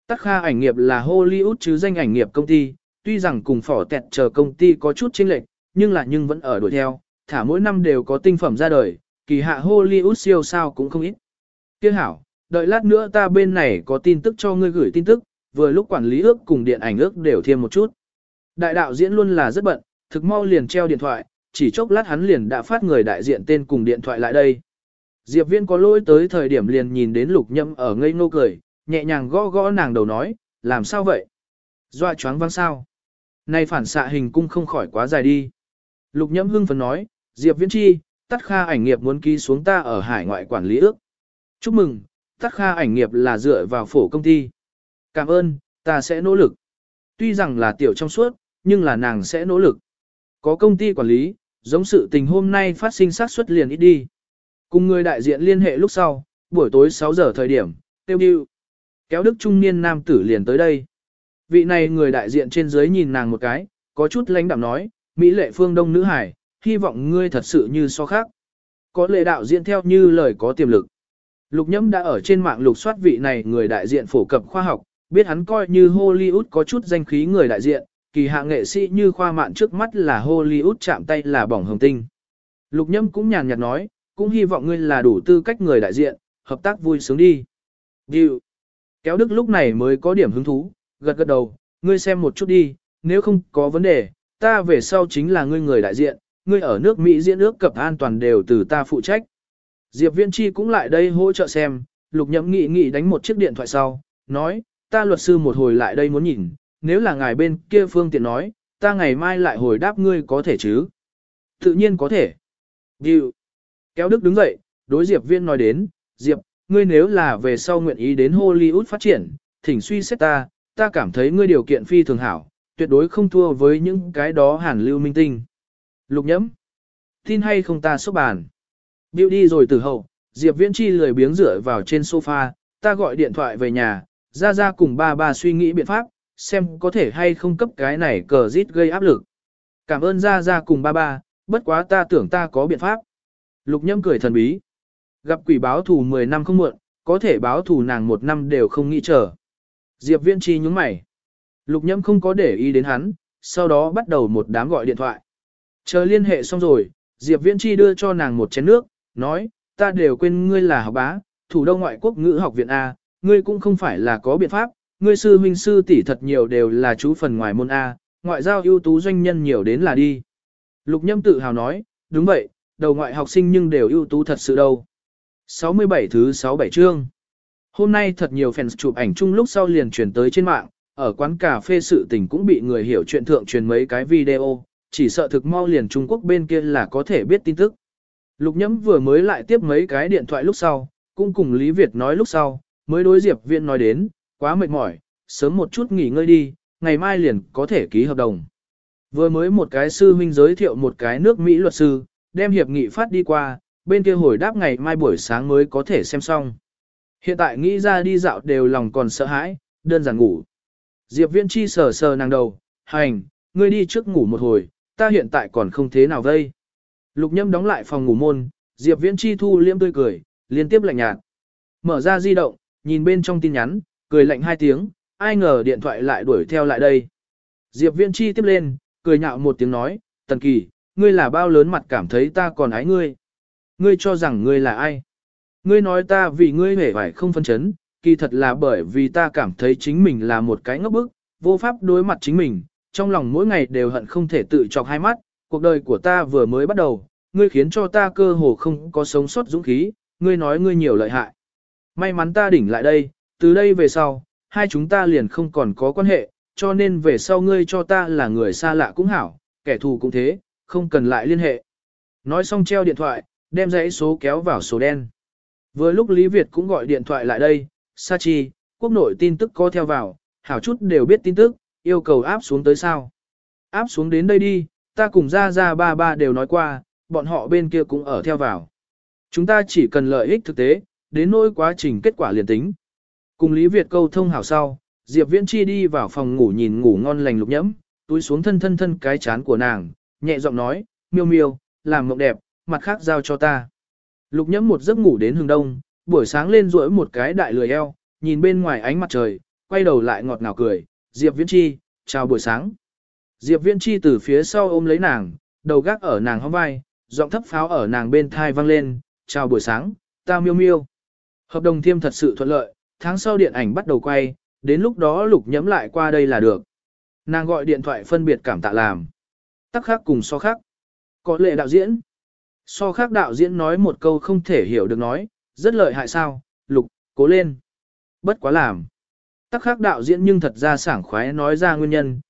Tắc Kha ảnh nghiệp là Hollywood chứ danh ảnh nghiệp công ty, tuy rằng cùng phỏ tẹt chờ công ty có chút chênh lệch, nhưng là nhưng vẫn ở đuổi theo, thả mỗi năm đều có tinh phẩm ra đời, kỳ hạ Hollywood siêu sao cũng không ít. Kia hảo, đợi lát nữa ta bên này có tin tức cho ngươi gửi tin tức, vừa lúc quản lý ước cùng điện ảnh ước đều thêm một chút. Đại đạo diễn luôn là rất bận, thực mau liền treo điện thoại, chỉ chốc lát hắn liền đã phát người đại diện tên cùng điện thoại lại đây. Diệp Viên có lỗi tới thời điểm liền nhìn đến lục nhâm ở ngây ngô cười, nhẹ nhàng gõ gõ nàng đầu nói, làm sao vậy? Doa choáng văng sao? Này phản xạ hình cung không khỏi quá dài đi. Lục nhâm hưng phấn nói, Diệp Viễn Chi, tắt kha ảnh nghiệp muốn ký xuống ta ở hải ngoại quản lý ước. Chúc mừng, Tắc kha ảnh nghiệp là dựa vào phổ công ty. Cảm ơn, ta sẽ nỗ lực. Tuy rằng là tiểu trong suốt, nhưng là nàng sẽ nỗ lực. Có công ty quản lý, giống sự tình hôm nay phát sinh sát suất liền ít đi. Cùng người đại diện liên hệ lúc sau, buổi tối 6 giờ thời điểm, tiêu điệu. Kéo đức trung niên nam tử liền tới đây. Vị này người đại diện trên dưới nhìn nàng một cái, có chút lãnh đạm nói, Mỹ lệ phương đông nữ hải, hy vọng ngươi thật sự như so khác. Có lệ đạo diễn theo như lời có tiềm lực. Lục nhẫm đã ở trên mạng lục soát vị này người đại diện phổ cập khoa học, biết hắn coi như Hollywood có chút danh khí người đại diện, kỳ hạ nghệ sĩ như khoa mạn trước mắt là Hollywood chạm tay là bỏng hồng tinh. Lục nhâm cũng nhàn nhạt nói, cũng hy vọng ngươi là đủ tư cách người đại diện, hợp tác vui sướng đi. Điều. Kéo đức lúc này mới có điểm hứng thú, gật gật đầu, ngươi xem một chút đi, nếu không có vấn đề, ta về sau chính là ngươi người đại diện, ngươi ở nước Mỹ diễn ước cập an toàn đều từ ta phụ trách. Diệp Viên Chi cũng lại đây hỗ trợ xem, lục nhậm nghị nghị đánh một chiếc điện thoại sau, nói, ta luật sư một hồi lại đây muốn nhìn, nếu là ngài bên kia phương tiện nói, ta ngày mai lại hồi đáp ngươi có thể chứ? Tự nhiên có thể. Điều. Kéo Đức đứng dậy, đối Diệp Viên nói đến, Diệp, ngươi nếu là về sau nguyện ý đến Hollywood phát triển, thỉnh suy xét ta, ta cảm thấy ngươi điều kiện phi thường hảo, tuyệt đối không thua với những cái đó hàn lưu minh tinh. Lục nhẫm. Tin hay không ta số bàn. Biểu đi rồi từ hậu, Diệp Viễn Chi lười biếng rửa vào trên sofa, ta gọi điện thoại về nhà, ra ra cùng ba ba suy nghĩ biện pháp, xem có thể hay không cấp cái này cờ rít gây áp lực. Cảm ơn ra ra cùng ba ba, bất quá ta tưởng ta có biện pháp. Lục nhâm cười thần bí. Gặp quỷ báo thù 10 năm không muộn, có thể báo thù nàng một năm đều không nghĩ chờ. Diệp Viễn Chi nhúng mày. Lục nhâm không có để ý đến hắn, sau đó bắt đầu một đám gọi điện thoại. Chờ liên hệ xong rồi, Diệp Viễn Chi đưa cho nàng một chén nước, nói, ta đều quên ngươi là học bá, thủ đô ngoại quốc ngữ học viện A, ngươi cũng không phải là có biện pháp, ngươi sư huynh sư tỷ thật nhiều đều là chú phần ngoài môn A, ngoại giao ưu tú doanh nhân nhiều đến là đi. Lục nhâm tự hào nói, đúng vậy, đầu ngoại học sinh nhưng đều ưu tú thật sự đâu. 67 thứ 67 chương Hôm nay thật nhiều fans chụp ảnh chung lúc sau liền truyền tới trên mạng, ở quán cà phê sự tình cũng bị người hiểu chuyện thượng truyền mấy cái video, chỉ sợ thực mau liền Trung Quốc bên kia là có thể biết tin tức. Lục nhẫm vừa mới lại tiếp mấy cái điện thoại lúc sau, cũng cùng Lý Việt nói lúc sau, mới đối Diệp Viễn nói đến, quá mệt mỏi, sớm một chút nghỉ ngơi đi, ngày mai liền có thể ký hợp đồng. Vừa mới một cái sư huynh giới thiệu một cái nước Mỹ luật sư, đem hiệp nghị phát đi qua, bên kia hồi đáp ngày mai buổi sáng mới có thể xem xong. Hiện tại nghĩ ra đi dạo đều lòng còn sợ hãi, đơn giản ngủ. Diệp Viễn chi sờ sờ nàng đầu, hành, ngươi đi trước ngủ một hồi, ta hiện tại còn không thế nào vây. Lục nhâm đóng lại phòng ngủ môn, Diệp Viễn chi thu liêm tươi cười, liên tiếp lạnh nhạt. Mở ra di động, nhìn bên trong tin nhắn, cười lạnh hai tiếng, ai ngờ điện thoại lại đuổi theo lại đây. Diệp Viễn chi tiếp lên, cười nhạo một tiếng nói, Tần Kỳ, ngươi là bao lớn mặt cảm thấy ta còn ái ngươi. Ngươi cho rằng ngươi là ai? Ngươi nói ta vì ngươi hề phải không phân chấn, kỳ thật là bởi vì ta cảm thấy chính mình là một cái ngốc bức, vô pháp đối mặt chính mình, trong lòng mỗi ngày đều hận không thể tự chọc hai mắt, cuộc đời của ta vừa mới bắt đầu, ngươi khiến cho ta cơ hồ không có sống sót dũng khí, ngươi nói ngươi nhiều lợi hại. May mắn ta đỉnh lại đây, từ đây về sau, hai chúng ta liền không còn có quan hệ, cho nên về sau ngươi cho ta là người xa lạ cũng hảo, kẻ thù cũng thế, không cần lại liên hệ. Nói xong treo điện thoại, đem dãy số kéo vào số đen. Vừa lúc Lý Việt cũng gọi điện thoại lại đây, Sa Chi, quốc nội tin tức có theo vào, hảo chút đều biết tin tức, yêu cầu áp xuống tới sao. Áp xuống đến đây đi, ta cùng ra ra ba ba đều nói qua, bọn họ bên kia cũng ở theo vào. Chúng ta chỉ cần lợi ích thực tế, đến nỗi quá trình kết quả liền tính. Cùng Lý Việt câu thông hảo sau, Diệp Viễn Chi đi vào phòng ngủ nhìn ngủ ngon lành lục nhẫm, túi xuống thân thân thân cái chán của nàng, nhẹ giọng nói, miêu miêu, làm mộng đẹp, mặt khác giao cho ta. Lục nhẫm một giấc ngủ đến hừng đông, buổi sáng lên rỗi một cái đại lười eo, nhìn bên ngoài ánh mặt trời, quay đầu lại ngọt ngào cười, Diệp Viễn Chi, chào buổi sáng. Diệp Viễn Chi từ phía sau ôm lấy nàng, đầu gác ở nàng hông vai, giọng thấp pháo ở nàng bên thai vang lên, chào buổi sáng, ta miêu miêu. Hợp đồng thiêm thật sự thuận lợi, tháng sau điện ảnh bắt đầu quay, đến lúc đó lục nhẫm lại qua đây là được. Nàng gọi điện thoại phân biệt cảm tạ làm. Tắc khác cùng so khác. Có lệ đạo diễn. So khác đạo diễn nói một câu không thể hiểu được nói, rất lợi hại sao, lục, cố lên. Bất quá làm. Tắc khác đạo diễn nhưng thật ra sảng khoái nói ra nguyên nhân,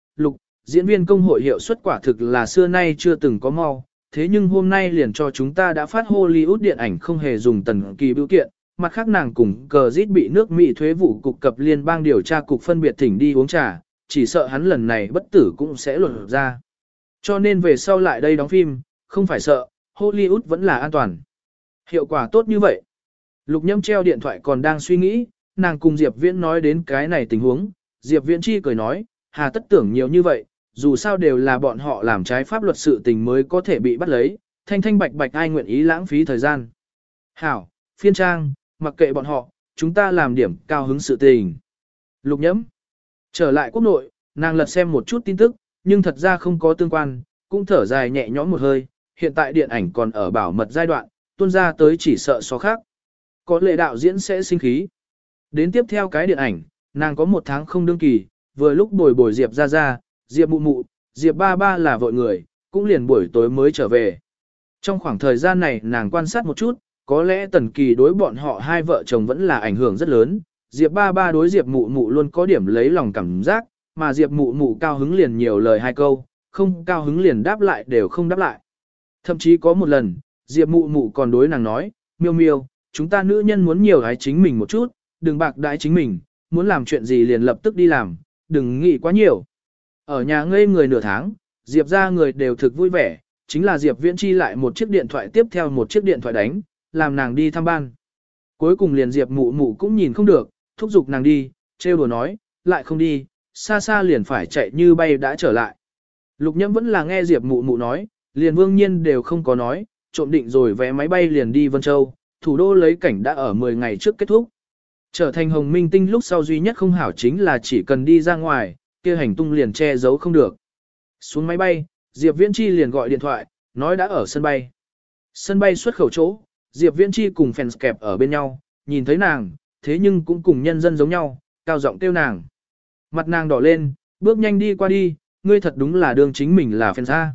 diễn viên công hội hiệu suất quả thực là xưa nay chưa từng có mau, thế nhưng hôm nay liền cho chúng ta đã phát Hollywood điện ảnh không hề dùng tần kỳ biểu kiện, mặt khác nàng cùng cờ rít bị nước Mỹ thuế vụ cục cập liên bang điều tra cục phân biệt thỉnh đi uống trà, chỉ sợ hắn lần này bất tử cũng sẽ luận ra. Cho nên về sau lại đây đóng phim, không phải sợ, Hollywood vẫn là an toàn. Hiệu quả tốt như vậy. Lục nhâm treo điện thoại còn đang suy nghĩ, nàng cùng Diệp Viễn nói đến cái này tình huống, Diệp Viễn chi cười nói, hà tất tưởng nhiều như vậy, dù sao đều là bọn họ làm trái pháp luật sự tình mới có thể bị bắt lấy, thanh thanh bạch bạch ai nguyện ý lãng phí thời gian. Hảo, phiên trang, mặc kệ bọn họ, chúng ta làm điểm cao hứng sự tình. Lục nhẫm. Trở lại quốc nội, nàng lật xem một chút tin tức, nhưng thật ra không có tương quan, cũng thở dài nhẹ nhõm một hơi, hiện tại điện ảnh còn ở bảo mật giai đoạn, tuôn ra tới chỉ sợ so khác. Có lệ đạo diễn sẽ sinh khí. Đến tiếp theo cái điện ảnh, nàng có một tháng không đương kỳ, vừa lúc bồi bồi Diệp ra ra, Diệp mụ mụ, Diệp ba ba là vội người, cũng liền buổi tối mới trở về. Trong khoảng thời gian này nàng quan sát một chút, có lẽ tần kỳ đối bọn họ hai vợ chồng vẫn là ảnh hưởng rất lớn, Diệp ba ba đối Diệp mụ mụ luôn có điểm lấy lòng cảm giác, mà Diệp mụ mụ cao hứng liền nhiều lời hai câu, không cao hứng liền đáp lại đều không đáp lại. Thậm chí có một lần, Diệp mụ mụ còn đối nàng nói, miêu miêu, chúng ta nữ nhân muốn nhiều gái chính mình một chút, đừng bạc đãi chính mình, muốn làm chuyện gì liền lập tức đi làm, đừng nghĩ quá nhiều. Ở nhà ngây người nửa tháng, Diệp ra người đều thực vui vẻ, chính là Diệp Viễn Chi lại một chiếc điện thoại tiếp theo một chiếc điện thoại đánh, làm nàng đi thăm ban. Cuối cùng liền Diệp mụ mụ cũng nhìn không được, thúc giục nàng đi, trêu đùa nói, lại không đi, xa xa liền phải chạy như bay đã trở lại. Lục nhâm vẫn là nghe Diệp mụ mụ nói, liền vương nhiên đều không có nói, trộm định rồi vé máy bay liền đi Vân Châu, thủ đô lấy cảnh đã ở 10 ngày trước kết thúc. Trở thành hồng minh tinh lúc sau duy nhất không hảo chính là chỉ cần đi ra ngoài, kia hành tung liền che giấu không được. Xuống máy bay, Diệp Viễn Chi liền gọi điện thoại, nói đã ở sân bay. Sân bay xuất khẩu chỗ, Diệp Viễn Chi cùng fans kẹp ở bên nhau, nhìn thấy nàng, thế nhưng cũng cùng nhân dân giống nhau, cao giọng kêu nàng. Mặt nàng đỏ lên, bước nhanh đi qua đi, ngươi thật đúng là đương chính mình là fans A.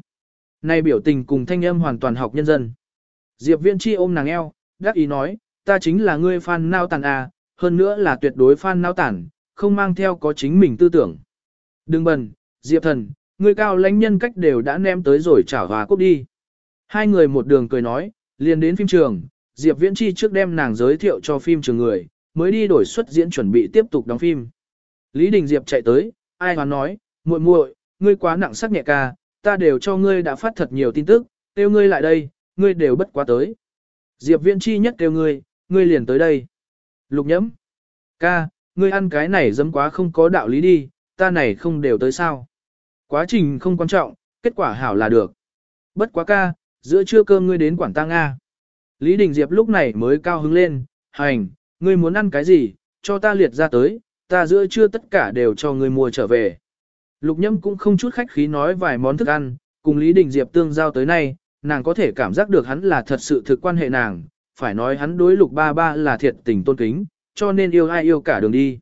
nay biểu tình cùng thanh âm hoàn toàn học nhân dân. Diệp Viễn Chi ôm nàng eo, đắc ý nói, ta chính là ngươi fan nao tàn A, hơn nữa là tuyệt đối fan nao tàn, không mang theo có chính mình tư tưởng. Đừng bần, Diệp thần, người cao lãnh nhân cách đều đã ném tới rồi trả hòa cốc đi. Hai người một đường cười nói, liền đến phim trường, Diệp Viễn Chi trước đem nàng giới thiệu cho phim trường người, mới đi đổi xuất diễn chuẩn bị tiếp tục đóng phim. Lý Đình Diệp chạy tới, ai hoán nói, muội muội, ngươi quá nặng sắc nhẹ ca, ta đều cho ngươi đã phát thật nhiều tin tức, kêu ngươi lại đây, ngươi đều bất quá tới. Diệp Viễn Chi nhất kêu ngươi, ngươi liền tới đây. Lục nhẫm, ca, ngươi ăn cái này dấm quá không có đạo lý đi, ta này không đều tới sao. Quá trình không quan trọng, kết quả hảo là được. Bất quá ca, giữa trưa cơm ngươi đến quản Tăng Nga. Lý Đình Diệp lúc này mới cao hứng lên, hành, ngươi muốn ăn cái gì, cho ta liệt ra tới, ta giữa trưa tất cả đều cho ngươi mua trở về. Lục Nhâm cũng không chút khách khí nói vài món thức ăn, cùng Lý Đình Diệp tương giao tới nay, nàng có thể cảm giác được hắn là thật sự thực quan hệ nàng, phải nói hắn đối Lục Ba Ba là thiệt tình tôn kính, cho nên yêu ai yêu cả đường đi.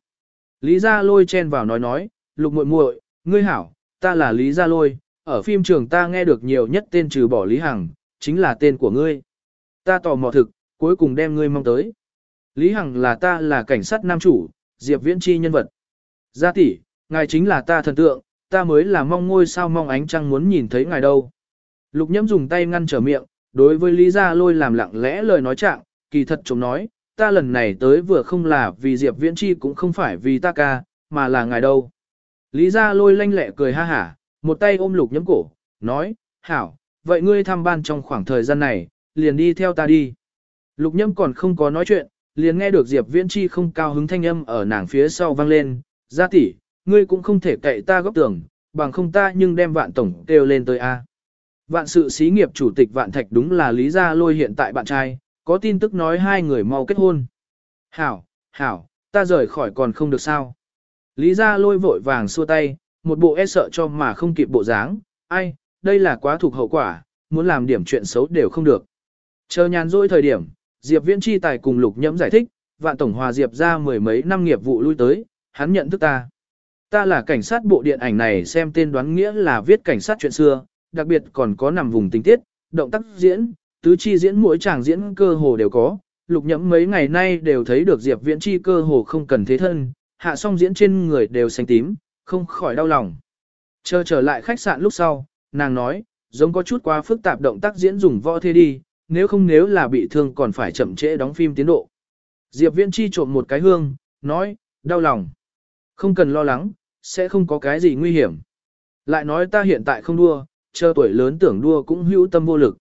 Lý Gia Lôi chen vào nói nói, Lục muội muội, ngươi hảo, ta là Lý Gia Lôi, ở phim trường ta nghe được nhiều nhất tên trừ bỏ Lý Hằng, chính là tên của ngươi. Ta tò mò thực, cuối cùng đem ngươi mong tới. Lý Hằng là ta là cảnh sát nam chủ, Diệp Viễn Chi nhân vật. Gia tỷ, ngài chính là ta thần tượng, ta mới là mong ngôi sao mong ánh trăng muốn nhìn thấy ngài đâu. Lục nhẫm dùng tay ngăn trở miệng, đối với Lý Gia Lôi làm lặng lẽ lời nói trạng, kỳ thật chống nói, ta lần này tới vừa không là vì Diệp Viễn Chi cũng không phải vì ta ca, mà là ngài đâu. Lý Gia Lôi lanh lẹ cười ha hả, một tay ôm lục nhấm cổ, nói, hảo, vậy ngươi thăm ban trong khoảng thời gian này, liền đi theo ta đi. Lục nhâm còn không có nói chuyện, liền nghe được Diệp Viễn Chi không cao hứng thanh âm ở nàng phía sau vang lên, gia tỷ, ngươi cũng không thể cậy ta góc tưởng, bằng không ta nhưng đem vạn tổng kêu lên tới A. Vạn sự xí nghiệp chủ tịch vạn thạch đúng là Lý Gia Lôi hiện tại bạn trai, có tin tức nói hai người mau kết hôn. Hảo, hảo, ta rời khỏi còn không được sao. Lý Gia Lôi vội vàng xua tay, một bộ e sợ cho mà không kịp bộ dáng, ai, đây là quá thuộc hậu quả, muốn làm điểm chuyện xấu đều không được. Chờ nhàn rỗi thời điểm, Diệp Viễn Chi tài cùng Lục Nhẫm giải thích, vạn tổng hòa Diệp ra mười mấy năm nghiệp vụ lui tới, hắn nhận thức ta. Ta là cảnh sát bộ điện ảnh này xem tên đoán nghĩa là viết cảnh sát chuyện xưa, đặc biệt còn có nằm vùng tình tiết, động tác diễn, tứ chi diễn mỗi chàng diễn cơ hồ đều có. Lục nhẫm mấy ngày nay đều thấy được Diệp Viễn Chi cơ hồ không cần thế thân, hạ xong diễn trên người đều xanh tím, không khỏi đau lòng. Chờ trở lại khách sạn lúc sau, nàng nói, giống có chút quá phức tạp động tác diễn dùng võ thế đi, nếu không nếu là bị thương còn phải chậm trễ đóng phim tiến độ. Diệp Viễn Chi trộm một cái hương, nói, đau lòng. Không cần lo lắng, sẽ không có cái gì nguy hiểm. Lại nói ta hiện tại không đua, chờ tuổi lớn tưởng đua cũng hữu tâm vô lực.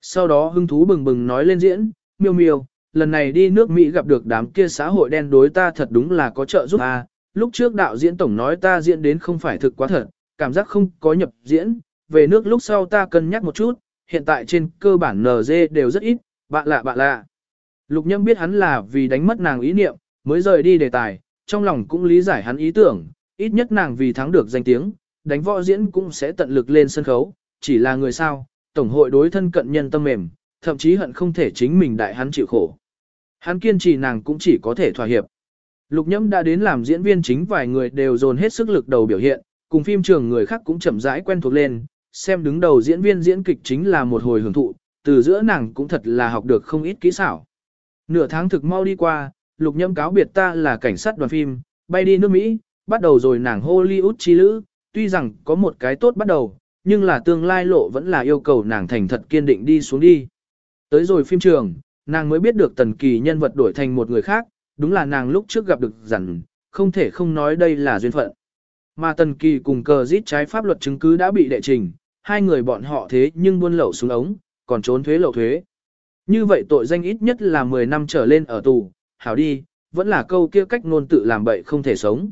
Sau đó hưng thú bừng bừng nói lên diễn, miêu miêu, lần này đi nước Mỹ gặp được đám kia xã hội đen đối ta thật đúng là có trợ giúp à? lúc trước đạo diễn tổng nói ta diễn đến không phải thực quá thật, cảm giác không có nhập diễn, về nước lúc sau ta cân nhắc một chút, hiện tại trên cơ bản NG đều rất ít, bạn lạ bạn lạ. Lục nhâm biết hắn là vì đánh mất nàng ý niệm, mới rời đi đề tài, trong lòng cũng lý giải hắn ý tưởng, ít nhất nàng vì thắng được danh tiếng, đánh võ diễn cũng sẽ tận lực lên sân khấu, chỉ là người sao, tổng hội đối thân cận nhân tâm mềm, thậm chí hận không thể chính mình đại hắn chịu khổ. Hắn kiên trì nàng cũng chỉ có thể thỏa hiệp. Lục nhẫm đã đến làm diễn viên chính vài người đều dồn hết sức lực đầu biểu hiện, cùng phim trường người khác cũng chậm rãi quen thuộc lên, xem đứng đầu diễn viên diễn kịch chính là một hồi hưởng thụ, từ giữa nàng cũng thật là học được không ít kỹ xảo. Nửa tháng thực mau đi qua, lục nhâm cáo biệt ta là cảnh sát đoàn phim, bay đi nước Mỹ, bắt đầu rồi nàng Hollywood chi lữ, tuy rằng có một cái tốt bắt đầu, nhưng là tương lai lộ vẫn là yêu cầu nàng thành thật kiên định đi xuống đi. Tới rồi phim trường, nàng mới biết được tần kỳ nhân vật đổi thành một người khác, đúng là nàng lúc trước gặp được rằng, không thể không nói đây là duyên phận. Mà tần kỳ cùng cờ giết trái pháp luật chứng cứ đã bị đệ trình, hai người bọn họ thế nhưng buôn lậu xuống ống, còn trốn thuế lậu thuế. Như vậy tội danh ít nhất là 10 năm trở lên ở tù, hảo đi, vẫn là câu kia cách ngôn tự làm bậy không thể sống.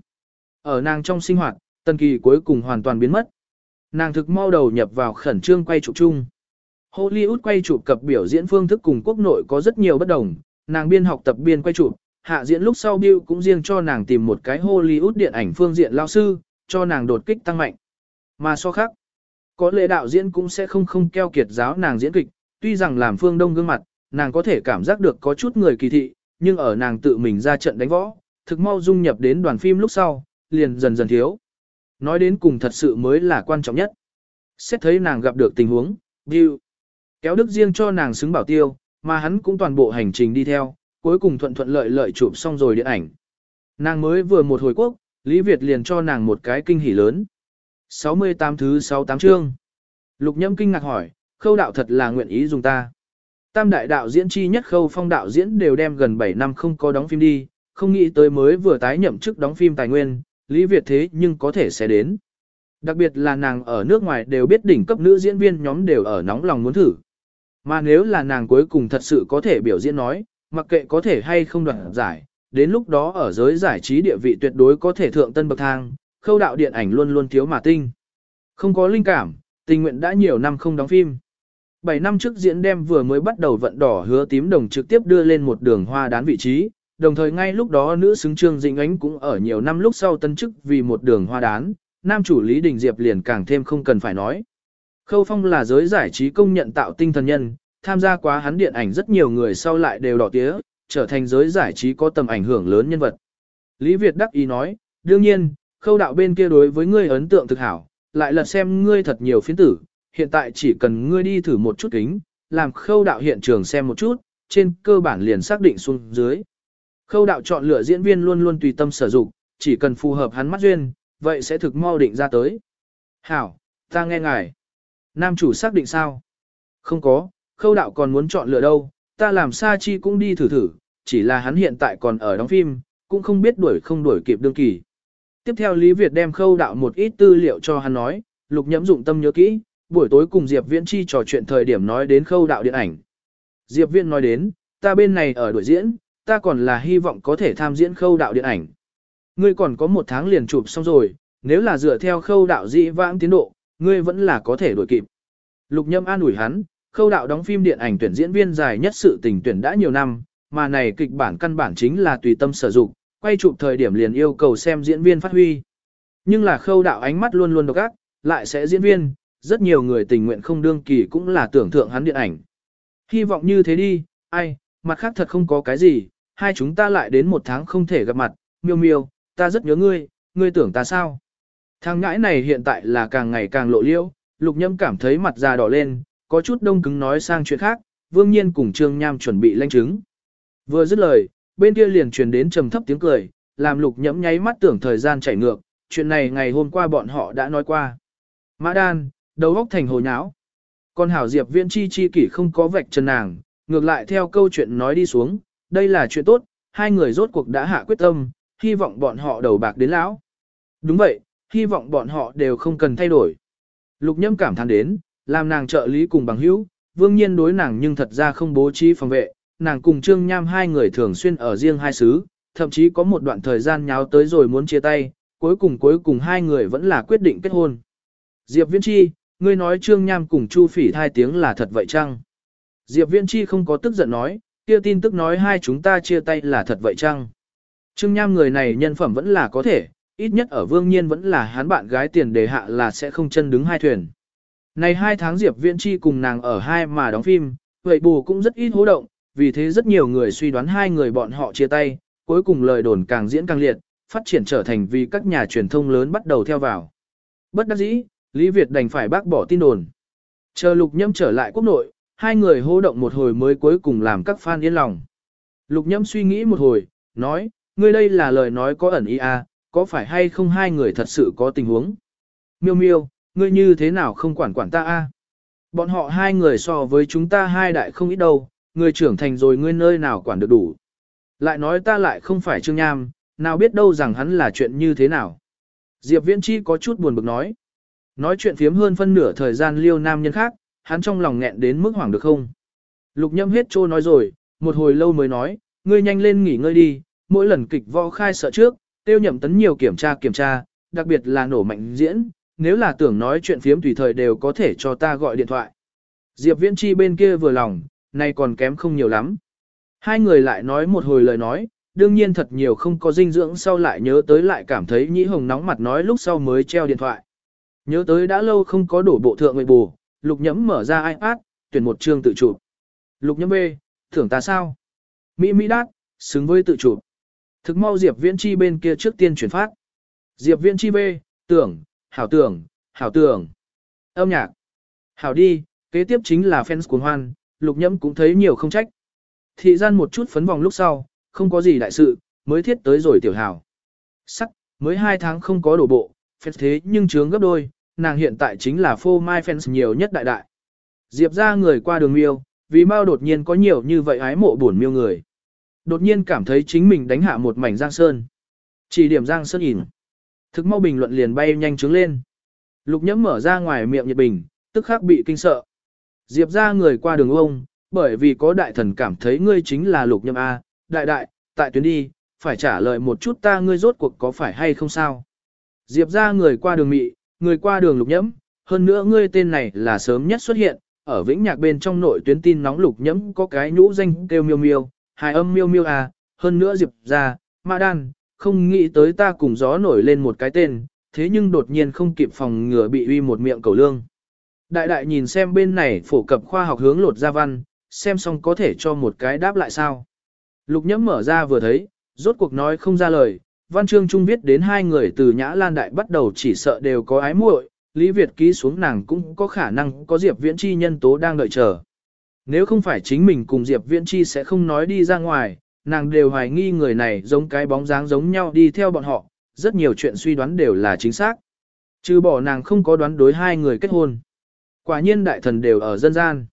Ở nàng trong sinh hoạt, Tần Kỳ cuối cùng hoàn toàn biến mất. Nàng thực mau đầu nhập vào khẩn trương quay trục chung. Hollywood quay chụp cập biểu diễn phương thức cùng quốc nội có rất nhiều bất đồng, nàng biên học tập biên quay chụp, hạ diễn lúc sau Bill cũng riêng cho nàng tìm một cái Hollywood điện ảnh phương diện lao sư, cho nàng đột kích tăng mạnh. Mà so khác, có lẽ đạo diễn cũng sẽ không không keo kiệt giáo nàng diễn kịch, tuy rằng làm phương đông gương mặt, nàng có thể cảm giác được có chút người kỳ thị, nhưng ở nàng tự mình ra trận đánh võ, thực mau dung nhập đến đoàn phim lúc sau, liền dần dần thiếu. Nói đến cùng thật sự mới là quan trọng nhất. Xét thấy nàng gặp được tình huống, Bill kéo đức riêng cho nàng xứng bảo tiêu, mà hắn cũng toàn bộ hành trình đi theo, cuối cùng thuận thuận lợi lợi chụp xong rồi điện ảnh. Nàng mới vừa một hồi quốc, Lý Việt liền cho nàng một cái kinh hỉ lớn. 68 thứ 68 chương. Lục Nhâm kinh ngạc hỏi, khâu đạo thật là nguyện ý dùng ta. Tam đại đạo diễn chi nhất khâu phong đạo diễn đều đem gần 7 năm không có đóng phim đi, không nghĩ tới mới vừa tái nhậm chức đóng phim tài nguyên, Lý Việt thế nhưng có thể sẽ đến. Đặc biệt là nàng ở nước ngoài đều biết đỉnh cấp nữ diễn viên nhóm đều ở nóng lòng muốn thử. Mà nếu là nàng cuối cùng thật sự có thể biểu diễn nói, mặc kệ có thể hay không đoạt giải, đến lúc đó ở giới giải trí địa vị tuyệt đối có thể thượng tân bậc thang, khâu đạo điện ảnh luôn luôn thiếu mà tinh. Không có linh cảm, tình nguyện đã nhiều năm không đóng phim. 7 năm trước diễn đem vừa mới bắt đầu vận đỏ hứa tím đồng trực tiếp đưa lên một đường hoa đán vị trí, đồng thời ngay lúc đó nữ xứng trương dĩnh ánh cũng ở nhiều năm lúc sau tân chức vì một đường hoa đán, nam chủ Lý Đình Diệp liền càng thêm không cần phải nói. Khâu Phong là giới giải trí công nhận tạo tinh thần nhân, tham gia quá hắn điện ảnh rất nhiều người sau lại đều đỏ tía, trở thành giới giải trí có tầm ảnh hưởng lớn nhân vật. Lý Việt đắc ý nói, đương nhiên, khâu đạo bên kia đối với ngươi ấn tượng thực hảo, lại là xem ngươi thật nhiều phiến tử, hiện tại chỉ cần ngươi đi thử một chút kính, làm khâu đạo hiện trường xem một chút, trên cơ bản liền xác định xuống dưới. Khâu đạo chọn lựa diễn viên luôn luôn tùy tâm sử dụng, chỉ cần phù hợp hắn mắt duyên, vậy sẽ thực mau định ra tới. Hảo, ta nghe ngài. Nam chủ xác định sao? Không có, khâu đạo còn muốn chọn lựa đâu, ta làm sa chi cũng đi thử thử, chỉ là hắn hiện tại còn ở đóng phim, cũng không biết đuổi không đuổi kịp đương kỳ. Tiếp theo Lý Việt đem khâu đạo một ít tư liệu cho hắn nói, lục nhẫm dụng tâm nhớ kỹ, buổi tối cùng Diệp Viễn Chi trò chuyện thời điểm nói đến khâu đạo điện ảnh. Diệp Viễn nói đến, ta bên này ở đuổi diễn, ta còn là hy vọng có thể tham diễn khâu đạo điện ảnh. Ngươi còn có một tháng liền chụp xong rồi, nếu là dựa theo khâu đạo dị vãng tiến độ, ngươi vẫn là có thể đổi kịp. Lục nhâm an ủi hắn, khâu đạo đóng phim điện ảnh tuyển diễn viên dài nhất sự tình tuyển đã nhiều năm, mà này kịch bản căn bản chính là tùy tâm sử dụng, quay chụp thời điểm liền yêu cầu xem diễn viên phát huy. Nhưng là khâu đạo ánh mắt luôn luôn độc ác, lại sẽ diễn viên, rất nhiều người tình nguyện không đương kỳ cũng là tưởng thượng hắn điện ảnh. Hy vọng như thế đi, ai, mặt khác thật không có cái gì, hai chúng ta lại đến một tháng không thể gặp mặt, miêu miêu, ta rất nhớ ngươi, ngươi tưởng ta sao? Thằng ngãi này hiện tại là càng ngày càng lộ liễu, lục nhâm cảm thấy mặt già đỏ lên, có chút đông cứng nói sang chuyện khác, vương nhiên cùng trương nham chuẩn bị lanh chứng. Vừa dứt lời, bên kia liền truyền đến trầm thấp tiếng cười, làm lục nhẫm nháy mắt tưởng thời gian chảy ngược, chuyện này ngày hôm qua bọn họ đã nói qua. Mã đan, đầu óc thành hồ nháo. Con hảo diệp viễn chi chi kỷ không có vạch chân nàng, ngược lại theo câu chuyện nói đi xuống, đây là chuyện tốt, hai người rốt cuộc đã hạ quyết tâm, hy vọng bọn họ đầu bạc đến lão. Đúng vậy, hy vọng bọn họ đều không cần thay đổi. Lục nhâm cảm thán đến, làm nàng trợ lý cùng bằng hữu, vương nhiên đối nàng nhưng thật ra không bố trí phòng vệ, nàng cùng Trương Nham hai người thường xuyên ở riêng hai xứ, thậm chí có một đoạn thời gian nháo tới rồi muốn chia tay, cuối cùng cuối cùng hai người vẫn là quyết định kết hôn. Diệp Viễn Chi, ngươi nói Trương Nham cùng Chu Phỉ hai tiếng là thật vậy chăng? Diệp Viễn Chi không có tức giận nói, kia tin tức nói hai chúng ta chia tay là thật vậy chăng? Trương Nham người này nhân phẩm vẫn là có thể, ít nhất ở Vương Nhiên vẫn là hắn bạn gái tiền đề hạ là sẽ không chân đứng hai thuyền. Này hai tháng Diệp Viễn Chi cùng nàng ở hai mà đóng phim, vậy bù cũng rất ít hố động, vì thế rất nhiều người suy đoán hai người bọn họ chia tay, cuối cùng lời đồn càng diễn càng liệt, phát triển trở thành vì các nhà truyền thông lớn bắt đầu theo vào. Bất đắc dĩ, Lý Việt đành phải bác bỏ tin đồn. Chờ Lục Nhâm trở lại quốc nội, hai người hô động một hồi mới cuối cùng làm các fan yên lòng. Lục Nhâm suy nghĩ một hồi, nói, ngươi đây là lời nói có ẩn ý à, có phải hay không hai người thật sự có tình huống? Miêu miêu, ngươi như thế nào không quản quản ta a? À? Bọn họ hai người so với chúng ta hai đại không ít đâu, người trưởng thành rồi ngươi nơi nào quản được đủ. Lại nói ta lại không phải Trương Nham, nào biết đâu rằng hắn là chuyện như thế nào. Diệp Viễn Chi có chút buồn bực nói. Nói chuyện phiếm hơn phân nửa thời gian liêu nam nhân khác, hắn trong lòng nghẹn đến mức hoảng được không. Lục nhâm hết trô nói rồi, một hồi lâu mới nói, ngươi nhanh lên nghỉ ngơi đi, mỗi lần kịch võ khai sợ trước, tiêu nhậm tấn nhiều kiểm tra kiểm tra, đặc biệt là nổ mạnh diễn, nếu là tưởng nói chuyện phiếm tùy thời đều có thể cho ta gọi điện thoại. Diệp Viễn Chi bên kia vừa lòng, nay còn kém không nhiều lắm. Hai người lại nói một hồi lời nói, đương nhiên thật nhiều không có dinh dưỡng sau lại nhớ tới lại cảm thấy nhĩ hồng nóng mặt nói lúc sau mới treo điện thoại. Nhớ tới đã lâu không có đổ bộ thượng người bù, lục nhẫm mở ra iPad, tuyển một chương tự chụp. Lục nhẫm B, thưởng ta sao? Mỹ Mỹ đát, xứng với tự chụp. Thực mau Diệp Viễn Chi bên kia trước tiên chuyển phát. Diệp Viễn Chi B, tưởng, hảo tưởng, hảo tưởng. Âm nhạc. Hảo đi, kế tiếp chính là fans cuồng hoan, lục nhẫm cũng thấy nhiều không trách. Thị gian một chút phấn vòng lúc sau, không có gì đại sự, mới thiết tới rồi tiểu hảo. Sắc, mới hai tháng không có đổ bộ, fans thế nhưng trướng gấp đôi, nàng hiện tại chính là phô mai fans nhiều nhất đại đại. Diệp ra người qua đường miêu, vì mau đột nhiên có nhiều như vậy ái mộ buồn miêu người. Đột nhiên cảm thấy chính mình đánh hạ một mảnh giang sơn. Chỉ điểm giang sơn ỉn. Thực mau bình luận liền bay nhanh trướng lên. Lục nhẫm mở ra ngoài miệng nhiệt bình, tức khắc bị kinh sợ. Diệp ra người qua đường ông, bởi vì có đại thần cảm thấy ngươi chính là lục nhâm A, đại đại, tại tuyến đi, phải trả lời một chút ta ngươi rốt cuộc có phải hay không sao. Diệp ra người qua đường mị, người qua đường lục nhẫm, hơn nữa ngươi tên này là sớm nhất xuất hiện, ở vĩnh nhạc bên trong nội tuyến tin nóng lục nhẫm có cái nhũ danh kêu miêu miêu, hài âm miêu miêu à, hơn nữa Diệp ra, ma đan, không nghĩ tới ta cùng gió nổi lên một cái tên, thế nhưng đột nhiên không kịp phòng ngừa bị uy một miệng cầu lương. Đại đại nhìn xem bên này phổ cập khoa học hướng lột ra văn, xem xong có thể cho một cái đáp lại sao. Lục nhẫm mở ra vừa thấy, rốt cuộc nói không ra lời, văn chương trung viết đến hai người từ Nhã Lan Đại bắt đầu chỉ sợ đều có ái muội, Lý Việt ký xuống nàng cũng có khả năng có Diệp Viễn Chi nhân tố đang đợi chờ. Nếu không phải chính mình cùng Diệp Viễn Chi sẽ không nói đi ra ngoài, nàng đều hoài nghi người này giống cái bóng dáng giống nhau đi theo bọn họ, rất nhiều chuyện suy đoán đều là chính xác. Trừ bỏ nàng không có đoán đối hai người kết hôn. Quả nhiên đại thần đều ở dân gian.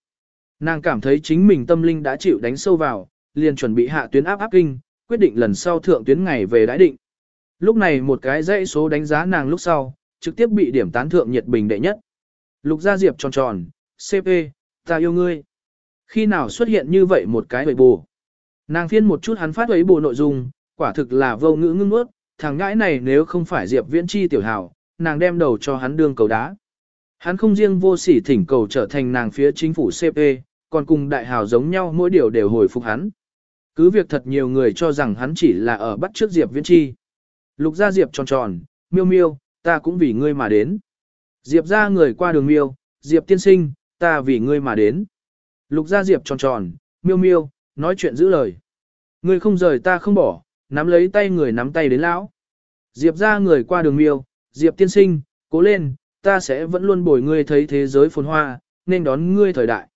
Nàng cảm thấy chính mình tâm linh đã chịu đánh sâu vào, liền chuẩn bị hạ tuyến áp áp kinh, quyết định lần sau thượng tuyến ngày về đãi định. Lúc này một cái dãy số đánh giá nàng lúc sau, trực tiếp bị điểm tán thượng nhiệt bình đệ nhất. Lục Gia Diệp tròn tròn, CP, ta yêu ngươi. Khi nào xuất hiện như vậy một cái bầy bù? Nàng phiên một chút hắn phát ấy bù nội dung, quả thực là vô ngữ ngưng ướt, thằng ngãi này nếu không phải Diệp Viễn Chi tiểu hào, nàng đem đầu cho hắn đương cầu đá. Hắn không riêng vô sỉ thỉnh cầu trở thành nàng phía chính phủ CP, còn cùng đại hào giống nhau mỗi điều đều hồi phục hắn. Cứ việc thật nhiều người cho rằng hắn chỉ là ở bắt trước Diệp Viễn Chi. Lục gia Diệp tròn tròn, miêu miêu, ta cũng vì ngươi mà đến. Diệp ra người qua đường miêu, Diệp tiên sinh, ta vì ngươi mà đến. Lục gia Diệp tròn tròn, miêu miêu, nói chuyện giữ lời. Ngươi không rời ta không bỏ, nắm lấy tay người nắm tay đến lão. Diệp ra người qua đường miêu, Diệp tiên sinh, cố lên, ta sẽ vẫn luôn bồi ngươi thấy thế giới phồn hoa, nên đón ngươi thời đại.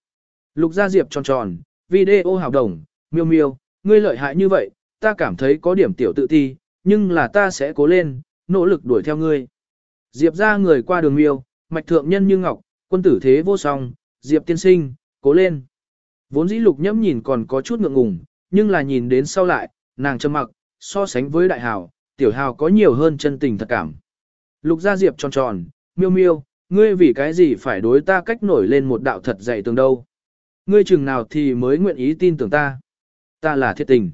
Lục gia Diệp tròn tròn, video hào đồng, miêu miêu, ngươi lợi hại như vậy, ta cảm thấy có điểm tiểu tự ti, nhưng là ta sẽ cố lên, nỗ lực đuổi theo ngươi. Diệp ra người qua đường miêu, mạch thượng nhân như ngọc, quân tử thế vô song, Diệp tiên sinh, cố lên. Vốn dĩ lục nhẫm nhìn còn có chút ngượng ngùng, nhưng là nhìn đến sau lại, nàng trầm mặc, so sánh với đại hào, tiểu hào có nhiều hơn chân tình thật cảm. Lục gia Diệp tròn tròn, miêu miêu, ngươi vì cái gì phải đối ta cách nổi lên một đạo thật dạy tường đâu. Ngươi chừng nào thì mới nguyện ý tin tưởng ta. Ta là thiệt tình.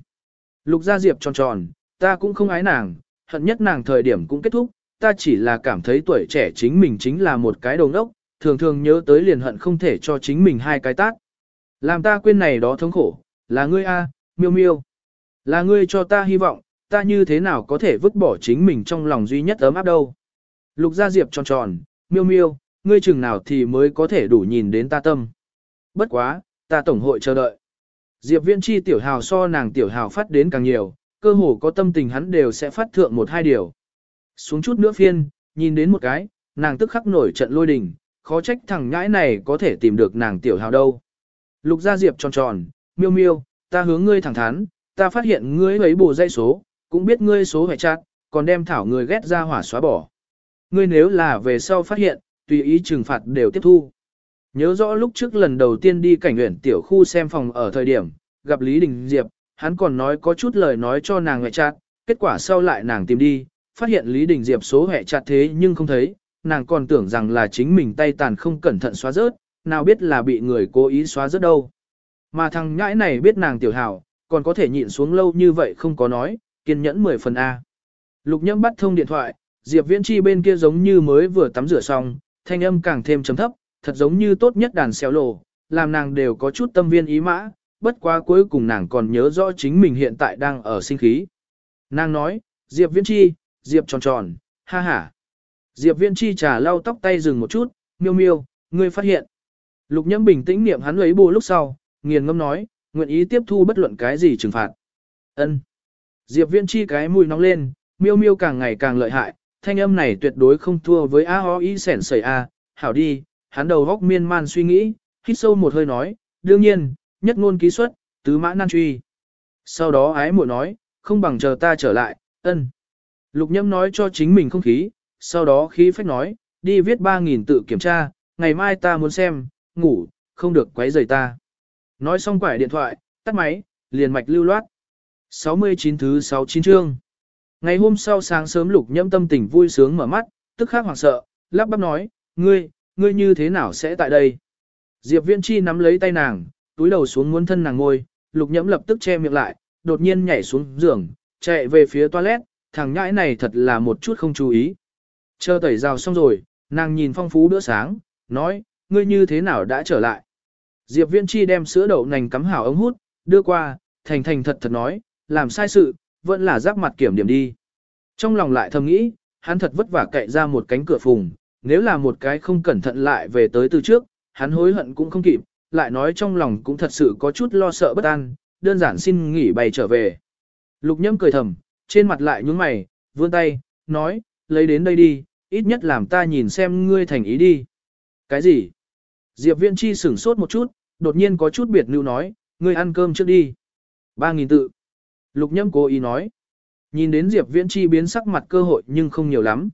Lục gia Diệp tròn tròn, ta cũng không ái nàng, hận nhất nàng thời điểm cũng kết thúc, ta chỉ là cảm thấy tuổi trẻ chính mình chính là một cái đồng ốc, thường thường nhớ tới liền hận không thể cho chính mình hai cái tát. Làm ta quên này đó thống khổ, là ngươi a, miêu miêu. Là ngươi cho ta hy vọng, ta như thế nào có thể vứt bỏ chính mình trong lòng duy nhất ấm áp đâu. Lục gia diệp tròn tròn, miêu miêu, ngươi chừng nào thì mới có thể đủ nhìn đến ta tâm. Bất quá, ta tổng hội chờ đợi. Diệp viễn chi tiểu hào so nàng tiểu hào phát đến càng nhiều, cơ hồ có tâm tình hắn đều sẽ phát thượng một hai điều. Xuống chút nữa phiên, nhìn đến một cái, nàng tức khắc nổi trận lôi đình, khó trách thằng nhãi này có thể tìm được nàng tiểu hào đâu. Lục gia diệp tròn tròn, miêu miêu, ta hướng ngươi thẳng thắn, ta phát hiện ngươi ấy bù dây số, cũng biết ngươi số hệ chặt, còn đem thảo người ghét ra hỏa xóa bỏ. Ngươi nếu là về sau phát hiện, tùy ý trừng phạt đều tiếp thu. Nhớ rõ lúc trước lần đầu tiên đi cảnh nguyện tiểu khu xem phòng ở thời điểm, gặp Lý Đình Diệp, hắn còn nói có chút lời nói cho nàng hệ chặt, kết quả sau lại nàng tìm đi, phát hiện Lý Đình Diệp số hệ chặt thế nhưng không thấy, nàng còn tưởng rằng là chính mình tay tàn không cẩn thận xóa rớt, nào biết là bị người cố ý xóa rớt đâu. Mà thằng nhãi này biết nàng tiểu hảo, còn có thể nhịn xuống lâu như vậy không có nói, kiên nhẫn 10 phần A. Lục nhẫm bắt thông điện thoại, Diệp Viễn Chi bên kia giống như mới vừa tắm rửa xong, thanh âm càng thêm trầm thấp, thật giống như tốt nhất đàn xéo lộ, làm nàng đều có chút tâm viên ý mã, bất quá cuối cùng nàng còn nhớ rõ chính mình hiện tại đang ở sinh khí. Nàng nói, Diệp Viễn Chi, Diệp tròn tròn, ha ha. Diệp Viễn Chi trà lau tóc tay dừng một chút, miêu miêu, ngươi phát hiện. Lục Nhâm bình tĩnh niệm hắn lấy bù lúc sau, nghiền ngâm nói, nguyện ý tiếp thu bất luận cái gì trừng phạt. Ân. Diệp Viễn Chi cái mùi nóng lên, miêu miêu càng ngày càng lợi hại, thanh âm này tuyệt đối không thua với a ho y sẻn sẩy a, hảo đi, hắn đầu góc miên man suy nghĩ, hít sâu một hơi nói, đương nhiên, nhất ngôn ký xuất, tứ mã nan truy. Sau đó ái muội nói, không bằng chờ ta trở lại, ân. Lục Nhâm nói cho chính mình không khí, sau đó khí phách nói, đi viết 3.000 tự kiểm tra, ngày mai ta muốn xem, ngủ, không được quấy rầy ta. Nói xong quải điện thoại, tắt máy, liền mạch lưu loát. 69 thứ 69 chương. Ngày hôm sau sáng sớm lục nhâm tâm tình vui sướng mở mắt, tức khắc hoảng sợ, lắp bắp nói, ngươi, ngươi như thế nào sẽ tại đây? Diệp Viễn Chi nắm lấy tay nàng, túi đầu xuống muốn thân nàng ngồi lục nhẫm lập tức che miệng lại, đột nhiên nhảy xuống giường, chạy về phía toilet, thằng nhãi này thật là một chút không chú ý. Chờ tẩy rào xong rồi, nàng nhìn phong phú bữa sáng, nói, ngươi như thế nào đã trở lại. Diệp Viễn Chi đem sữa đậu nành cắm hảo ống hút, đưa qua, thành thành thật thật nói, làm sai sự, vẫn là giáp mặt kiểm điểm đi. Trong lòng lại thầm nghĩ, hắn thật vất vả cậy ra một cánh cửa phùng, nếu là một cái không cẩn thận lại về tới từ trước, hắn hối hận cũng không kịp, lại nói trong lòng cũng thật sự có chút lo sợ bất an, đơn giản xin nghỉ bày trở về. Lục nhâm cười thầm, trên mặt lại nhướng mày, vươn tay, nói, lấy đến đây đi, ít nhất làm ta nhìn xem ngươi thành ý đi. Cái gì? Diệp Viễn Chi sửng sốt một chút, đột nhiên có chút biệt lưu nói, ngươi ăn cơm trước đi. Ba nghìn tự. Lục nhâm cố ý nói. Nhìn đến Diệp Viễn Chi biến sắc mặt cơ hội nhưng không nhiều lắm.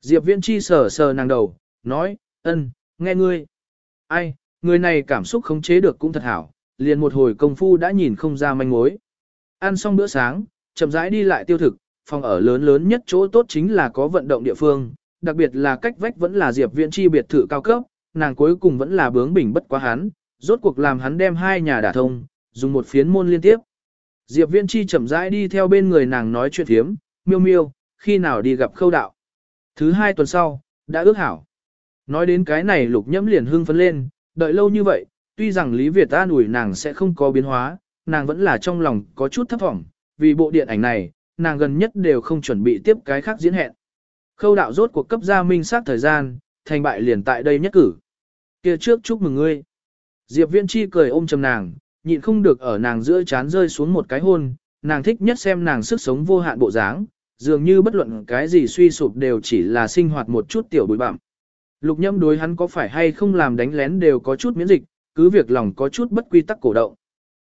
Diệp Viễn Chi sờ sờ nàng đầu, nói, ân, nghe ngươi. Ai, người này cảm xúc khống chế được cũng thật hảo, liền một hồi công phu đã nhìn không ra manh mối. Ăn xong bữa sáng, chậm rãi đi lại tiêu thực, phòng ở lớn lớn nhất chỗ tốt chính là có vận động địa phương, đặc biệt là cách vách vẫn là Diệp Viễn Chi biệt thự cao cấp, nàng cuối cùng vẫn là bướng bỉnh bất quá hắn, rốt cuộc làm hắn đem hai nhà đả thông, dùng một phiến môn liên tiếp. Diệp Viễn Chi chậm rãi đi theo bên người nàng nói chuyện thiếm, miêu miêu, khi nào đi gặp khâu đạo. Thứ hai tuần sau, đã ước hảo. Nói đến cái này lục nhẫm liền hưng phấn lên, đợi lâu như vậy, tuy rằng Lý Việt ta ủi nàng sẽ không có biến hóa, nàng vẫn là trong lòng có chút thấp vọng, vì bộ điện ảnh này, nàng gần nhất đều không chuẩn bị tiếp cái khác diễn hẹn. Khâu đạo rốt cuộc cấp gia minh sát thời gian, thành bại liền tại đây nhất cử. kia trước chúc mừng ngươi. Diệp Viễn Chi cười ôm chầm nàng, nhịn không được ở nàng giữa chán rơi xuống một cái hôn, nàng thích nhất xem nàng sức sống vô hạn bộ dáng, dường như bất luận cái gì suy sụp đều chỉ là sinh hoạt một chút tiểu bụi bặm. Lục nhâm đối hắn có phải hay không làm đánh lén đều có chút miễn dịch, cứ việc lòng có chút bất quy tắc cổ động.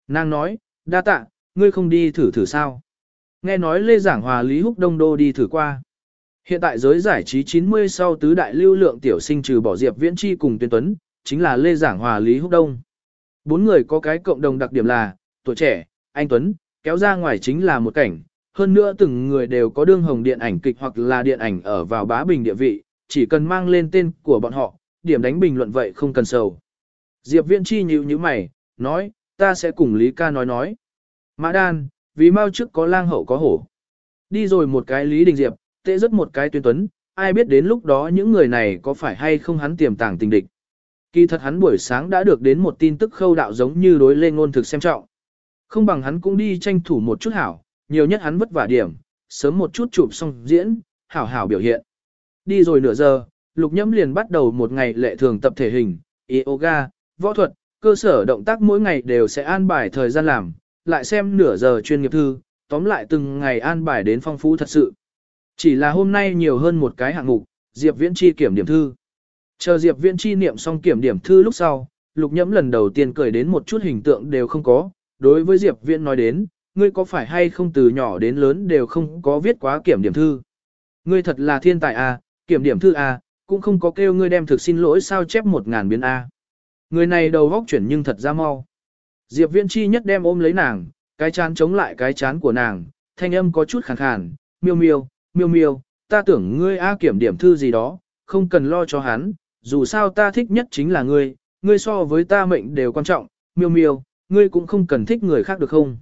Nàng nói, đa tạ, ngươi không đi thử thử sao. Nghe nói Lê Giảng Hòa Lý Húc Đông Đô đi thử qua. Hiện tại giới giải trí 90 sau tứ đại lưu lượng tiểu sinh trừ bỏ Diệp Viễn Chi cùng Tuyên Tuấn, chính là Lê Giảng Hòa Lý Húc Đông. Bốn người có cái cộng đồng đặc điểm là, tuổi trẻ, anh Tuấn, kéo ra ngoài chính là một cảnh. Hơn nữa từng người đều có đương hồng điện ảnh kịch hoặc là điện ảnh ở vào bá bình địa vị, chỉ cần mang lên tên của bọn họ, điểm đánh bình luận vậy không cần sầu. Diệp Viễn Chi nhíu nhíu mày, nói, ta sẽ cùng Lý ca nói nói. Mã Đan, vì mau trước có lang hậu có hổ. Đi rồi một cái Lý Đình Diệp, tệ rất một cái tuyên tuấn, ai biết đến lúc đó những người này có phải hay không hắn tiềm tàng tình địch. Kỳ thật hắn buổi sáng đã được đến một tin tức khâu đạo giống như đối lên ngôn thực xem trọng. Không bằng hắn cũng đi tranh thủ một chút hảo, nhiều nhất hắn vất vả điểm, sớm một chút chụp xong diễn, hảo hảo biểu hiện. Đi rồi nửa giờ, lục Nhâm liền bắt đầu một ngày lệ thường tập thể hình, yoga, võ thuật, cơ sở động tác mỗi ngày đều sẽ an bài thời gian làm, lại xem nửa giờ chuyên nghiệp thư, tóm lại từng ngày an bài đến phong phú thật sự. Chỉ là hôm nay nhiều hơn một cái hạng mục, Diệp Viễn Chi kiểm điểm thư. Chờ Diệp Viễn Chi niệm xong kiểm điểm thư lúc sau, Lục Nhẫm lần đầu tiên cười đến một chút hình tượng đều không có, đối với Diệp Viễn nói đến, ngươi có phải hay không từ nhỏ đến lớn đều không có viết quá kiểm điểm thư. Ngươi thật là thiên tài à, kiểm điểm thư à, cũng không có kêu ngươi đem thực xin lỗi sao chép một ngàn biến a. À. Người này đầu góc chuyển nhưng thật ra mau. Diệp Viễn Chi nhất đem ôm lấy nàng, cái chán chống lại cái chán của nàng, thanh âm có chút khàn khàn, miêu miêu, miêu miêu, ta tưởng ngươi A kiểm điểm thư gì đó, không cần lo cho hắn, dù sao ta thích nhất chính là ngươi, ngươi so với ta mệnh đều quan trọng, miêu miêu, ngươi cũng không cần thích người khác được không?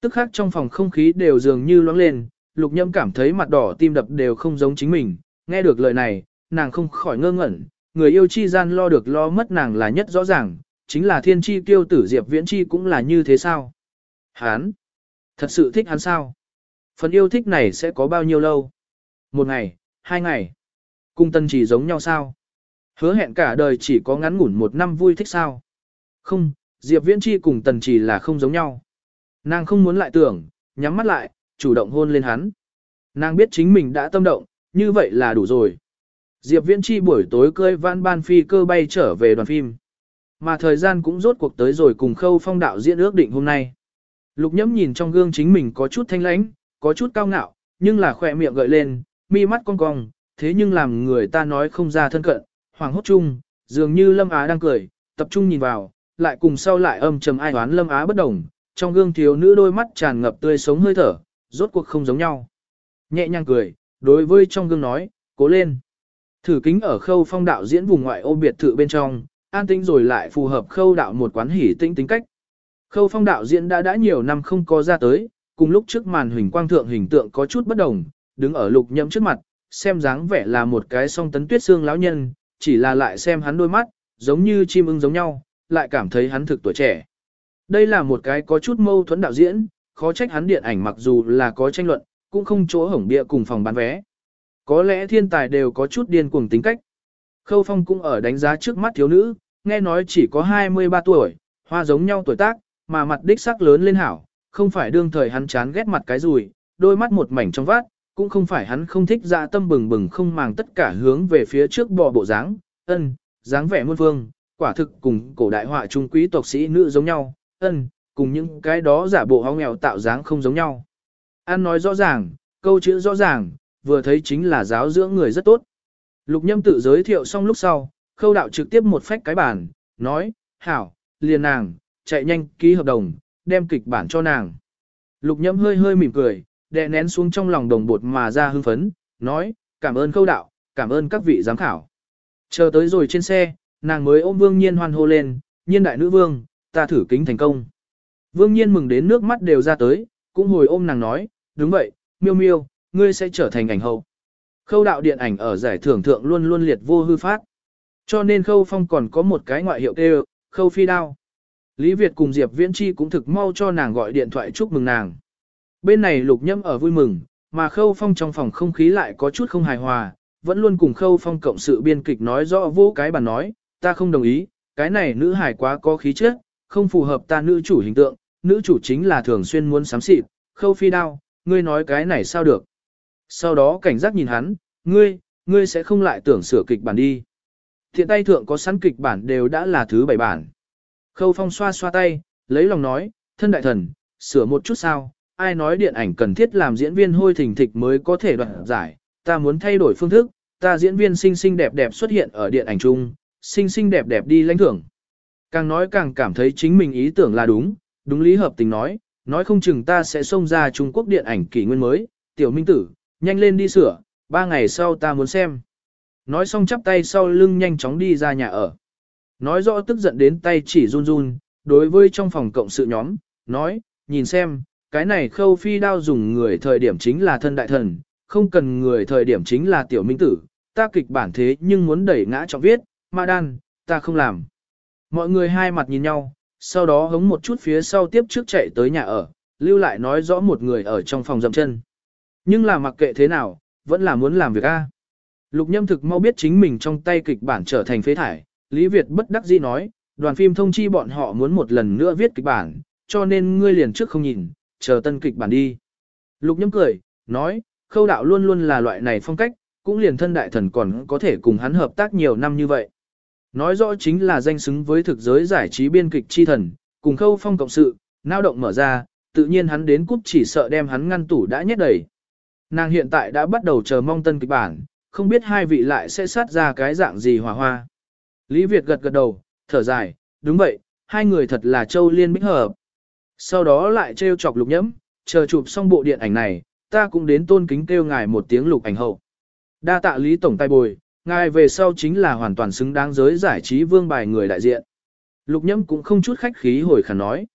Tức khác trong phòng không khí đều dường như loáng lên, lục nhâm cảm thấy mặt đỏ tim đập đều không giống chính mình, nghe được lời này, nàng không khỏi ngơ ngẩn, người yêu chi gian lo được lo mất nàng là nhất rõ ràng, chính là thiên chi tiêu tử Diệp Viễn Chi cũng là như thế sao? Hán! Thật sự thích hắn sao? Phần yêu thích này sẽ có bao nhiêu lâu? Một ngày, hai ngày. Cung tân chỉ giống nhau sao? Hứa hẹn cả đời chỉ có ngắn ngủn một năm vui thích sao? Không, Diệp Viễn Chi cùng tần chỉ là không giống nhau. Nàng không muốn lại tưởng, nhắm mắt lại, chủ động hôn lên hắn. Nàng biết chính mình đã tâm động, như vậy là đủ rồi. Diệp Viễn Chi buổi tối cơi van ban phi cơ bay trở về đoàn phim. Mà thời gian cũng rốt cuộc tới rồi cùng khâu phong đạo diễn ước định hôm nay. Lục nhẫm nhìn trong gương chính mình có chút thanh lãnh, có chút cao ngạo, nhưng là khỏe miệng gợi lên, mi mắt cong cong, thế nhưng làm người ta nói không ra thân cận, hoàng hốt chung, dường như Lâm Á đang cười, tập trung nhìn vào, lại cùng sau lại âm trầm ai đoán Lâm Á bất đồng, trong gương thiếu nữ đôi mắt tràn ngập tươi sống hơi thở, rốt cuộc không giống nhau. Nhẹ nhàng cười, đối với trong gương nói, cố lên. Thử kính ở khâu phong đạo diễn vùng ngoại ô biệt thự bên trong, an tĩnh rồi lại phù hợp khâu đạo một quán hỉ tinh tính cách. Khâu phong đạo diễn đã đã nhiều năm không có ra tới, cùng lúc trước màn hình quang thượng hình tượng có chút bất đồng, đứng ở lục nhậm trước mặt, xem dáng vẻ là một cái song tấn tuyết xương lão nhân, chỉ là lại xem hắn đôi mắt, giống như chim ưng giống nhau, lại cảm thấy hắn thực tuổi trẻ. Đây là một cái có chút mâu thuẫn đạo diễn, khó trách hắn điện ảnh mặc dù là có tranh luận, cũng không chỗ hổng bịa cùng phòng bán vé. Có lẽ thiên tài đều có chút điên cuồng tính cách. Khâu Phong cũng ở đánh giá trước mắt thiếu nữ, nghe nói chỉ có 23 tuổi, hoa giống nhau tuổi tác, mà mặt đích sắc lớn lên hảo, không phải đương thời hắn chán ghét mặt cái rùi, đôi mắt một mảnh trong vát, cũng không phải hắn không thích dạ tâm bừng bừng không màng tất cả hướng về phía trước bò bộ dáng, ân, dáng vẻ muôn phương, quả thực cùng cổ đại họa trung quý tộc sĩ nữ giống nhau, ân, cùng những cái đó giả bộ hóng nghèo tạo dáng không giống nhau. An nói rõ ràng, câu chữ rõ ràng, vừa thấy chính là giáo dưỡng người rất tốt. Lục nhâm tự giới thiệu xong lúc sau, khâu đạo trực tiếp một phách cái bản, nói, hảo, liền nàng, chạy nhanh, ký hợp đồng, đem kịch bản cho nàng. Lục nhâm hơi hơi mỉm cười, đè nén xuống trong lòng đồng bột mà ra hưng phấn, nói, cảm ơn khâu đạo, cảm ơn các vị giám khảo. Chờ tới rồi trên xe, nàng mới ôm Vương Nhiên hoan hô lên, nhiên đại nữ vương, ta thử kính thành công. Vương Nhiên mừng đến nước mắt đều ra tới, cũng hồi ôm nàng nói, đúng vậy, miêu miêu, ngươi sẽ trở thành ảnh hậu. Khâu đạo điện ảnh ở giải thưởng thượng luôn luôn liệt vô hư phát. Cho nên khâu phong còn có một cái ngoại hiệu kêu, khâu phi đao. Lý Việt cùng Diệp Viễn Chi cũng thực mau cho nàng gọi điện thoại chúc mừng nàng. Bên này lục nhâm ở vui mừng, mà khâu phong trong phòng không khí lại có chút không hài hòa, vẫn luôn cùng khâu phong cộng sự biên kịch nói rõ vô cái bàn nói, ta không đồng ý, cái này nữ hài quá có khí chất, không phù hợp ta nữ chủ hình tượng, nữ chủ chính là thường xuyên muốn sám xịt, khâu phi đao, ngươi nói cái này sao được. Sau đó cảnh giác nhìn hắn, ngươi, ngươi sẽ không lại tưởng sửa kịch bản đi. Thiện tay thượng có sẵn kịch bản đều đã là thứ bảy bản. Khâu phong xoa xoa tay, lấy lòng nói, thân đại thần, sửa một chút sao, ai nói điện ảnh cần thiết làm diễn viên hôi thình thịch mới có thể đoạt giải, ta muốn thay đổi phương thức, ta diễn viên xinh xinh đẹp đẹp xuất hiện ở điện ảnh chung, xinh xinh đẹp đẹp đi lãnh thưởng. Càng nói càng cảm thấy chính mình ý tưởng là đúng, đúng lý hợp tình nói, nói không chừng ta sẽ xông ra Trung Quốc điện ảnh kỷ nguyên mới, tiểu minh tử, nhanh lên đi sửa, ba ngày sau ta muốn xem. Nói xong chắp tay sau lưng nhanh chóng đi ra nhà ở. Nói rõ tức giận đến tay chỉ run run, đối với trong phòng cộng sự nhóm, nói, nhìn xem, cái này khâu phi đao dùng người thời điểm chính là thân đại thần, không cần người thời điểm chính là tiểu minh tử, ta kịch bản thế nhưng muốn đẩy ngã trọng viết, ma đan, ta không làm. Mọi người hai mặt nhìn nhau, sau đó hống một chút phía sau tiếp trước chạy tới nhà ở, lưu lại nói rõ một người ở trong phòng dậm chân. Nhưng là mặc kệ thế nào, vẫn là muốn làm việc A. Lục nhâm thực mau biết chính mình trong tay kịch bản trở thành phế thải, Lý Việt bất đắc dĩ nói, đoàn phim thông chi bọn họ muốn một lần nữa viết kịch bản, cho nên ngươi liền trước không nhìn, chờ tân kịch bản đi. Lục nhâm cười, nói, khâu đạo luôn luôn là loại này phong cách, cũng liền thân đại thần còn có thể cùng hắn hợp tác nhiều năm như vậy. Nói rõ chính là danh xứng với thực giới giải trí biên kịch chi thần, cùng khâu phong cộng sự, nao động mở ra, tự nhiên hắn đến cúp chỉ sợ đem hắn ngăn tủ đã nhét đầy. Nàng hiện tại đã bắt đầu chờ mong tân kịch bản, không biết hai vị lại sẽ sát ra cái dạng gì hòa hoa. Lý Việt gật gật đầu, thở dài, đúng vậy, hai người thật là châu liên bích hợp. Sau đó lại trêu chọc lục nhẫm, chờ chụp xong bộ điện ảnh này, ta cũng đến tôn kính kêu ngài một tiếng lục ảnh hậu. Đa tạ Lý Tổng tay bồi, ngài về sau chính là hoàn toàn xứng đáng giới giải trí vương bài người đại diện. Lục nhẫm cũng không chút khách khí hồi khả nói.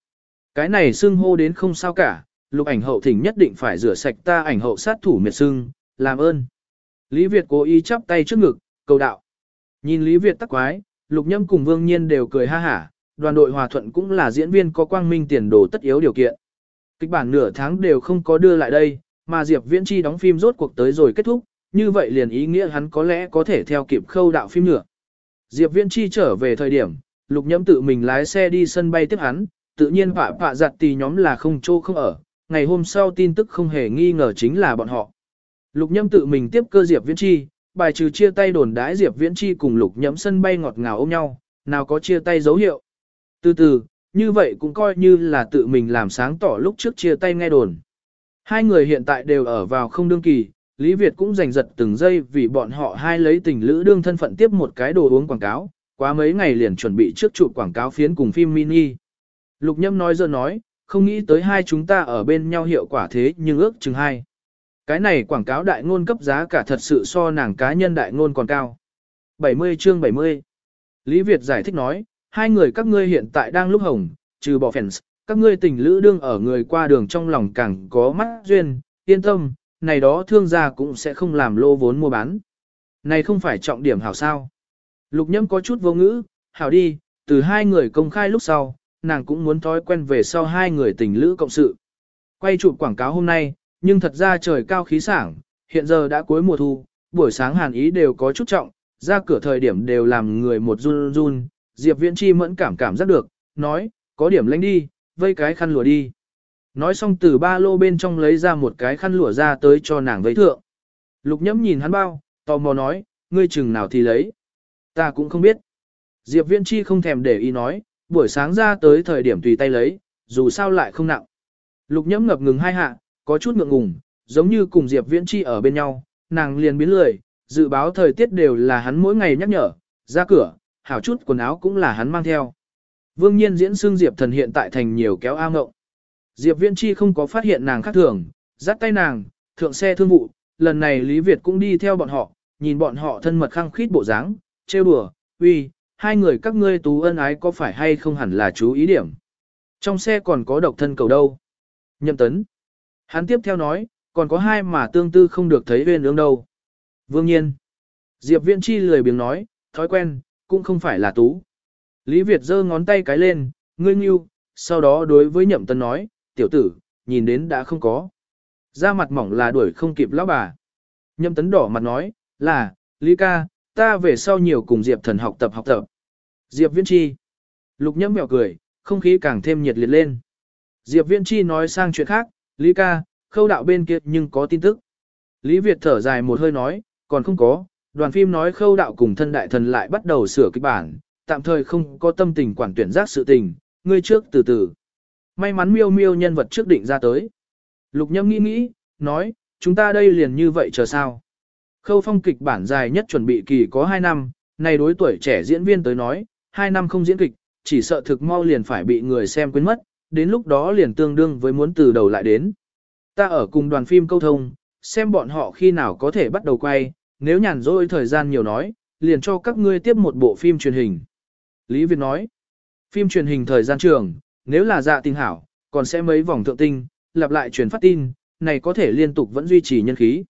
Cái này xưng hô đến không sao cả, lục ảnh hậu thỉnh nhất định phải rửa sạch ta ảnh hậu sát thủ miệt sưng, làm ơn. Lý Việt cố ý chắp tay trước ngực, cầu đạo. Nhìn Lý Việt tắc quái, lục nhâm cùng vương nhiên đều cười ha hả, đoàn đội hòa thuận cũng là diễn viên có quang minh tiền đồ tất yếu điều kiện. Kịch bản nửa tháng đều không có đưa lại đây, mà Diệp Viễn Chi đóng phim rốt cuộc tới rồi kết thúc, như vậy liền ý nghĩa hắn có lẽ có thể theo kịp khâu đạo phim nữa. Diệp Viễn Chi trở về thời điểm, Lục Nhâm tự mình lái xe đi sân bay tiếp hắn, tự nhiên phạ phạ giặt tì nhóm là không chỗ không ở, ngày hôm sau tin tức không hề nghi ngờ chính là bọn họ. Lục Nhâm tự mình tiếp cơ Diệp Viễn Chi, bài trừ chia tay đồn đãi Diệp Viễn Chi cùng Lục Nhâm sân bay ngọt ngào ôm nhau, nào có chia tay dấu hiệu. Từ từ, như vậy cũng coi như là tự mình làm sáng tỏ lúc trước chia tay nghe đồn. Hai người hiện tại đều ở vào không đương kỳ, Lý Việt cũng giành giật từng giây vì bọn họ hai lấy tình lữ đương thân phận tiếp một cái đồ uống quảng cáo, quá mấy ngày liền chuẩn bị trước chụp quảng cáo phiến cùng phim mini. Lục Nhâm nói giờ nói, không nghĩ tới hai chúng ta ở bên nhau hiệu quả thế nhưng ước chừng hai. Cái này quảng cáo đại ngôn cấp giá cả thật sự so nàng cá nhân đại ngôn còn cao. 70 chương 70 Lý Việt giải thích nói, hai người các ngươi hiện tại đang lúc hồng, trừ bỏ fans, các ngươi tình lữ đương ở người qua đường trong lòng càng có mắt duyên, yên tâm, này đó thương gia cũng sẽ không làm lô vốn mua bán. Này không phải trọng điểm hảo sao. Lục nhâm có chút vô ngữ, hảo đi, từ hai người công khai lúc sau, nàng cũng muốn thói quen về sau hai người tình lữ cộng sự. Quay chụp quảng cáo hôm nay, nhưng thật ra trời cao khí sảng, hiện giờ đã cuối mùa thu, buổi sáng hàn ý đều có chút trọng, ra cửa thời điểm đều làm người một run run, Diệp Viễn Chi mẫn cảm cảm giác được, nói, có điểm lánh đi, vây cái khăn lụa đi. Nói xong từ ba lô bên trong lấy ra một cái khăn lụa ra tới cho nàng vây thượng. Lục nhẫm nhìn hắn bao, tò mò nói, ngươi chừng nào thì lấy. Ta cũng không biết. Diệp Viễn Chi không thèm để ý nói, buổi sáng ra tới thời điểm tùy tay lấy, dù sao lại không nặng. Lục nhẫm ngập ngừng hai hạ, có chút ngượng ngùng, giống như cùng Diệp Viễn Chi ở bên nhau, nàng liền biến lười, dự báo thời tiết đều là hắn mỗi ngày nhắc nhở, ra cửa, hảo chút quần áo cũng là hắn mang theo. Vương nhiên diễn xương Diệp thần hiện tại thành nhiều kéo ao ngộng. Diệp Viễn Chi không có phát hiện nàng khác thường, dắt tay nàng, thượng xe thương vụ, lần này Lý Việt cũng đi theo bọn họ, nhìn bọn họ thân mật khăng khít bộ dáng, trêu đùa, uy, hai người các ngươi tú ân ái có phải hay không hẳn là chú ý điểm. Trong xe còn có độc thân cầu đâu. Nhậm tấn. Hắn tiếp theo nói, còn có hai mà tương tư không được thấy bên ương đâu. Vương nhiên. Diệp Viễn Chi lười biếng nói, thói quen, cũng không phải là tú. Lý Việt giơ ngón tay cái lên, ngươi nghiêu, sau đó đối với nhậm tấn nói, tiểu tử, nhìn đến đã không có. Da mặt mỏng là đuổi không kịp lão bà. Nhậm tấn đỏ mặt nói, là, Lý ca, ta về sau nhiều cùng Diệp thần học tập học tập. Diệp Viễn Chi. Lục nhâm mèo cười, không khí càng thêm nhiệt liệt lên. Diệp Viễn Chi nói sang chuyện khác, Lý ca, khâu đạo bên kia nhưng có tin tức. Lý Việt thở dài một hơi nói, còn không có, đoàn phim nói khâu đạo cùng thân đại thần lại bắt đầu sửa kịch bản, tạm thời không có tâm tình quản tuyển giác sự tình, ngươi trước từ từ. May mắn miêu miêu nhân vật trước định ra tới. Lục nhâm nghĩ nghĩ, nói, chúng ta đây liền như vậy chờ sao. Khâu phong kịch bản dài nhất chuẩn bị kỳ có 2 năm, Nay đối tuổi trẻ diễn viên tới nói, 2 năm không diễn kịch, chỉ sợ thực mau liền phải bị người xem quên mất, đến lúc đó liền tương đương với muốn từ đầu lại đến. Ta ở cùng đoàn phim câu thông, xem bọn họ khi nào có thể bắt đầu quay, nếu nhàn rỗi thời gian nhiều nói, liền cho các ngươi tiếp một bộ phim truyền hình. Lý Việt nói, phim truyền hình thời gian trường, nếu là dạ tình hảo, còn sẽ mấy vòng thượng tinh, lặp lại truyền phát tin, này có thể liên tục vẫn duy trì nhân khí.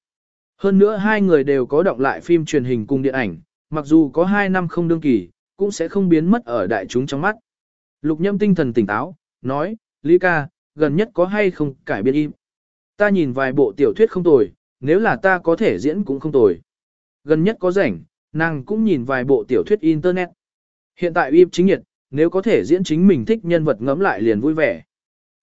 Hơn nữa hai người đều có động lại phim truyền hình cùng điện ảnh, mặc dù có hai năm không đương kỳ, cũng sẽ không biến mất ở đại chúng trong mắt. Lục nhâm tinh thần tỉnh táo, nói, Lý ca, gần nhất có hay không cải biên im. Ta nhìn vài bộ tiểu thuyết không tồi, nếu là ta có thể diễn cũng không tồi. Gần nhất có rảnh, nàng cũng nhìn vài bộ tiểu thuyết internet. Hiện tại im chính nhiệt, nếu có thể diễn chính mình thích nhân vật ngẫm lại liền vui vẻ.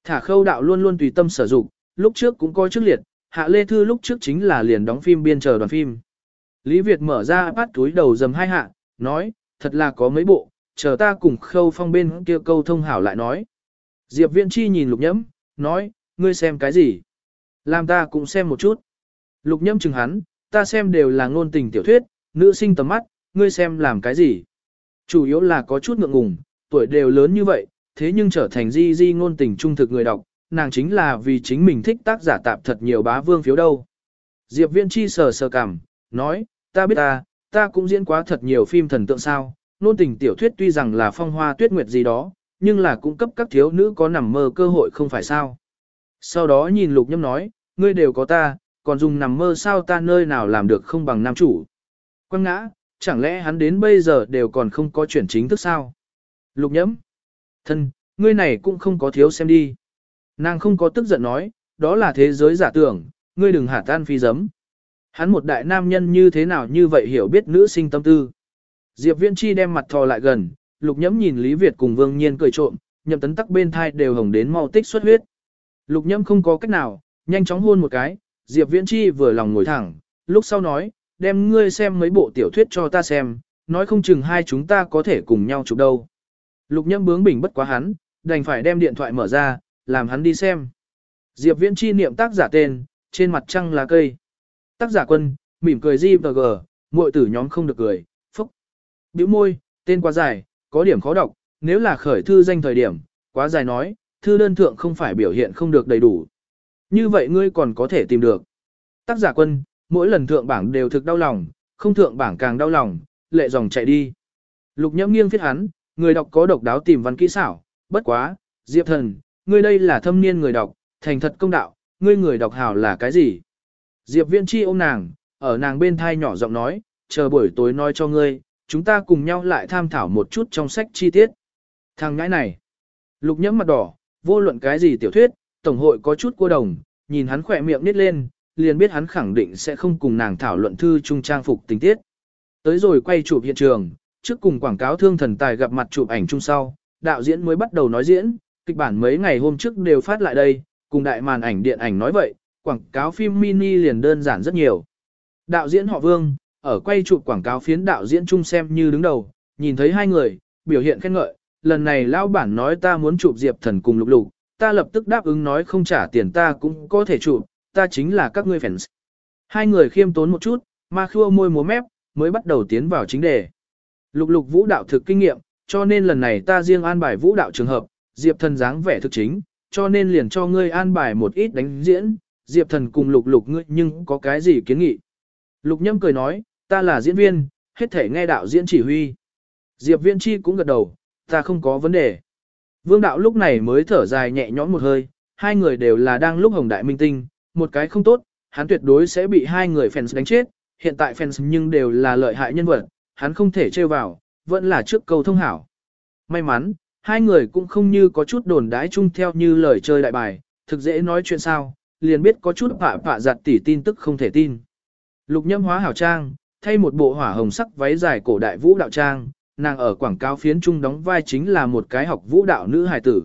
Thả khâu đạo luôn luôn tùy tâm sở dụng, lúc trước cũng coi trước liệt, hạ lê thư lúc trước chính là liền đóng phim biên chờ đoàn phim. Lý Việt mở ra bắt túi đầu dầm hai hạ, nói, thật là có mấy bộ, chờ ta cùng khâu phong bên kia câu thông hảo lại nói. Diệp Viễn Chi nhìn lục nhẫm, nói, ngươi xem cái gì? Làm ta cũng xem một chút. Lục nhẫm chừng hắn, ta xem đều là ngôn tình tiểu thuyết, nữ sinh tầm mắt, ngươi xem làm cái gì? Chủ yếu là có chút ngượng ngùng, tuổi đều lớn như vậy, thế nhưng trở thành di di ngôn tình trung thực người đọc, nàng chính là vì chính mình thích tác giả tạp thật nhiều bá vương phiếu đâu. Diệp Viễn Chi sờ sờ cảm, nói, ta biết ta, ta cũng diễn quá thật nhiều phim thần tượng sao, nôn tình tiểu thuyết tuy rằng là phong hoa tuyết nguyệt gì đó, nhưng là cung cấp các thiếu nữ có nằm mơ cơ hội không phải sao. Sau đó nhìn lục nhâm nói, ngươi đều có ta, còn dùng nằm mơ sao ta nơi nào làm được không bằng nam chủ. Quang ngã, chẳng lẽ hắn đến bây giờ đều còn không có chuyển chính thức sao? Lục nhẫm, thân, ngươi này cũng không có thiếu xem đi. Nàng không có tức giận nói, đó là thế giới giả tưởng, ngươi đừng hả tan phi giấm. Hắn một đại nam nhân như thế nào như vậy hiểu biết nữ sinh tâm tư. Diệp Viễn Chi đem mặt thò lại gần, lục nhẫm nhìn Lý Việt cùng Vương Nhiên cười trộm, nhậm tấn tắc bên thai đều hồng đến mau tích xuất huyết. Lục nhẫm không có cách nào, nhanh chóng hôn một cái, Diệp Viễn Chi vừa lòng ngồi thẳng, lúc sau nói, đem ngươi xem mấy bộ tiểu thuyết cho ta xem, nói không chừng hai chúng ta có thể cùng nhau chụp đâu. Lục nhẫm bướng bỉnh bất quá hắn, đành phải đem điện thoại mở ra, làm hắn đi xem. Diệp Viễn Chi niệm tác giả tên, trên mặt trăng là cây. Tác giả quân, mỉm cười di và gờ, muội tử nhóm không được cười, phúc. Biểu môi, tên quá dài, có điểm khó đọc, nếu là khởi thư danh thời điểm, quá dài nói, thư đơn thượng không phải biểu hiện không được đầy đủ. Như vậy ngươi còn có thể tìm được. Tác giả quân, mỗi lần thượng bảng đều thực đau lòng, không thượng bảng càng đau lòng, lệ dòng chạy đi. Lục nhẫm nghiêng viết hắn, người đọc có độc đáo tìm văn kỹ xảo, bất quá, Diệp thần, ngươi đây là thâm niên người đọc, thành thật công đạo, ngươi người đọc hảo là cái gì? Diệp Viễn Chi ôm nàng, ở nàng bên thai nhỏ giọng nói, chờ buổi tối nói cho ngươi, chúng ta cùng nhau lại tham thảo một chút trong sách chi tiết. Thằng ngãi này, lục nhẫm mặt đỏ, vô luận cái gì tiểu thuyết, tổng hội có chút cô đồng, nhìn hắn khỏe miệng nít lên, liền biết hắn khẳng định sẽ không cùng nàng thảo luận thư trung trang phục tình tiết. Tới rồi quay chụp hiện trường, trước cùng quảng cáo thương thần tài gặp mặt chụp ảnh chung sau, đạo diễn mới bắt đầu nói diễn, kịch bản mấy ngày hôm trước đều phát lại đây, cùng đại màn ảnh điện ảnh nói vậy, quảng cáo phim mini liền đơn giản rất nhiều. Đạo diễn họ Vương, ở quay chụp quảng cáo phiến đạo diễn chung xem như đứng đầu, nhìn thấy hai người, biểu hiện khen ngợi, lần này lão bản nói ta muốn chụp Diệp Thần cùng Lục Lục, ta lập tức đáp ứng nói không trả tiền ta cũng có thể chụp, ta chính là các ngươi fans. Hai người khiêm tốn một chút, mà khua môi múa mép, mới bắt đầu tiến vào chính đề. Lục Lục vũ đạo thực kinh nghiệm, cho nên lần này ta riêng an bài vũ đạo trường hợp, Diệp Thần dáng vẻ thực chính, cho nên liền cho ngươi an bài một ít đánh diễn, Diệp Thần cùng Lục Lục ngươi nhưng có cái gì kiến nghị. Lục Nhâm cười nói, ta là diễn viên, hết thể nghe đạo diễn chỉ huy. Diệp Viễn Chi cũng gật đầu, ta không có vấn đề. Vương đạo lúc này mới thở dài nhẹ nhõm một hơi, hai người đều là đang lúc hồng đại minh tinh, một cái không tốt, hắn tuyệt đối sẽ bị hai người fans đánh chết, hiện tại fans nhưng đều là lợi hại nhân vật, hắn không thể trêu vào, vẫn là trước câu thông hảo. May mắn, hai người cũng không như có chút đồn đái chung theo như lời chơi đại bài, thực dễ nói chuyện sao, liền biết có chút phạ phạ giặt tỉ tin tức không thể tin. Lục nhâm hóa hảo trang, thay một bộ hỏa hồng sắc váy dài cổ đại vũ đạo trang, nàng ở quảng cáo phiến trung đóng vai chính là một cái học vũ đạo nữ hài tử.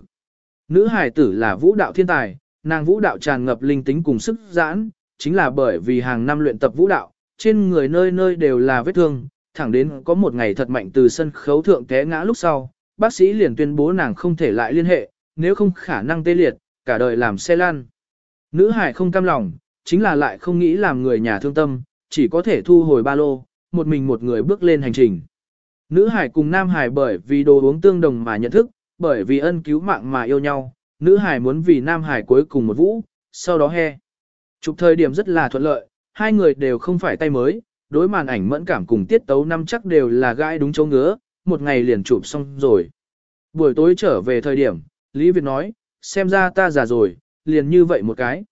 Nữ hài tử là vũ đạo thiên tài, nàng vũ đạo tràn ngập linh tính cùng sức giãn, chính là bởi vì hàng năm luyện tập vũ đạo, trên người nơi nơi đều là vết thương, thẳng đến có một ngày thật mạnh từ sân khấu thượng té ngã lúc sau, bác sĩ liền tuyên bố nàng không thể lại liên hệ, nếu không khả năng tê liệt, cả đời làm xe lăn. Nữ hải không cam lòng, chính là lại không nghĩ làm người nhà thương tâm, chỉ có thể thu hồi ba lô, một mình một người bước lên hành trình. Nữ hải cùng nam hải bởi vì đồ uống tương đồng mà nhận thức, bởi vì ân cứu mạng mà yêu nhau, nữ hải muốn vì nam hải cuối cùng một vũ, sau đó he. Chụp thời điểm rất là thuận lợi, hai người đều không phải tay mới, đối màn ảnh mẫn cảm cùng tiết tấu năm chắc đều là gãi đúng chỗ ngứa, một ngày liền chụp xong rồi. Buổi tối trở về thời điểm, Lý Việt nói, xem ra ta già rồi, liền như vậy một cái.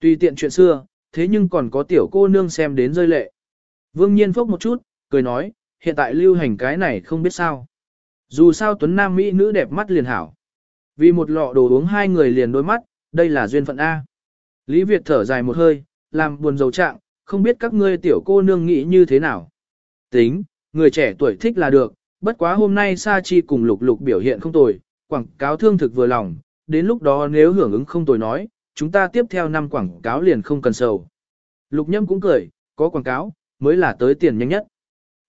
Tùy tiện chuyện xưa, thế nhưng còn có tiểu cô nương xem đến rơi lệ. Vương Nhiên phốc một chút, cười nói, hiện tại lưu hành cái này không biết sao. Dù sao Tuấn Nam Mỹ nữ đẹp mắt liền hảo. Vì một lọ đồ uống hai người liền đôi mắt, đây là duyên phận A. Lý Việt thở dài một hơi, làm buồn dầu trạng, không biết các ngươi tiểu cô nương nghĩ như thế nào. Tính, người trẻ tuổi thích là được, bất quá hôm nay Sa Chi cùng Lục Lục biểu hiện không tồi, quảng cáo thương thực vừa lòng, đến lúc đó nếu hưởng ứng không tồi nói, chúng ta tiếp theo năm quảng cáo liền không cần sầu. Lục Nhâm cũng cười, có quảng cáo, mới là tới tiền nhanh nhất.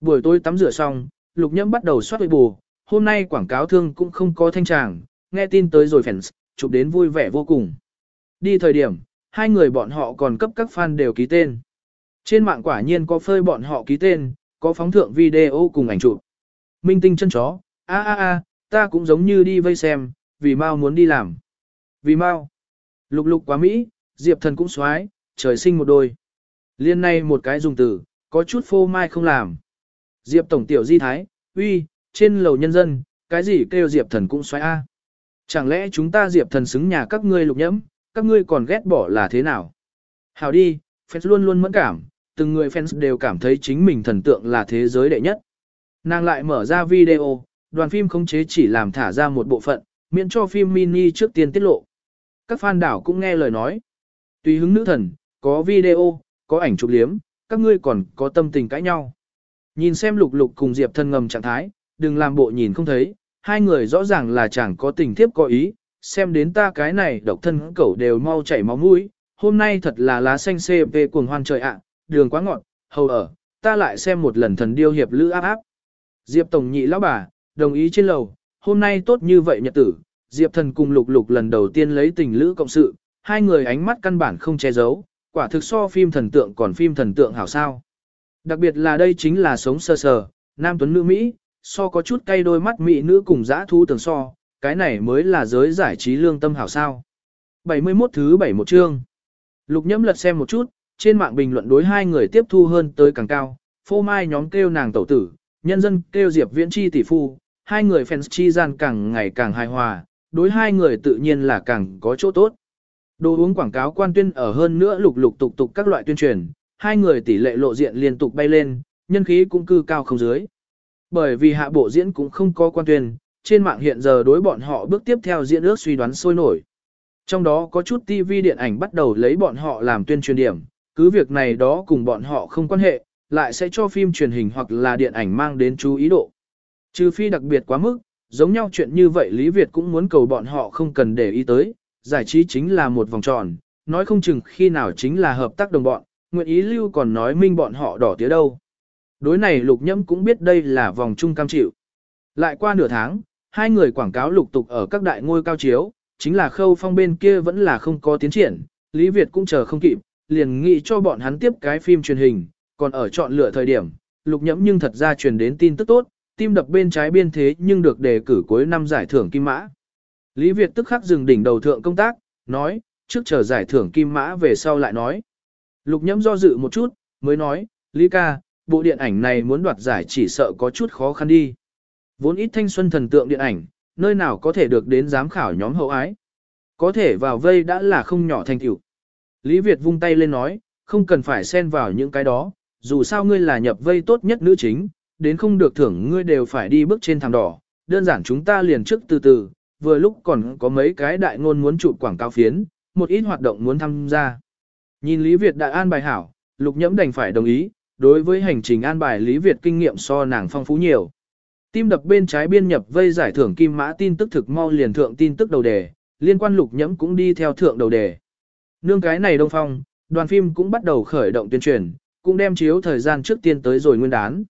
Buổi tối tắm rửa xong, Lục Nhâm bắt đầu soát bù, hôm nay quảng cáo thương cũng không có thanh tràng, nghe tin tới rồi fans, chụp đến vui vẻ vô cùng. Đi thời điểm, hai người bọn họ còn cấp các fan đều ký tên. Trên mạng quả nhiên có phơi bọn họ ký tên, có phóng thượng video cùng ảnh chụp. Minh tinh chân chó, a a a, ta cũng giống như đi vây xem, vì mau muốn đi làm. Vì mau. Lục lục quá Mỹ, Diệp thần cũng xoái, trời sinh một đôi. Liên này một cái dùng từ, có chút phô mai không làm. Diệp tổng tiểu di thái, uy, trên lầu nhân dân, cái gì kêu Diệp thần cũng xoái a. Chẳng lẽ chúng ta Diệp thần xứng nhà các ngươi lục nhẫm, các ngươi còn ghét bỏ là thế nào? Hào đi, fans luôn luôn mẫn cảm, từng người fans đều cảm thấy chính mình thần tượng là thế giới đệ nhất. Nàng lại mở ra video, đoàn phim khống chế chỉ làm thả ra một bộ phận, miễn cho phim mini trước tiên tiết lộ. Các fan đảo cũng nghe lời nói. Tùy hứng nữ thần, có video, có ảnh chụp liếm, các ngươi còn có tâm tình cãi nhau. Nhìn xem lục lục cùng Diệp thân ngầm trạng thái, đừng làm bộ nhìn không thấy, hai người rõ ràng là chẳng có tình thiếp có ý, xem đến ta cái này độc thân cẩu đều mau chảy máu mũi, hôm nay thật là lá xanh CP cuồng hoan trời ạ, đường quá ngọt, hầu ở, ta lại xem một lần thần điêu hiệp lữ áp áp. Diệp Tổng nhị lão bà, đồng ý trên lầu, hôm nay tốt như vậy nhật tử, Diệp thần cùng lục lục lần đầu tiên lấy tình lữ cộng sự, hai người ánh mắt căn bản không che giấu, quả thực so phim thần tượng còn phim thần tượng hảo sao. Đặc biệt là đây chính là sống sơ sờ, nam tuấn nữ Mỹ, so có chút cay đôi mắt Mỹ nữ cùng dã thu tường so, cái này mới là giới giải trí lương tâm hảo sao. 71 thứ 71 chương. Lục nhẫm lật xem một chút, trên mạng bình luận đối hai người tiếp thu hơn tới càng cao, phô mai nhóm kêu nàng tẩu tử, nhân dân kêu Diệp Viễn Chi tỷ phu, hai người fans chi gian càng ngày càng hài hòa, đối hai người tự nhiên là càng có chỗ tốt. Đồ uống quảng cáo quan tuyên ở hơn nữa lục lục tục tục các loại tuyên truyền, hai người tỷ lệ lộ diện liên tục bay lên, nhân khí cũng cư cao không dưới. Bởi vì hạ bộ diễn cũng không có quan tuyên, trên mạng hiện giờ đối bọn họ bước tiếp theo diễn ước suy đoán sôi nổi. Trong đó có chút TV điện ảnh bắt đầu lấy bọn họ làm tuyên truyền điểm, cứ việc này đó cùng bọn họ không quan hệ, lại sẽ cho phim truyền hình hoặc là điện ảnh mang đến chú ý độ. Trừ phi đặc biệt quá mức, giống nhau chuyện như vậy Lý Việt cũng muốn cầu bọn họ không cần để ý tới, giải trí chính là một vòng tròn, nói không chừng khi nào chính là hợp tác đồng bọn, nguyện ý lưu còn nói minh bọn họ đỏ tía đâu. Đối này lục nhâm cũng biết đây là vòng chung cam chịu. Lại qua nửa tháng, hai người quảng cáo lục tục ở các đại ngôi cao chiếu, chính là khâu phong bên kia vẫn là không có tiến triển, Lý Việt cũng chờ không kịp, liền nghĩ cho bọn hắn tiếp cái phim truyền hình, còn ở chọn lựa thời điểm, lục nhẫm nhưng thật ra truyền đến tin tức tốt, tim đập bên trái biên thế nhưng được đề cử cuối năm giải thưởng kim mã. Lý Việt tức khắc dừng đỉnh đầu thượng công tác, nói, trước chờ giải thưởng kim mã về sau lại nói. Lục nhẫm do dự một chút, mới nói, Lý ca, bộ điện ảnh này muốn đoạt giải chỉ sợ có chút khó khăn đi. Vốn ít thanh xuân thần tượng điện ảnh, nơi nào có thể được đến giám khảo nhóm hậu ái. Có thể vào vây đã là không nhỏ thành tựu. Lý Việt vung tay lên nói, không cần phải xen vào những cái đó, dù sao ngươi là nhập vây tốt nhất nữ chính, đến không được thưởng ngươi đều phải đi bước trên thảm đỏ, đơn giản chúng ta liền trước từ từ, vừa lúc còn có mấy cái đại ngôn muốn chụp quảng cáo phiến, một ít hoạt động muốn tham gia. Nhìn Lý Việt đại an bài hảo, Lục Nhẫm đành phải đồng ý, đối với hành trình an bài Lý Việt kinh nghiệm so nàng phong phú nhiều. Tim đập bên trái biên nhập vây giải thưởng kim mã tin tức thực mau liền thượng tin tức đầu đề, liên quan Lục Nhẫm cũng đi theo thượng đầu đề. Nương cái này đông phong, đoàn phim cũng bắt đầu khởi động tuyên truyền, cũng đem chiếu thời gian trước tiên tới rồi nguyên đán.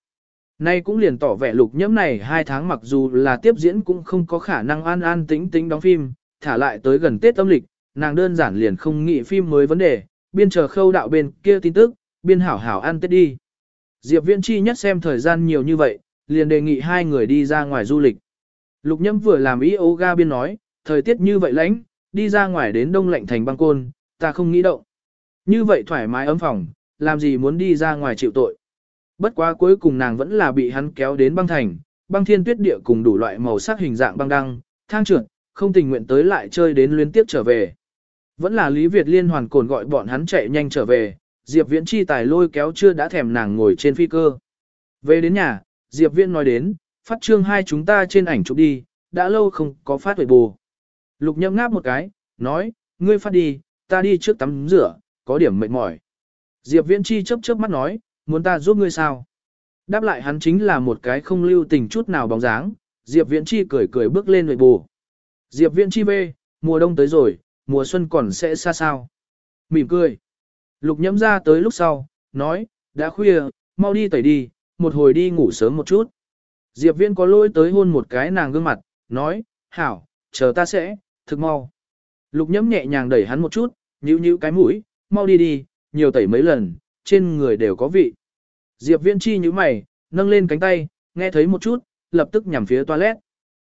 Nay cũng liền tỏ vẻ lục nhẫm này hai tháng mặc dù là tiếp diễn cũng không có khả năng an an tĩnh tĩnh đóng phim, thả lại tới gần Tết âm lịch, nàng đơn giản liền không nghĩ phim mới vấn đề, biên chờ khâu đạo bên kia tin tức, biên hảo hảo ăn Tết đi. Diệp Viễn Chi nhất xem thời gian nhiều như vậy, liền đề nghị hai người đi ra ngoài du lịch. Lục nhâm vừa làm ý ga biên nói, thời tiết như vậy lạnh, đi ra ngoài đến đông lạnh thành băng côn, ta không nghĩ động. Như vậy thoải mái ấm phòng, làm gì muốn đi ra ngoài chịu tội. Bất quá cuối cùng nàng vẫn là bị hắn kéo đến băng thành, băng thiên tuyết địa cùng đủ loại màu sắc hình dạng băng đăng, thang trượt, không tình nguyện tới lại chơi đến liên tiếp trở về. Vẫn là Lý Việt liên hoàn cồn gọi bọn hắn chạy nhanh trở về, Diệp Viễn chi tài lôi kéo chưa đã thèm nàng ngồi trên phi cơ. Về đến nhà, Diệp Viễn nói đến, phát trương hai chúng ta trên ảnh chụp đi, đã lâu không có phát huệ bù. Lục nhậm ngáp một cái, nói, ngươi phát đi, ta đi trước tắm rửa, có điểm mệt mỏi. Diệp Viễn Chi chớp chớp mắt nói, muốn ta giúp ngươi sao? Đáp lại hắn chính là một cái không lưu tình chút nào bóng dáng, Diệp Viễn Chi cười cười bước lên nội bù. Diệp Viễn Chi về, mùa đông tới rồi, mùa xuân còn sẽ xa sao. Mỉm cười. Lục nhẫm ra tới lúc sau, nói, đã khuya, mau đi tẩy đi, một hồi đi ngủ sớm một chút. Diệp Viễn có lỗi tới hôn một cái nàng gương mặt, nói, hảo, chờ ta sẽ, thực mau. Lục nhẫm nhẹ nhàng đẩy hắn một chút, nhíu nhíu cái mũi, mau đi đi, nhiều tẩy mấy lần, trên người đều có vị. Diệp Viễn chi như mày, nâng lên cánh tay, nghe thấy một chút, lập tức nhằm phía toilet.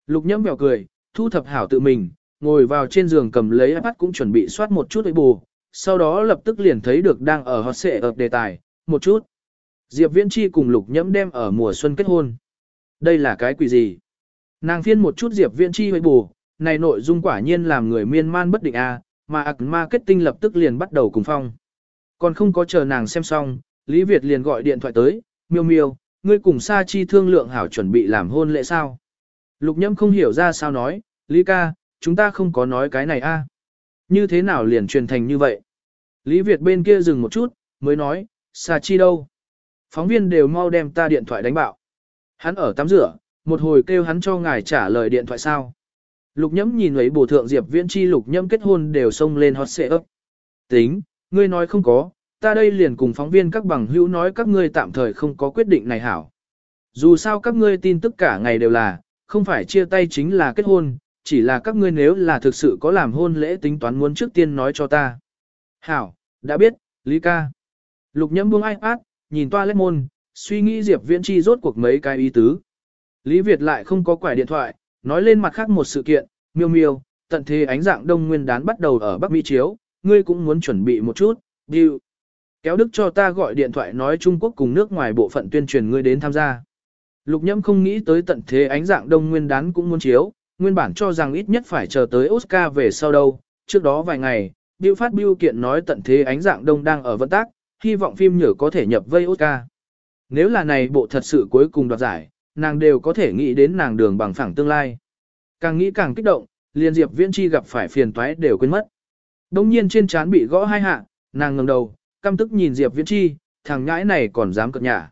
Lục nhẫm mèo cười, thu thập hảo tự mình, ngồi vào trên giường cầm lấy iPad cũng chuẩn bị soát một chút với bù, sau đó lập tức liền thấy được đang ở hot xệ ập đề tài, một chút. Diệp Viễn Chi cùng Lục Nhẫm đem ở mùa xuân kết hôn. Đây là cái quỷ gì? Nàng phiên một chút Diệp Viễn Chi với bù, này nội dung quả nhiên làm người miên man bất định a, à, mà ạc marketing lập tức liền bắt đầu cùng phong. Còn không có chờ nàng xem xong, Lý Việt liền gọi điện thoại tới, miêu miêu, ngươi cùng Sa Chi thương lượng hảo chuẩn bị làm hôn lễ sao. Lục nhâm không hiểu ra sao nói, Lý ca, chúng ta không có nói cái này a. Như thế nào liền truyền thành như vậy? Lý Việt bên kia dừng một chút, mới nói, Sa Chi đâu? Phóng viên đều mau đem ta điện thoại đánh bạo. Hắn ở tắm rửa, một hồi kêu hắn cho ngài trả lời điện thoại sao. Lục nhẫm nhìn ấy bổ thượng Diệp Viễn Chi lục nhẫm kết hôn đều xông lên hot xệ ấp. Tính, ngươi nói không có, ta đây liền cùng phóng viên các bằng hữu nói các ngươi tạm thời không có quyết định này hảo. Dù sao các ngươi tin tức cả ngày đều là, không phải chia tay chính là kết hôn, chỉ là các ngươi nếu là thực sự có làm hôn lễ tính toán muốn trước tiên nói cho ta. Hảo, đã biết, Lý ca. Lục nhẫm buông iPad, nhìn toa lét môn, suy nghĩ Diệp Viễn Chi rốt cuộc mấy cái ý tứ. Lý Việt lại không có quải điện thoại, nói lên mặt khác một sự kiện, miêu miêu, tận thế ánh dạng đông nguyên đán bắt đầu ở Bắc Mỹ chiếu, ngươi cũng muốn chuẩn bị một chút, Bill. Kéo Đức cho ta gọi điện thoại nói Trung Quốc cùng nước ngoài bộ phận tuyên truyền ngươi đến tham gia. Lục nhâm không nghĩ tới tận thế ánh dạng đông nguyên đán cũng muốn chiếu, nguyên bản cho rằng ít nhất phải chờ tới Oscar về sau đâu, trước đó vài ngày, Bill phát biêu kiện nói tận thế ánh dạng đông đang ở vận tác, hy vọng phim nhở có thể nhập vây Oscar. Nếu là này bộ thật sự cuối cùng đoạt giải, nàng đều có thể nghĩ đến nàng đường bằng phẳng tương lai. Càng nghĩ càng kích động, liền Diệp Viễn Chi gặp phải phiền toái đều quên mất. Đông nhiên trên trán bị gõ hai hạ, nàng ngẩng đầu, căm tức nhìn Diệp Viễn Chi, thằng nhãi này còn dám cợt nhả.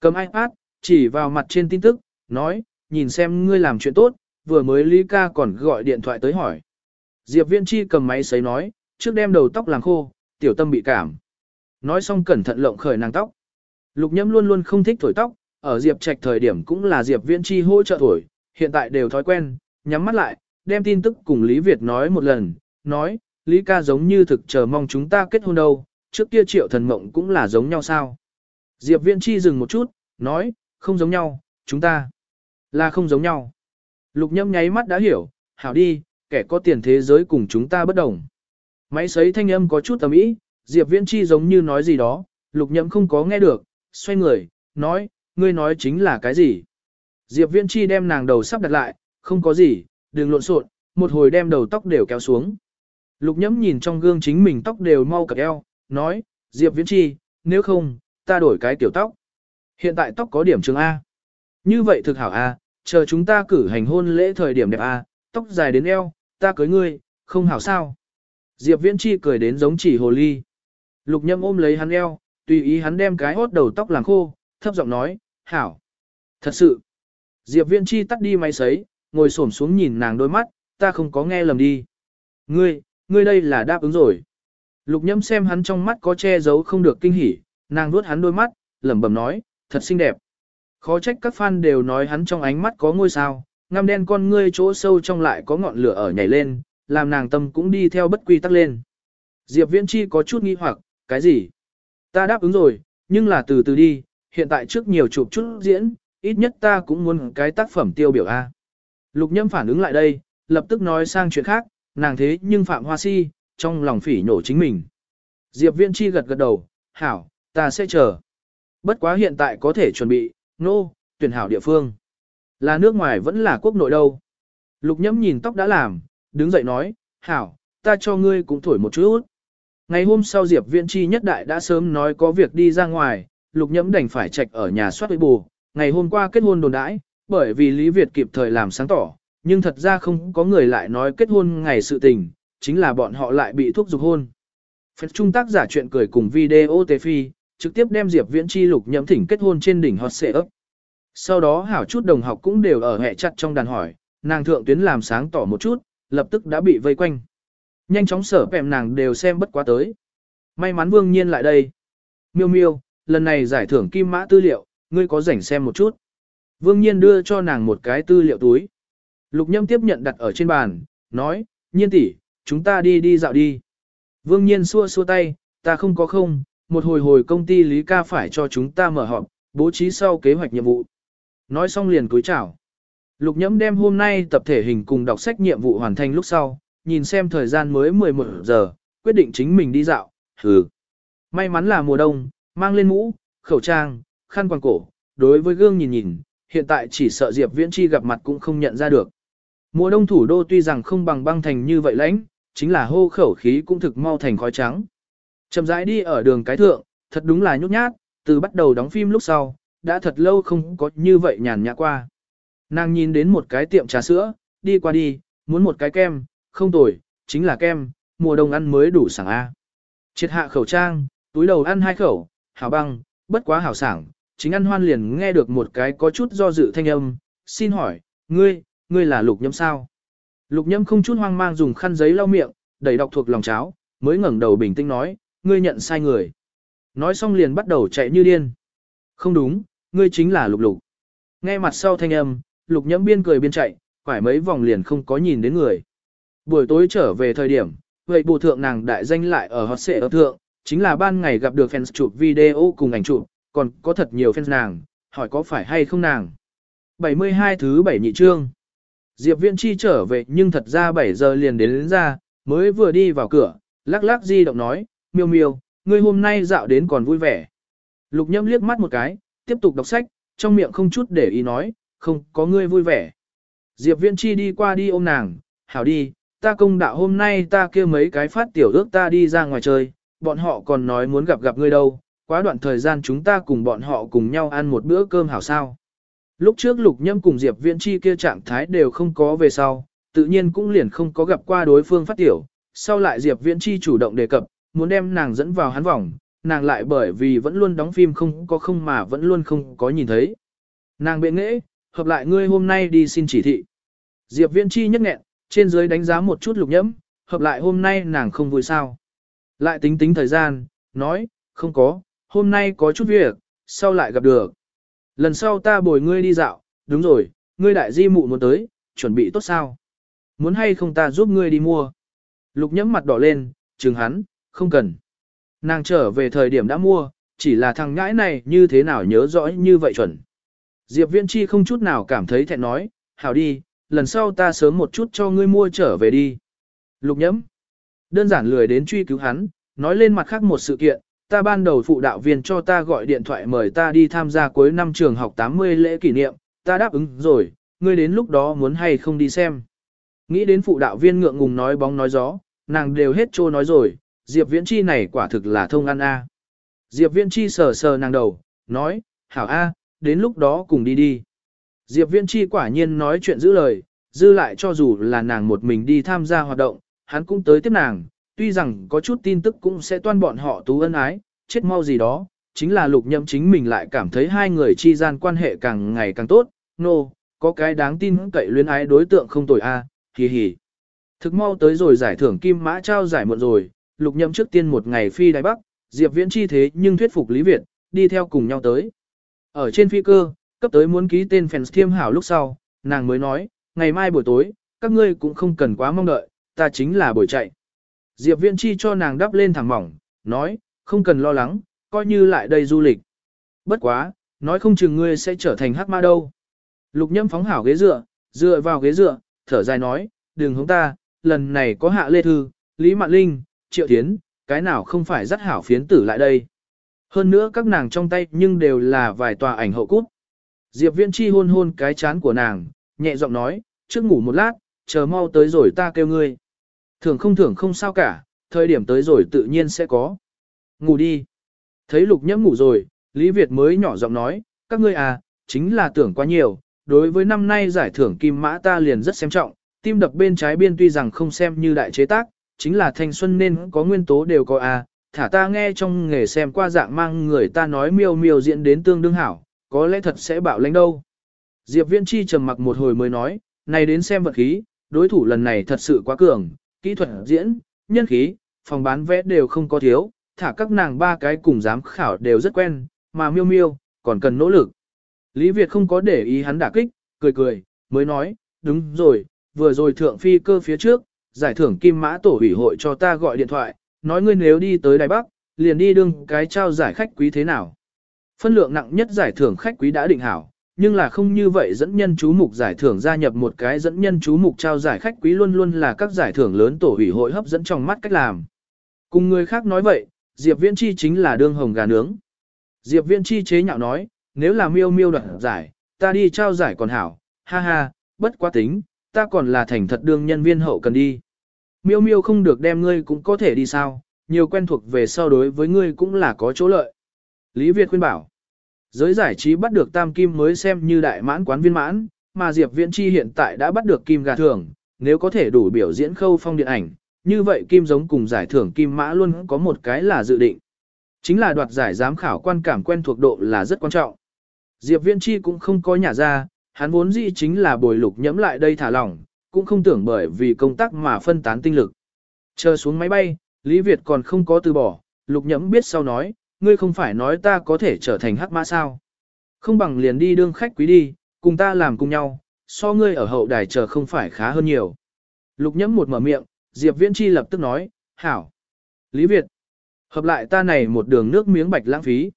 Cầm iPad, chỉ vào mặt trên tin tức, nói, nhìn xem ngươi làm chuyện tốt, vừa mới Lý ca còn gọi điện thoại tới hỏi. Diệp Viễn Chi cầm máy sấy nói, trước đem đầu tóc làm khô, tiểu tâm bị cảm. Nói xong cẩn thận lộng khởi nàng tóc. Lục Nhâm luôn luôn không thích thổi tóc, ở Diệp Trạch thời điểm cũng là Diệp Viễn Chi hỗ trợ thổi, hiện tại đều thói quen, nhắm mắt lại, đem tin tức cùng Lý Việt nói một lần, nói, Lý ca giống như thực chờ mong chúng ta kết hôn đâu, trước kia triệu thần mộng cũng là giống nhau sao. Diệp Viễn Chi dừng một chút, nói, không giống nhau, chúng ta là không giống nhau. Lục nhâm nháy mắt đã hiểu, hảo đi, kẻ có tiền thế giới cùng chúng ta bất đồng. Máy sấy thanh âm có chút tầm ý, Diệp Viễn Chi giống như nói gì đó, lục nhâm không có nghe được, xoay người, nói, ngươi nói chính là cái gì? Diệp Viễn Chi đem nàng đầu sắp đặt lại, không có gì, đừng lộn xộn, một hồi đem đầu tóc đều kéo xuống. Lục nhẫm nhìn trong gương chính mình tóc đều mau cả eo, nói, Diệp Viễn Chi, nếu không, ta đổi cái tiểu tóc. Hiện tại tóc có điểm trường A. Như vậy thực hảo A, chờ chúng ta cử hành hôn lễ thời điểm đẹp A, tóc dài đến eo, ta cưới ngươi, không hảo sao. Diệp Viễn Chi cười đến giống chỉ hồ ly. Lục nhâm ôm lấy hắn eo, tùy ý hắn đem cái hốt đầu tóc làm khô, thấp giọng nói, hảo. Thật sự. Diệp Viễn Chi tắt đi máy sấy, ngồi xổm xuống nhìn nàng đôi mắt, ta không có nghe lầm đi. Ngươi, ngươi đây là đáp ứng rồi. Lục nhâm xem hắn trong mắt có che giấu không được kinh hỉ, nàng nuốt hắn đôi mắt, lẩm bẩm nói, thật xinh đẹp. Khó trách các fan đều nói hắn trong ánh mắt có ngôi sao, ngăm đen con ngươi chỗ sâu trong lại có ngọn lửa ở nhảy lên, làm nàng tâm cũng đi theo bất quy tắc lên. Diệp Viễn Chi có chút nghi hoặc, cái gì? Ta đáp ứng rồi, nhưng là từ từ đi, hiện tại trước nhiều chụp chút diễn, ít nhất ta cũng muốn cái tác phẩm tiêu biểu A. Lục Nhâm phản ứng lại đây, lập tức nói sang chuyện khác, nàng thế nhưng Phạm Hoa Si, trong lòng phỉ nhổ chính mình. Diệp Viễn Chi gật gật đầu, hảo, ta sẽ chờ. Bất quá hiện tại có thể chuẩn bị, nô, no, tuyển hảo địa phương. Là nước ngoài vẫn là quốc nội đâu. Lục nhẫm nhìn tóc đã làm, đứng dậy nói, hảo, ta cho ngươi cũng thổi một chút. Ngày hôm sau Diệp Viễn Chi nhất đại đã sớm nói có việc đi ra ngoài, Lục Nhẫm đành phải trạch ở nhà soát với bù. Ngày hôm qua kết hôn đồn đãi, bởi vì Lý Việt kịp thời làm sáng tỏ, nhưng thật ra không có người lại nói kết hôn ngày sự tình, chính là bọn họ lại bị thúc giục hôn. Phép trung tác giả chuyện cười cùng video tê phi, trực tiếp đem Diệp Viễn Chi Lục nhậm thỉnh kết hôn trên đỉnh hot xệ ấp. Sau đó hảo chút đồng học cũng đều ở hệ chặt trong đàn hỏi, nàng thượng tuyến làm sáng tỏ một chút, lập tức đã bị vây quanh. Nhanh chóng sở pèm nàng đều xem bất quá tới. May mắn vương nhiên lại đây. Miêu miêu, lần này giải thưởng kim mã tư liệu, ngươi có rảnh xem một chút. Vương nhiên đưa cho nàng một cái tư liệu túi. Lục nhâm tiếp nhận đặt ở trên bàn, nói, nhiên tỷ, chúng ta đi đi dạo đi. Vương nhiên xua xua tay, ta không có không, một hồi hồi công ty Lý Ca phải cho chúng ta mở họp, bố trí sau kế hoạch nhiệm vụ. Nói xong liền cúi chào. Lục nhẫm đem hôm nay tập thể hình cùng đọc sách nhiệm vụ hoàn thành lúc sau, nhìn xem thời gian mới 11 giờ, quyết định chính mình đi dạo, hừ. May mắn là mùa đông, mang lên mũ, khẩu trang, khăn quàng cổ, đối với gương nhìn nhìn, hiện tại chỉ sợ Diệp Viễn Chi gặp mặt cũng không nhận ra được. Mùa đông thủ đô tuy rằng không bằng băng thành như vậy lãnh, chính là hô khẩu khí cũng thực mau thành khói trắng. Chậm rãi đi ở đường cái thượng, thật đúng là nhút nhát, từ bắt đầu đóng phim lúc sau, đã thật lâu không có như vậy nhàn nhã qua. Nàng nhìn đến một cái tiệm trà sữa, đi qua đi, muốn một cái kem, không tồi, chính là kem, mùa đông ăn mới đủ sảng A. Triệt hạ khẩu trang, túi đầu ăn hai khẩu, hảo băng, bất quá hảo sảng, chính ăn hoan liền nghe được một cái có chút do dự thanh âm, xin hỏi, ngươi, ngươi là lục nhâm sao? Lục nhâm không chút hoang mang dùng khăn giấy lau miệng, đầy đọc thuộc lòng cháo, mới ngẩng đầu bình tĩnh nói, ngươi nhận sai người. Nói xong liền bắt đầu chạy như điên. Không đúng, ngươi chính là lục lục. Nghe mặt sau thanh âm, lục nhâm biên cười biên chạy, quải mấy vòng liền không có nhìn đến người. Buổi tối trở về thời điểm, vậy bộ thượng nàng đại danh lại ở hot xệ ở thượng, chính là ban ngày gặp được fans chụp video cùng ảnh chụp, còn có thật nhiều fans nàng, hỏi có phải hay không nàng. 72 thứ 7 nhị trương. Diệp Viễn Chi trở về nhưng thật ra 7 giờ liền đến, đến ra, mới vừa đi vào cửa, lắc lắc di động nói, miêu miêu, ngươi hôm nay dạo đến còn vui vẻ. Lục nhâm liếc mắt một cái, tiếp tục đọc sách, trong miệng không chút để ý nói, không có ngươi vui vẻ. Diệp Viễn Chi đi qua đi ôm nàng, hảo đi, ta công đạo hôm nay ta kêu mấy cái phát tiểu ước ta đi ra ngoài chơi, bọn họ còn nói muốn gặp gặp ngươi đâu, quá đoạn thời gian chúng ta cùng bọn họ cùng nhau ăn một bữa cơm hảo sao. Lúc trước Lục Nhâm cùng Diệp Viễn Chi kia trạng thái đều không có về sau, tự nhiên cũng liền không có gặp qua đối phương phát tiểu, sau lại Diệp Viễn Chi chủ động đề cập, muốn đem nàng dẫn vào hắn vòng, nàng lại bởi vì vẫn luôn đóng phim không có không mà vẫn luôn không có nhìn thấy. Nàng bệ nghễ, hợp lại ngươi hôm nay đi xin chỉ thị. Diệp Viễn Chi nhắc nghẹn, trên dưới đánh giá một chút lục nhẫm, hợp lại hôm nay nàng không vui sao. Lại tính tính thời gian, nói, không có, hôm nay có chút việc, sau lại gặp được. Lần sau ta bồi ngươi đi dạo, đúng rồi, ngươi đại di mụ muốn tới, chuẩn bị tốt sao? Muốn hay không ta giúp ngươi đi mua? Lục nhẫm mặt đỏ lên, chừng hắn, không cần. Nàng trở về thời điểm đã mua, chỉ là thằng ngãi này như thế nào nhớ rõ như vậy chuẩn. Diệp Viễn Chi không chút nào cảm thấy thẹn nói, hảo đi, lần sau ta sớm một chút cho ngươi mua trở về đi. Lục nhẫm. Đơn giản lười đến truy cứu hắn, nói lên mặt khác một sự kiện, ta ban đầu phụ đạo viên cho ta gọi điện thoại mời ta đi tham gia cuối năm trường học 80 lễ kỷ niệm, ta đáp ứng rồi, ngươi đến lúc đó muốn hay không đi xem. Nghĩ đến phụ đạo viên ngượng ngùng nói bóng nói gió, nàng đều hết trô nói rồi, Diệp Viễn Chi này quả thực là thông ăn a. Diệp Viễn Chi sờ sờ nàng đầu, nói, hảo a, đến lúc đó cùng đi đi. Diệp Viễn Chi quả nhiên nói chuyện giữ lời, dư lại cho dù là nàng một mình đi tham gia hoạt động, hắn cũng tới tiếp nàng, tuy rằng có chút tin tức cũng sẽ toan bọn họ tú ân ái, chết mau gì đó, chính là lục nhậm chính mình lại cảm thấy hai người chi gian quan hệ càng ngày càng tốt, nô, no, có cái đáng tin cậy luyến ái đối tượng không tồi a, à, hì hì. Thực mau tới rồi giải thưởng kim mã trao giải muộn rồi, lục nhậm trước tiên một ngày phi Đài Bắc, Diệp Viễn chi thế nhưng thuyết phục Lý Việt, đi theo cùng nhau tới. Ở trên phi cơ, cấp tới muốn ký tên fans thiêm hảo lúc sau, nàng mới nói, ngày mai buổi tối, các ngươi cũng không cần quá mong đợi, ta chính là buổi chạy. Diệp Viễn chi cho nàng đắp lên thẳng mỏng, nói, không cần lo lắng, coi như lại đây du lịch. Bất quá, nói không chừng ngươi sẽ trở thành hắc ma đâu. Lục nhâm phóng hảo ghế dựa, dựa vào ghế dựa, thở dài nói, đừng hống ta, lần này có hạ lê thư, Lý Mạn Linh, Triệu Thiến, cái nào không phải rất hảo phiến tử lại đây. Hơn nữa các nàng trong tay nhưng đều là vài tòa ảnh hậu cút. Diệp Viễn Chi hôn hôn cái chán của nàng, nhẹ giọng nói, trước ngủ một lát, chờ mau tới rồi ta kêu ngươi. Thưởng không thưởng không sao cả, thời điểm tới rồi tự nhiên sẽ có. Ngủ đi. Thấy lục nhẫm ngủ rồi, Lý Việt mới nhỏ giọng nói, các ngươi à, chính là tưởng quá nhiều, đối với năm nay giải thưởng kim mã ta liền rất xem trọng, tim đập bên trái biên tuy rằng không xem như đại chế tác, chính là thanh xuân nên có nguyên tố đều có à, thả ta nghe trong nghề xem qua dạng mang người ta nói miêu miêu diễn đến tương đương hảo, có lẽ thật sẽ bạo lãnh đâu. Diệp Viễn Chi trầm mặc một hồi mới nói, này đến xem vật khí, đối thủ lần này thật sự quá cường, kỹ thuật diễn, nhân khí, phòng bán vé đều không có thiếu, thả các nàng ba cái cùng giám khảo đều rất quen, mà miêu miêu, còn cần nỗ lực. Lý Việt không có để ý hắn đả kích, cười cười, mới nói, đúng rồi, vừa rồi thượng phi cơ phía trước, giải thưởng kim mã tổ ủy hội cho ta gọi điện thoại, nói ngươi nếu đi tới Đài Bắc, liền đi đương cái trao giải khách quý thế nào. Phân lượng nặng nhất giải thưởng khách quý đã định hảo, nhưng là không như vậy dẫn nhân chú mục giải thưởng gia nhập một cái dẫn nhân chú mục trao giải khách quý luôn luôn là các giải thưởng lớn tổ ủy hội hấp dẫn trong mắt cách làm. Cùng người khác nói vậy, Diệp Viễn Chi chính là đương hồng gà nướng. Diệp Viễn Chi chế nhạo nói, nếu là miêu miêu đoạt giải, ta đi trao giải còn hảo, ha ha, bất quá tính, ta còn là thành thật đương nhân viên hậu cần đi. Miêu miêu không được đem ngươi cũng có thể đi sao, nhiều quen thuộc về sau đối với ngươi cũng là có chỗ lợi. Lý Việt khuyên bảo, giới giải trí bắt được tam kim mới xem như đại mãn quán viên mãn, mà Diệp Viễn Chi hiện tại đã bắt được kim gà thưởng, nếu có thể đủ biểu diễn khâu phong điện ảnh, như vậy kim giống cùng giải thưởng kim mã luôn có một cái là dự định. Chính là đoạt giải giám khảo quan cảm quen thuộc độ là rất quan trọng. Diệp Viễn Chi cũng không có nhà ra, hắn vốn dĩ chính là bồi lục nhẫm lại đây thả lỏng, cũng không tưởng bởi vì công tác mà phân tán tinh lực. Chờ xuống máy bay, Lý Việt còn không có từ bỏ, lục nhẫm biết sau nói, ngươi không phải nói ta có thể trở thành hắc mã sao. Không bằng liền đi đương khách quý đi, cùng ta làm cùng nhau, so ngươi ở hậu đài chờ không phải khá hơn nhiều. Lục nhẫm một mở miệng, Diệp Viễn Chi lập tức nói, hảo. Lý Việt, hợp lại ta này một đường nước miếng bạch lãng phí.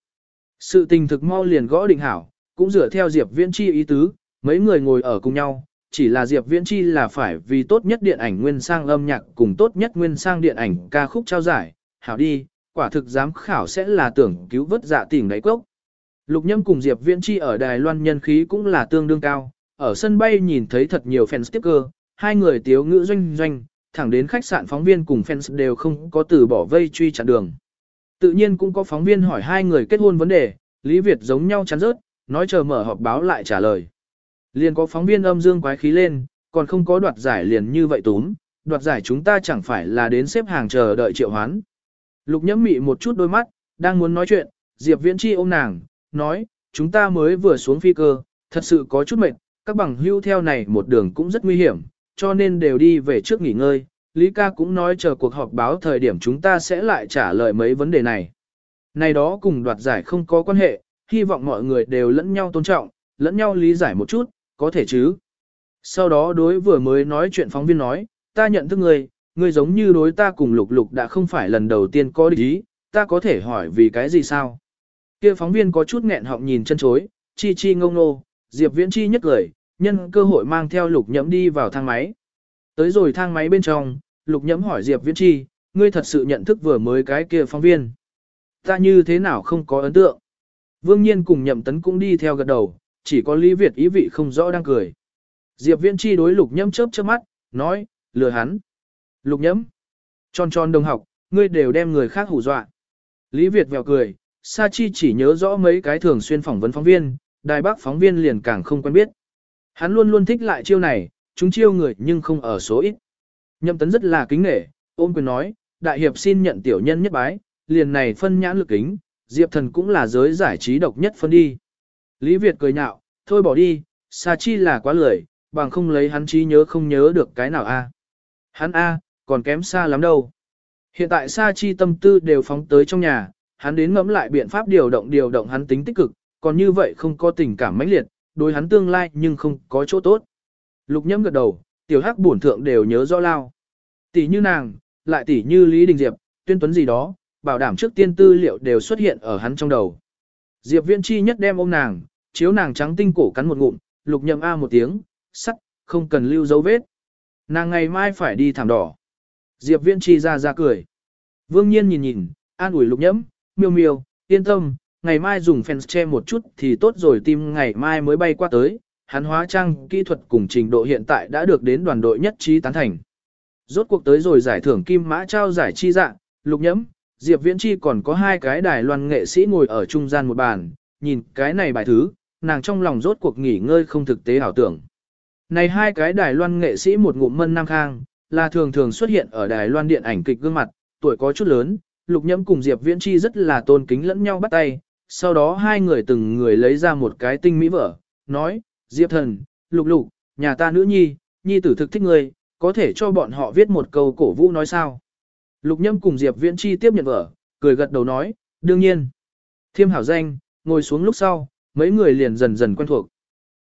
Sự tình thực mau liền gõ định hảo, cũng dựa theo Diệp Viễn Chi ý tứ, mấy người ngồi ở cùng nhau, chỉ là Diệp Viễn Chi là phải vì tốt nhất điện ảnh nguyên sang âm nhạc cùng tốt nhất nguyên sang điện ảnh ca khúc trao giải, hảo đi, quả thực giám khảo sẽ là tưởng cứu vớt dạ tỉnh đáy cốc. Lục Nhâm cùng Diệp Viễn Chi ở Đài Loan nhân khí cũng là tương đương cao, ở sân bay nhìn thấy thật nhiều fan sticker, hai người tiếu ngữ doanh doanh, thẳng đến khách sạn phóng viên cùng fans đều không có từ bỏ vây truy chặn đường. Tự nhiên cũng có phóng viên hỏi hai người kết hôn vấn đề, Lý Việt giống nhau chắn rớt, nói chờ mở họp báo lại trả lời. Liền có phóng viên âm dương quái khí lên, còn không có đoạt giải liền như vậy túm, đoạt giải chúng ta chẳng phải là đến xếp hàng chờ đợi triệu hoán. Lục nhẫm mị một chút đôi mắt, đang muốn nói chuyện, Diệp Viễn Chi ôm nàng, nói, chúng ta mới vừa xuống phi cơ, thật sự có chút mệt, các bằng hưu theo này một đường cũng rất nguy hiểm, cho nên đều đi về trước nghỉ ngơi. Lý ca cũng nói chờ cuộc họp báo thời điểm chúng ta sẽ lại trả lời mấy vấn đề này. Này đó cùng đoạt giải không có quan hệ, hy vọng mọi người đều lẫn nhau tôn trọng, lẫn nhau lý giải một chút, có thể chứ. Sau đó đối vừa mới nói chuyện phóng viên nói, ta nhận thức người, Ngươi giống như đối ta cùng lục lục đã không phải lần đầu tiên có địch ý, ta có thể hỏi vì cái gì sao? kia phóng viên có chút nghẹn họng nhìn chân chối, chi chi ngông nô, Diệp Viễn Chi nhất lời, nhân cơ hội mang theo lục nhẫm đi vào thang máy. Tới rồi thang máy bên trong, lục nhẫm hỏi Diệp Viễn Chi, ngươi thật sự nhận thức vừa mới cái kia phóng viên. Ta như thế nào không có ấn tượng. Vương Nhiên cùng nhậm tấn cũng đi theo gật đầu, chỉ có Lý Việt ý vị không rõ đang cười. Diệp Viễn Chi đối Lục Nhâm chớp chớp mắt, nói, lừa hắn. Lục nhẫm. tròn tròn đồng học, ngươi đều đem người khác hù dọa. Lý Việt vèo cười, Sa Chi chỉ nhớ rõ mấy cái thường xuyên phỏng vấn phóng viên, đài bác phóng viên liền càng không quen biết. Hắn luôn luôn thích lại chiêu này, chúng chiêu người nhưng không ở số ít. Nhậm tấn rất là kính nể, ôm quyền nói, đại hiệp xin nhận tiểu nhân nhất bái, liền này phân nhãn lực kính, diệp thần cũng là giới giải trí độc nhất phân đi. Lý Việt cười nhạo, thôi bỏ đi, Sa Chi là quá lười, bằng không lấy hắn trí nhớ không nhớ được cái nào a. Hắn a, còn kém xa lắm đâu. Hiện tại Sa Chi tâm tư đều phóng tới trong nhà, hắn đến ngẫm lại biện pháp điều động điều động hắn tính tích cực, còn như vậy không có tình cảm mãnh liệt, đối hắn tương lai nhưng không có chỗ tốt. Lục nhâm gật đầu, tiểu hắc bổn thượng đều nhớ rõ lao. Tỷ như nàng, lại tỷ như Lý Đình Diệp, tuyên tuấn gì đó, bảo đảm trước tiên tư liệu đều xuất hiện ở hắn trong đầu. Diệp Viễn Chi nhất đem ôm nàng, chiếu nàng trắng tinh cổ cắn một ngụm, lục Nhâm a một tiếng, sắt, không cần lưu dấu vết. Nàng ngày mai phải đi thảm đỏ. Diệp Viễn Chi ra ra cười. Vương Nhiên nhìn nhìn, an ủi lục nhẫm, miêu miêu, yên tâm, ngày mai dùng fans che một chút thì tốt rồi tim ngày mai mới bay qua tới. Hắn hóa trang kỹ thuật cùng trình độ hiện tại đã được đến đoàn đội nhất trí tán thành. Rốt cuộc tới rồi giải thưởng kim mã trao giải chi dạng, lục nhẫm, Diệp Viễn Chi còn có hai cái đài loan nghệ sĩ ngồi ở trung gian một bàn, nhìn cái này bài thứ, nàng trong lòng rốt cuộc nghỉ ngơi không thực tế ảo tưởng. Này hai cái đài loan nghệ sĩ một ngụm mân nam khang, là thường thường xuất hiện ở đài loan điện ảnh kịch gương mặt, tuổi có chút lớn, lục nhẫm cùng Diệp Viễn Chi rất là tôn kính lẫn nhau bắt tay, sau đó hai người từng người lấy ra một cái tinh mỹ vở, nói, Diệp thần, lục lục, nhà ta nữ nhi, nhi tử thực thích người, có thể cho bọn họ viết một câu cổ vũ nói sao. Lục nhâm cùng Diệp Viễn Chi tiếp nhận vở, cười gật đầu nói, đương nhiên. Thiêm hảo danh, ngồi xuống lúc sau, mấy người liền dần dần quen thuộc.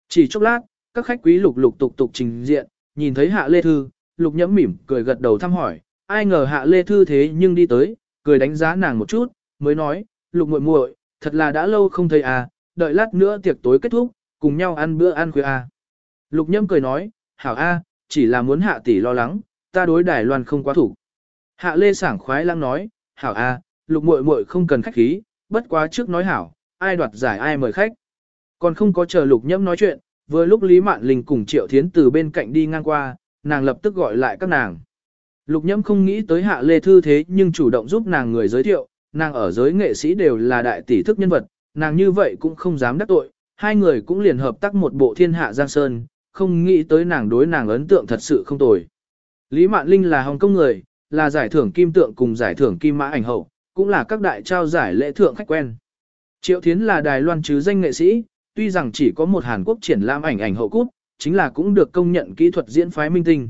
Chỉ chốc lát, các khách quý lục lục tục tục trình diện, nhìn thấy hạ lê thư, lục nhẫm mỉm cười gật đầu thăm hỏi, ai ngờ hạ lê thư thế nhưng đi tới, cười đánh giá nàng một chút, mới nói, lục muội muội, thật là đã lâu không thấy à, đợi lát nữa tiệc tối kết thúc, cùng nhau ăn bữa ăn khuya à. Lục nhâm cười nói, hảo a, chỉ là muốn hạ tỷ lo lắng, ta đối đài loan không quá thủ. Hạ lê sảng khoái lăng nói, hảo a, lục muội muội không cần khách khí, bất quá trước nói hảo, ai đoạt giải ai mời khách. Còn không có chờ lục nhâm nói chuyện, vừa lúc Lý Mạn Linh cùng Triệu Thiến từ bên cạnh đi ngang qua, nàng lập tức gọi lại các nàng. Lục nhâm không nghĩ tới hạ lê thư thế nhưng chủ động giúp nàng người giới thiệu, nàng ở giới nghệ sĩ đều là đại tỷ thức nhân vật, nàng như vậy cũng không dám đắc tội, hai người cũng liền hợp tác một bộ thiên hạ giang sơn, không nghĩ tới nàng đối nàng ấn tượng thật sự không tồi. Lý Mạn Linh là Hồng Kông người, là giải thưởng kim tượng cùng giải thưởng kim mã ảnh hậu, cũng là các đại trao giải lễ thượng khách quen. Triệu Thiến là Đài Loan chứ danh nghệ sĩ, tuy rằng chỉ có một Hàn Quốc triển lãm ảnh ảnh hậu cút, chính là cũng được công nhận kỹ thuật diễn phái minh tinh.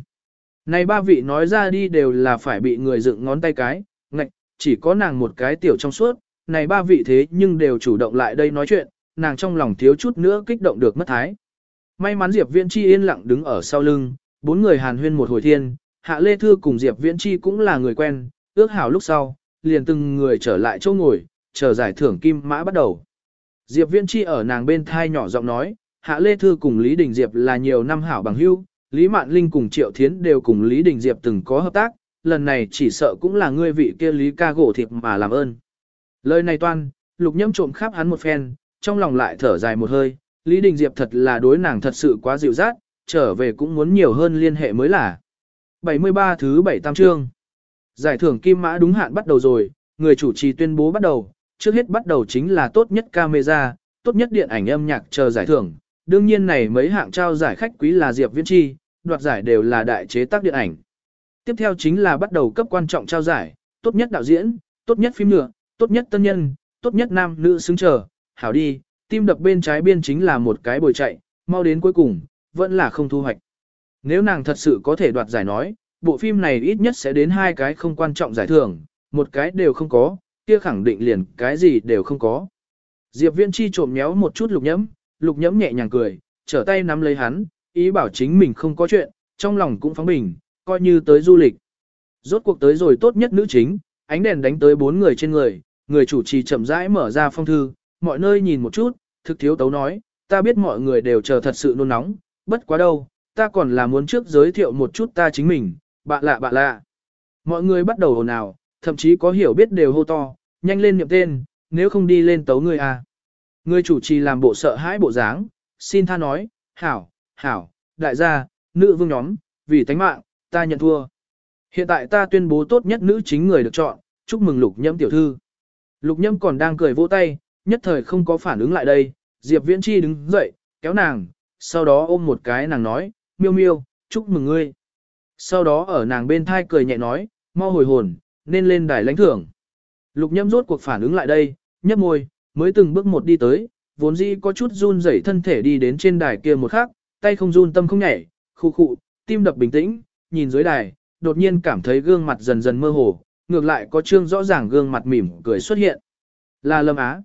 Này ba vị nói ra đi đều là phải bị người dựng ngón tay cái, ngạch, chỉ có nàng một cái tiểu trong suốt, này ba vị thế nhưng đều chủ động lại đây nói chuyện, nàng trong lòng thiếu chút nữa kích động được mất thái. May mắn Diệp Viễn Chi yên lặng đứng ở sau lưng, bốn người hàn huyên một hồi thiên, Hạ Lê Thư cùng Diệp Viễn Chi cũng là người quen, ước hảo lúc sau, liền từng người trở lại chỗ ngồi, chờ giải thưởng kim mã bắt đầu. Diệp Viễn Chi ở nàng bên thai nhỏ giọng nói, Hạ Lê Thư cùng Lý Đình Diệp là nhiều năm hảo bằng hữu, Lý Mạn Linh cùng Triệu Thiến đều cùng Lý Đình Diệp từng có hợp tác, lần này chỉ sợ cũng là ngươi vị kia Lý ca gỗ thịt mà làm ơn. Lời này toan, lục nhâm trộm khắp hắn một phen, trong lòng lại thở dài một hơi, Lý Đình Diệp thật là đối nàng thật sự quá dịu dát, trở về cũng muốn nhiều hơn liên hệ mới là. 73 thứ 7 tam trương. Giải thưởng Kim Mã đúng hạn bắt đầu rồi, người chủ trì tuyên bố bắt đầu, trước hết bắt đầu chính là tốt nhất camera, tốt nhất điện ảnh âm nhạc chờ giải thưởng. Đương nhiên này mấy hạng trao giải khách quý là Diệp Viễn Chi, đoạt giải đều là đại chế tác điện ảnh. Tiếp theo chính là bắt đầu cấp quan trọng trao giải, tốt nhất đạo diễn, tốt nhất phim nhựa, tốt nhất tân nhân, tốt nhất nam nữ xứng chờ, hảo đi, tim đập bên trái biên chính là một cái bồi chạy, mau đến cuối cùng, vẫn là không thu hoạch. Nếu nàng thật sự có thể đoạt giải nói, bộ phim này ít nhất sẽ đến hai cái không quan trọng giải thưởng, một cái đều không có, kia khẳng định liền cái gì đều không có. Diệp Viễn Chi trộm méo một chút lục nhẫm, lục nhẫm nhẹ nhàng cười, trở tay nắm lấy hắn, ý bảo chính mình không có chuyện, trong lòng cũng phóng bình, coi như tới du lịch. Rốt cuộc tới rồi tốt nhất nữ chính, ánh đèn đánh tới bốn người trên người, người chủ trì chậm rãi mở ra phong thư, mọi nơi nhìn một chút, thực thiếu tấu nói, ta biết mọi người đều chờ thật sự nôn nóng, bất quá đâu, ta còn là muốn trước giới thiệu một chút ta chính mình, bạ lạ bạ lạ. Mọi người bắt đầu hồn ào, thậm chí có hiểu biết đều hô to, nhanh lên niệm tên, nếu không đi lên tấu người à. Người chủ trì làm bộ sợ hãi bộ dáng, xin tha nói, hảo, hảo, đại gia, nữ vương nhóm, vì tánh mạng, ta nhận thua. Hiện tại ta tuyên bố tốt nhất nữ chính người được chọn, chúc mừng lục nhâm tiểu thư. Lục nhâm còn đang cười vỗ tay, nhất thời không có phản ứng lại đây, Diệp Viễn Chi đứng dậy, kéo nàng, sau đó ôm một cái nàng nói, miêu miêu, chúc mừng ngươi. Sau đó ở nàng bên thai cười nhẹ nói, mau hồi hồn, nên lên đài lãnh thưởng. Lục nhâm rốt cuộc phản ứng lại đây, nhấp môi, mới từng bước một đi tới, vốn dĩ có chút run rẩy thân thể đi đến trên đài kia một khắc, tay không run tâm không nhảy, khu khụ, tim đập bình tĩnh, nhìn dưới đài, đột nhiên cảm thấy gương mặt dần dần mơ hồ, ngược lại có trương rõ ràng gương mặt mỉm cười xuất hiện. Là Lâm Á.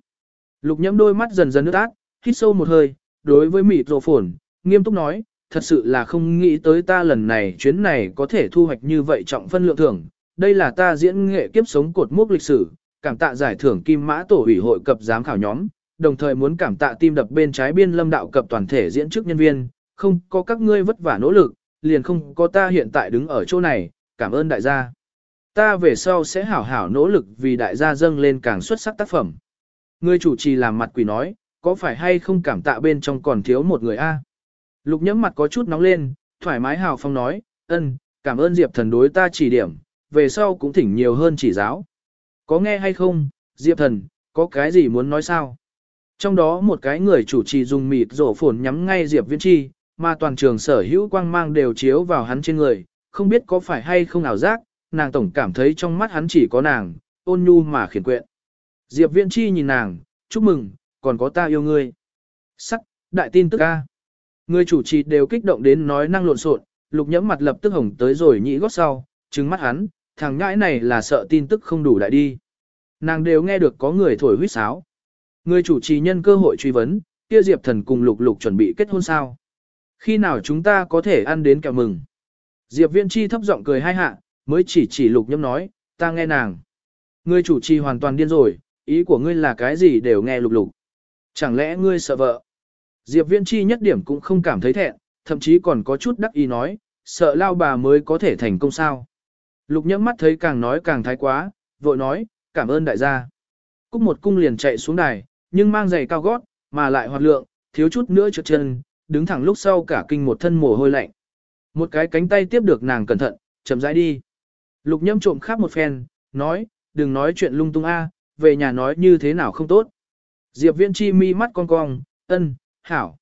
Lục nhẫm đôi mắt dần dần nước át, hít sâu một hơi, đối với mịt rộ phồn, nghiêm túc nói, thật sự là không nghĩ tới ta lần này chuyến này có thể thu hoạch như vậy trọng phân lượng thưởng. Đây là ta diễn nghệ kiếp sống cột mốc lịch sử, cảm tạ giải thưởng Kim Mã Tổ ủy hội cập giám khảo nhóm, đồng thời muốn cảm tạ tim đập bên trái biên lâm đạo cập toàn thể diễn chức nhân viên, không có các ngươi vất vả nỗ lực, liền không có ta hiện tại đứng ở chỗ này, cảm ơn đại gia. Ta về sau sẽ hảo hảo nỗ lực vì đại gia dâng lên càng xuất sắc tác phẩm. Người chủ trì làm mặt quỷ nói, có phải hay không cảm tạ bên trong còn thiếu một người a? Lục nhẫm mặt có chút nóng lên, thoải mái hào phong nói, ân, cảm ơn Diệp thần đối ta chỉ điểm, về sau cũng thỉnh nhiều hơn chỉ giáo. Có nghe hay không, Diệp thần, có cái gì muốn nói sao? Trong đó một cái người chủ trì dùng mịt rổ phồn nhắm ngay Diệp Viễn Chi, mà toàn trường sở hữu quang mang đều chiếu vào hắn trên người, không biết có phải hay không ảo giác, nàng tổng cảm thấy trong mắt hắn chỉ có nàng, ôn nhu mà khiển quyện. Diệp Viễn Chi nhìn nàng, chúc mừng, còn có ta yêu ngươi. Sắc, đại tin tức ca. Người chủ trì đều kích động đến nói năng lộn xộn, lục nhẫm mặt lập tức hồng tới rồi nhĩ gót sau, trừng mắt hắn, thằng ngãi này là sợ tin tức không đủ đại đi. Nàng đều nghe được có người thổi huýt sáo. Người chủ trì nhân cơ hội truy vấn, kia Diệp thần cùng lục lục chuẩn bị kết hôn sao? Khi nào chúng ta có thể ăn đến kẹo mừng? Diệp Viễn Chi thấp giọng cười hai hạ, mới chỉ chỉ lục nhâm nói, ta nghe nàng. Ngươi chủ trì hoàn toàn điên rồi, ý của ngươi là cái gì đều nghe lục lục. Chẳng lẽ ngươi sợ vợ? Diệp Viễn Chi nhất điểm cũng không cảm thấy thẹn, thậm chí còn có chút đắc ý nói, sợ lao bà mới có thể thành công sao. Lục nhẫm mắt thấy càng nói càng thái quá, vội nói, cảm ơn đại gia. Cúc một cung liền chạy xuống đài, nhưng mang giày cao gót, mà lại hoạt lượng, thiếu chút nữa trượt chân, đứng thẳng lúc sau cả kinh một thân mồ hôi lạnh. Một cái cánh tay tiếp được nàng cẩn thận, chậm rãi đi. Lục nhâm trộm khắp một phen, nói, đừng nói chuyện lung tung a, về nhà nói như thế nào không tốt. Diệp Viễn Chi mi mắt cong cong, ân, hảo.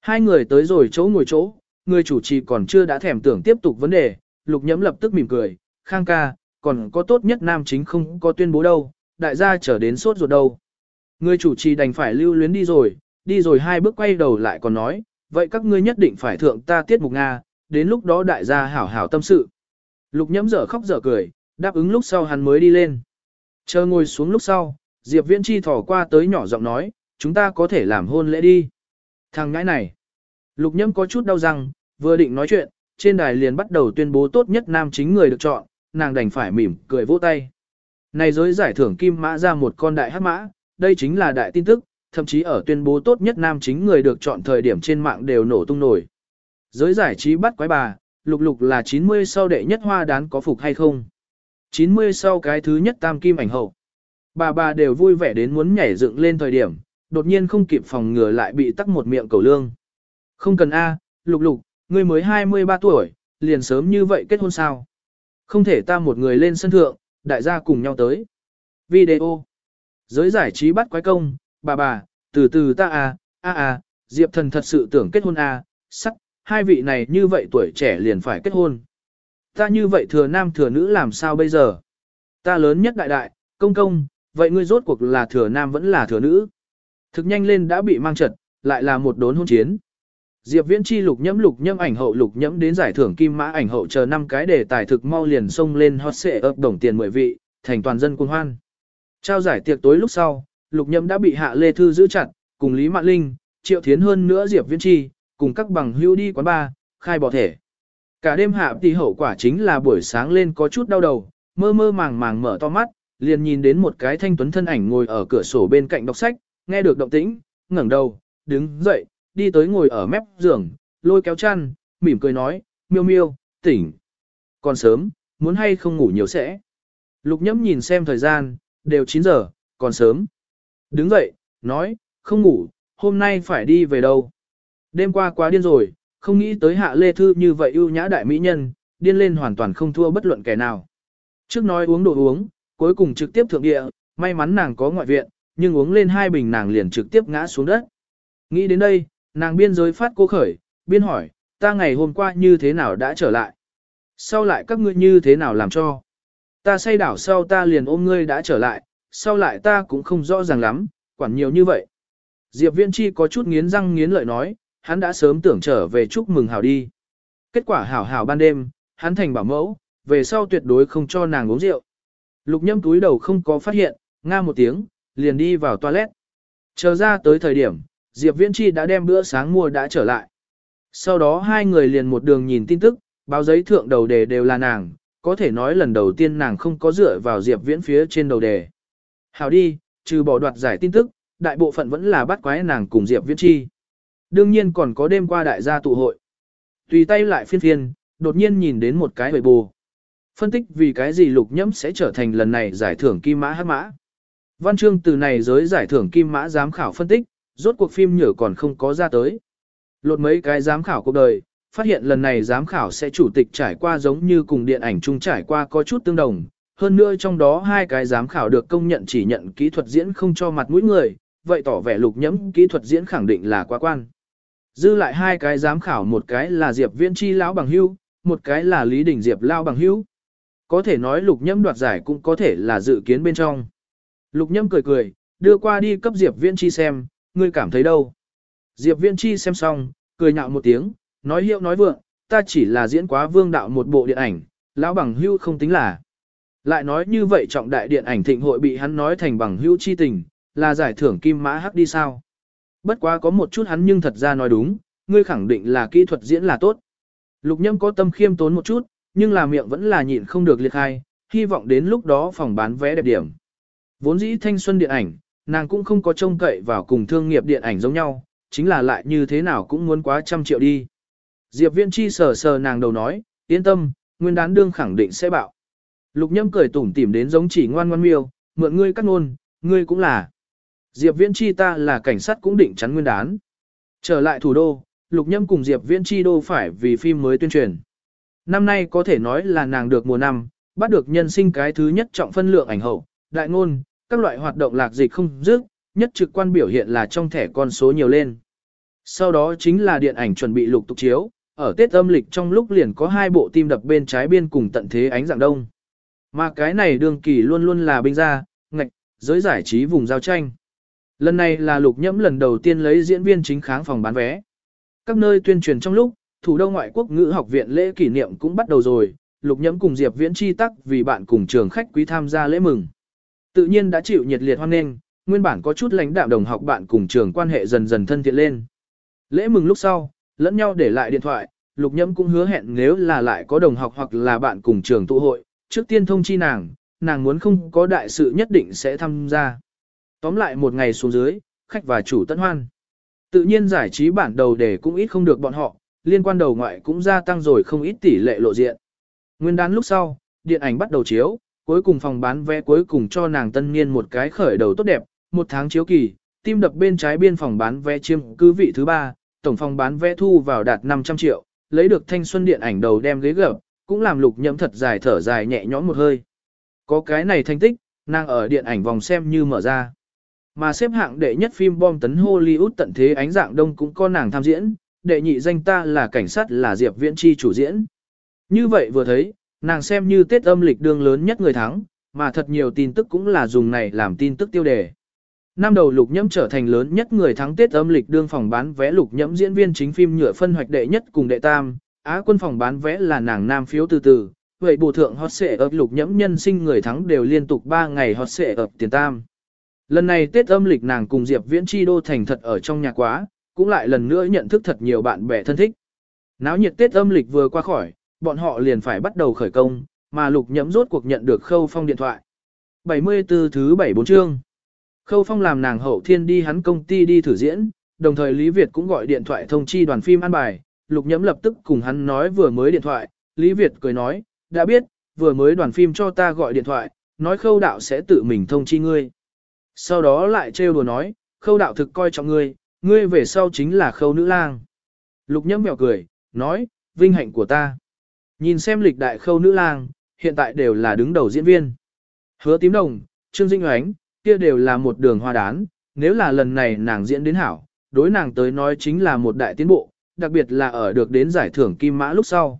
Hai người tới rồi chỗ ngồi chỗ, người chủ trì còn chưa đã thèm tưởng tiếp tục vấn đề, lục nhâm lập tức mỉm cười, khang ca, còn có tốt nhất nam chính không có tuyên bố đâu, đại gia trở đến sốt ruột đâu. Người chủ trì đành phải lưu luyến đi rồi, đi rồi hai bước quay đầu lại còn nói, vậy các ngươi nhất định phải thượng ta tiết mục Nga, đến lúc đó đại gia hảo hảo tâm sự. Lục nhẫm dở khóc dở cười, đáp ứng lúc sau hắn mới đi lên. Chờ ngồi xuống lúc sau, Diệp Viễn Chi thỏ qua tới nhỏ giọng nói, chúng ta có thể làm hôn lễ đi. Thằng ngãi này. Lục nhâm có chút đau răng, vừa định nói chuyện, trên đài liền bắt đầu tuyên bố tốt nhất nam chính người được chọn, nàng đành phải mỉm, cười vỗ tay. Này giới giải thưởng kim mã ra một con đại hắc mã, đây chính là đại tin tức, thậm chí ở tuyên bố tốt nhất nam chính người được chọn thời điểm trên mạng đều nổ tung nổi. Giới giải trí bắt quái bà, lục lục là 90 sau đệ nhất hoa đán có phục hay không? 90 sau cái thứ nhất tam kim ảnh hậu. Bà bà đều vui vẻ đến muốn nhảy dựng lên thời điểm, đột nhiên không kịp phòng ngừa lại bị tắc một miệng cầu lương. Không cần A, lục lục, ngươi mới 23 tuổi, liền sớm như vậy kết hôn sao? Không thể ta một người lên sân thượng, đại gia cùng nhau tới. Video. Giới giải trí bắt quái công, bà bà, từ từ ta à, a à, Diệp thần thật sự tưởng kết hôn à, sắc, hai vị này như vậy tuổi trẻ liền phải kết hôn. Ta như vậy thừa nam thừa nữ làm sao bây giờ? Ta lớn nhất đại đại, công công, vậy ngươi rốt cuộc là thừa nam vẫn là thừa nữ? Thực nhanh lên đã bị mang trật, lại là một đốn hôn chiến. Diệp Viễn Chi lục nhẫm lục nhẫm ảnh hậu lục nhẫm đến giải thưởng kim mã ảnh hậu chờ năm cái đề tài thực mau liền xông lên hot xệ ấp đồng tiền mười vị, thành toàn dân cuồng hoan. Trao giải tiệc tối lúc sau, lục nhẫm đã bị hạ lê thư giữ chặt, cùng Lý Mạn Linh, triệu thiến hơn nữa Diệp Viễn Chi, cùng các bằng hưu đi quán bar, khai bỏ thể. Cả đêm hạ thì hậu quả chính là buổi sáng lên có chút đau đầu, mơ mơ màng màng mở to mắt, liền nhìn đến một cái thanh tuấn thân ảnh ngồi ở cửa sổ bên cạnh đọc sách, nghe được động tĩnh, ngẩng đầu, đứng dậy, đi tới ngồi ở mép giường, lôi kéo chăn, mỉm cười nói, miêu miêu, tỉnh. Còn sớm, muốn hay không ngủ nhiều sẽ. Lục nhẫm nhìn xem thời gian, đều 9 giờ, còn sớm. Đứng dậy, nói, không ngủ, hôm nay phải đi về đâu. Đêm qua quá điên rồi, không nghĩ tới hạ lê thư như vậy ưu nhã đại mỹ nhân, điên lên hoàn toàn không thua bất luận kẻ nào. Trước nói uống đồ uống, cuối cùng trực tiếp thượng địa, may mắn nàng có ngoại viện, nhưng uống lên hai bình nàng liền trực tiếp ngã xuống đất. Nghĩ đến đây, nàng biên giới phát cô khởi, biên hỏi, ta ngày hôm qua như thế nào đã trở lại? Sau lại các ngươi như thế nào làm cho? Ta say đảo sau ta liền ôm ngươi đã trở lại, sau lại ta cũng không rõ ràng lắm, quản nhiều như vậy. Diệp Viễn Chi có chút nghiến răng nghiến lợi nói, hắn đã sớm tưởng trở về chúc mừng hảo đi. Kết quả hảo hảo ban đêm, hắn thành bảo mẫu, về sau tuyệt đối không cho nàng uống rượu. Lục nhâm túi đầu không có phát hiện, nga một tiếng, liền đi vào toilet. Chờ ra tới thời điểm, Diệp Viễn Chi đã đem bữa sáng mua đã trở lại. Sau đó hai người liền một đường nhìn tin tức, báo giấy thượng đầu đề đều là nàng, có thể nói lần đầu tiên nàng không có dựa vào Diệp Viễn phía trên đầu đề. Hảo đi, trừ bỏ đoạt giải tin tức, đại bộ phận vẫn là bắt quái nàng cùng Diệp Viễn Chi. Đương nhiên còn có đêm qua đại gia tụ hội. Tùy tay lại phiên phiên, đột nhiên nhìn đến một cái bầy bù. Phân tích vì cái gì lục nhẫm sẽ trở thành lần này giải thưởng kim mã hát mã. Văn chương từ này giới giải thưởng kim mã giám khảo phân tích, rốt cuộc phim nhở còn không có ra tới. Lột mấy cái giám khảo cuộc đời, phát hiện lần này giám khảo sẽ chủ tịch trải qua giống như cùng điện ảnh chung trải qua có chút tương đồng. Hơn nữa trong đó hai cái giám khảo được công nhận chỉ nhận kỹ thuật diễn không cho mặt mũi người, vậy tỏ vẻ lục nhẫm kỹ thuật diễn khẳng định là quá quan. Dư lại hai cái giám khảo một cái là Diệp Viễn Chi lão bằng hưu, một cái là Lý Đình Diệp lao bằng hưu. Có thể nói lục nhẫm đoạt giải cũng có thể là dự kiến bên trong. Lục nhâm cười cười, đưa qua đi cấp Diệp Viễn Chi xem, ngươi cảm thấy đâu? Diệp Viễn Chi xem xong, cười nhạo một tiếng, nói hiệu nói vượng, ta chỉ là diễn quá vương đạo một bộ điện ảnh, lão bằng hưu không tính là. Lại nói như vậy trọng đại điện ảnh thịnh hội bị hắn nói thành bằng hưu chi tình, là giải thưởng kim mã hắc đi sao? Bất quá có một chút hắn nhưng thật ra nói đúng, ngươi khẳng định là kỹ thuật diễn là tốt. Lục nhâm có tâm khiêm tốn một chút, nhưng là miệng vẫn là nhịn không được liệt khai, hy vọng đến lúc đó phòng bán vé đẹp điểm. Vốn dĩ thanh xuân điện ảnh, nàng cũng không có trông cậy vào cùng thương nghiệp điện ảnh giống nhau, chính là lại như thế nào cũng muốn quá trăm triệu đi. Diệp Viễn Chi sờ sờ nàng đầu nói, yên tâm, nguyên đán đương khẳng định sẽ bạo. Lục nhâm cười tủm tỉm đến giống chỉ ngoan ngoan miêu, mượn ngươi cắt ngôn, ngươi cũng là. Diệp Viễn Chi ta là cảnh sát cũng định chắn nguyên đán. Trở lại thủ đô, Lục Nhâm cùng Diệp Viễn Chi đô phải vì phim mới tuyên truyền. Năm nay có thể nói là nàng được mùa năm, bắt được nhân sinh cái thứ nhất trọng phân lượng ảnh hậu, đại ngôn, các loại hoạt động lạc dịch không dứt, nhất trực quan biểu hiện là trong thẻ con số nhiều lên. Sau đó chính là điện ảnh chuẩn bị lục tục chiếu, ở Tết âm lịch trong lúc liền có hai bộ tim đập bên trái biên cùng tận thế ánh dạng đông. Mà cái này đường kỳ luôn luôn là binh gia, ngạch, giới giải trí vùng giao tranh. Lần này là lục nhẫm lần đầu tiên lấy diễn viên chính kháng phòng bán vé. Các nơi tuyên truyền trong lúc, thủ đô ngoại quốc ngữ học viện lễ kỷ niệm cũng bắt đầu rồi, lục nhẫm cùng Diệp Viễn chi tắc vì bạn cùng trường khách quý tham gia lễ mừng. Tự nhiên đã chịu nhiệt liệt hoan nghênh, nguyên bản có chút lãnh đạm đồng học bạn cùng trường quan hệ dần dần thân thiện lên. Lễ mừng lúc sau, lẫn nhau để lại điện thoại, lục Nhâm cũng hứa hẹn nếu là lại có đồng học hoặc là bạn cùng trường tụ hội, trước tiên thông chi nàng, nàng muốn không có đại sự nhất định sẽ tham gia. Tóm lại một ngày xuống dưới, khách và chủ tận hoan. Tự nhiên giải trí bản đầu đề cũng ít không được bọn họ, liên quan đầu ngoại cũng gia tăng rồi không ít tỷ lệ lộ diện. Nguyên đán lúc sau, điện ảnh bắt đầu chiếu, cuối cùng phòng bán vé cuối cùng cho nàng tân niên một cái khởi đầu tốt đẹp, một tháng chiếu kỳ, tim đập bên trái biên phòng bán vé chiếm cứ vị thứ ba, tổng phòng bán vé thu vào đạt 500 triệu, lấy được thanh xuân điện ảnh đầu đem ghế gập, cũng làm lục nhậm thật dài thở dài nhẹ nhõm một hơi. Có cái này thành tích, nàng ở điện ảnh vòng xem như mở ra. Mà xếp hạng đệ nhất phim bom tấn Hollywood tận thế ánh dạng đông cũng có nàng tham diễn, đệ nhị danh ta là cảnh sát là Diệp Viễn Chi chủ diễn. Như vậy vừa thấy, nàng xem như Tết âm lịch đương lớn nhất người thắng, mà thật nhiều tin tức cũng là dùng này làm tin tức tiêu đề. Năm đầu lục nhẫm trở thành lớn nhất người thắng Tết âm lịch đương phòng bán vé lục nhẫm diễn viên chính phim nhựa phân hoạch đệ nhất cùng đệ tam, Á quân phòng bán vé là nàng nam phiếu từ từ, vậy bù thượng hot xệ ập lục nhẫm nhân sinh người thắng đều liên tục 3 ngày hot xệ ập tiền tam. Lần này Tết âm lịch nàng cùng Diệp Viễn Chi đô thành thật ở trong nhà quá, cũng lại lần nữa nhận thức thật nhiều bạn bè thân thích. Náo nhiệt Tết âm lịch vừa qua khỏi, bọn họ liền phải bắt đầu khởi công, mà lục nhẫm rốt cuộc nhận được khâu phong điện thoại. 74 thứ 74 chương. Khâu phong làm nàng hậu thiên đi hắn công ty đi thử diễn, đồng thời Lý Việt cũng gọi điện thoại thông chi đoàn phim an bài, lục nhẫm lập tức cùng hắn nói vừa mới điện thoại, Lý Việt cười nói, đã biết, vừa mới đoàn phim cho ta gọi điện thoại, nói khâu đạo sẽ tự mình thông chi ngươi. Sau đó lại trêu đùa nói, khâu đạo thực coi trọng ngươi, ngươi về sau chính là khâu nữ lang. Lục nhẫm mèo cười, nói, vinh hạnh của ta. Nhìn xem lịch đại khâu nữ lang, hiện tại đều là đứng đầu diễn viên. Hứa tím đồng, Trương Dinh Oánh, kia đều là một đường hoa đán, nếu là lần này nàng diễn đến hảo, đối nàng tới nói chính là một đại tiến bộ, đặc biệt là ở được đến giải thưởng Kim Mã lúc sau.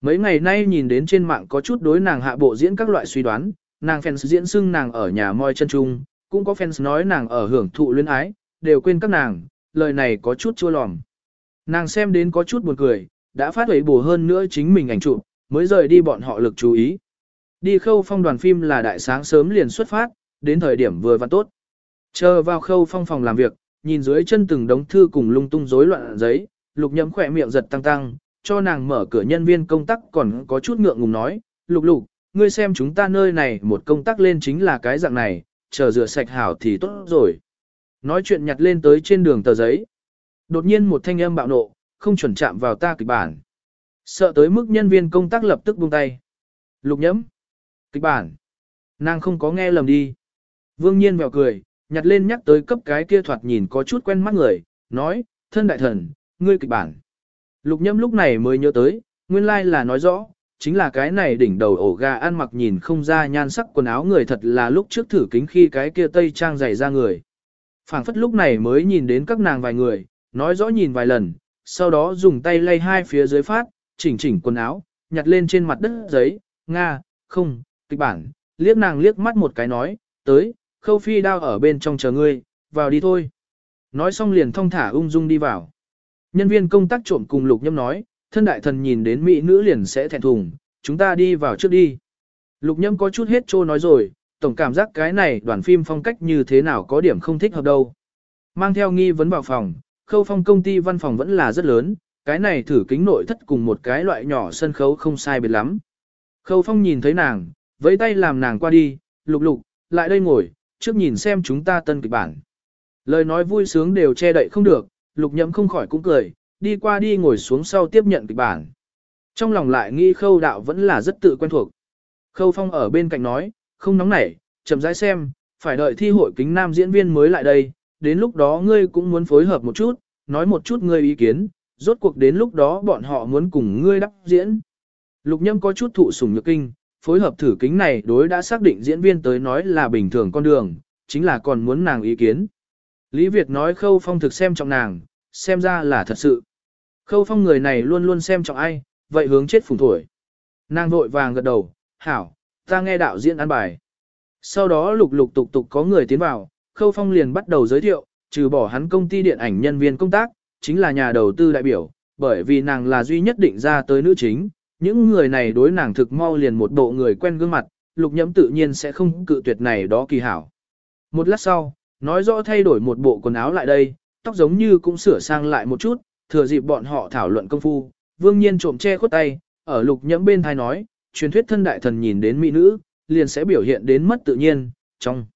Mấy ngày nay nhìn đến trên mạng có chút đối nàng hạ bộ diễn các loại suy đoán, nàng fans diễn xưng nàng ở nhà moi chân trung, cũng có fans nói nàng ở hưởng thụ luyến ái, đều quên các nàng, lời này có chút chua lòm. Nàng xem đến có chút buồn cười, đã phát huấy bù hơn nữa chính mình ảnh chụp, mới rời đi bọn họ lực chú ý. Đi khâu phong đoàn phim là đại sáng sớm liền xuất phát, đến thời điểm vừa và tốt. Chờ vào khâu phong phòng làm việc, nhìn dưới chân từng đống thư cùng lung tung rối loạn giấy, lục nhậm khỏe miệng giật tăng tăng, cho nàng mở cửa nhân viên công tác còn có chút ngượng ngùng nói, lục lục, ngươi xem chúng ta nơi này một công tác lên chính là cái dạng này, chờ rửa sạch hảo thì tốt rồi. Nói chuyện nhặt lên tới trên đường tờ giấy. Đột nhiên một thanh âm bạo nộ, không chuẩn chạm vào ta kịch bản. Sợ tới mức nhân viên công tác lập tức buông tay. Lục nhẫm. Kịch bản. Nàng không có nghe lầm đi. Vương nhiên mèo cười, nhặt lên nhắc tới cấp cái kia thoạt nhìn có chút quen mắt người, nói, thân đại thần, ngươi kịch bản. Lục nhâm lúc này mới nhớ tới, nguyên lai like là nói rõ, chính là cái này đỉnh đầu ổ gà ăn mặc nhìn không ra nhan sắc quần áo người thật là lúc trước thử kính khi cái kia tây trang dày ra người. phảng phất lúc này mới nhìn đến các nàng vài người, nói rõ nhìn vài lần, sau đó dùng tay lay hai phía dưới phát, chỉnh chỉnh quần áo, nhặt lên trên mặt đất giấy, Nga, không, kịch bản, liếc nàng liếc mắt một cái nói, tới, khâu phi đao ở bên trong chờ ngươi, vào đi thôi. Nói xong liền thong thả ung dung đi vào. Nhân viên công tác trộm cùng lục nhâm nói, thân đại thần nhìn đến mỹ nữ liền sẽ thẹn thùng, chúng ta đi vào trước đi. Lục nhâm có chút hết trô nói rồi, tổng cảm giác cái này đoàn phim phong cách như thế nào có điểm không thích hợp đâu. Mang theo nghi vấn vào phòng, khâu phong công ty văn phòng vẫn là rất lớn, cái này thử kính nội thất cùng một cái loại nhỏ sân khấu không sai biệt lắm. Khâu phong nhìn thấy nàng, vẫy tay làm nàng qua đi, lục lục, lại đây ngồi, trước nhìn xem chúng ta tân kịch bản. Lời nói vui sướng đều che đậy không được, lục nhậm không khỏi cũng cười, đi qua đi ngồi xuống sau tiếp nhận kịch bản. Trong lòng lại nghĩ khâu đạo vẫn là rất tự quen thuộc. Khâu phong ở bên cạnh nói, không nóng nảy, chậm rãi xem, phải đợi thi hội kính nam diễn viên mới lại đây, đến lúc đó ngươi cũng muốn phối hợp một chút, nói một chút ngươi ý kiến, rốt cuộc đến lúc đó bọn họ muốn cùng ngươi đắp diễn. Lục nhâm có chút thụ sủng nhược kinh, phối hợp thử kính này đối đã xác định diễn viên tới nói là bình thường con đường, chính là còn muốn nàng ý kiến. Lý Việt nói Khâu Phong thực xem trọng nàng, xem ra là thật sự. Khâu Phong người này luôn luôn xem trọng ai, vậy hướng chết phùng thổi. Nàng vội vàng gật đầu, hảo, ta nghe đạo diễn ăn bài. Sau đó lục lục tục tục có người tiến vào, Khâu Phong liền bắt đầu giới thiệu, trừ bỏ hắn công ty điện ảnh nhân viên công tác, chính là nhà đầu tư đại biểu, bởi vì nàng là duy nhất định ra tới nữ chính, những người này đối nàng thực mau liền một bộ người quen gương mặt, lục nhẫm tự nhiên sẽ không cự tuyệt này đó kỳ hảo. Một lát sau, nói rõ thay đổi một bộ quần áo lại đây, tóc giống như cũng sửa sang lại một chút, thừa dịp bọn họ thảo luận công phu, vương nhiên trộm che khuất tay, ở lục nhẫm bên thai nói, truyền thuyết thân đại thần nhìn đến mỹ nữ, liền sẽ biểu hiện đến mất tự nhiên, trong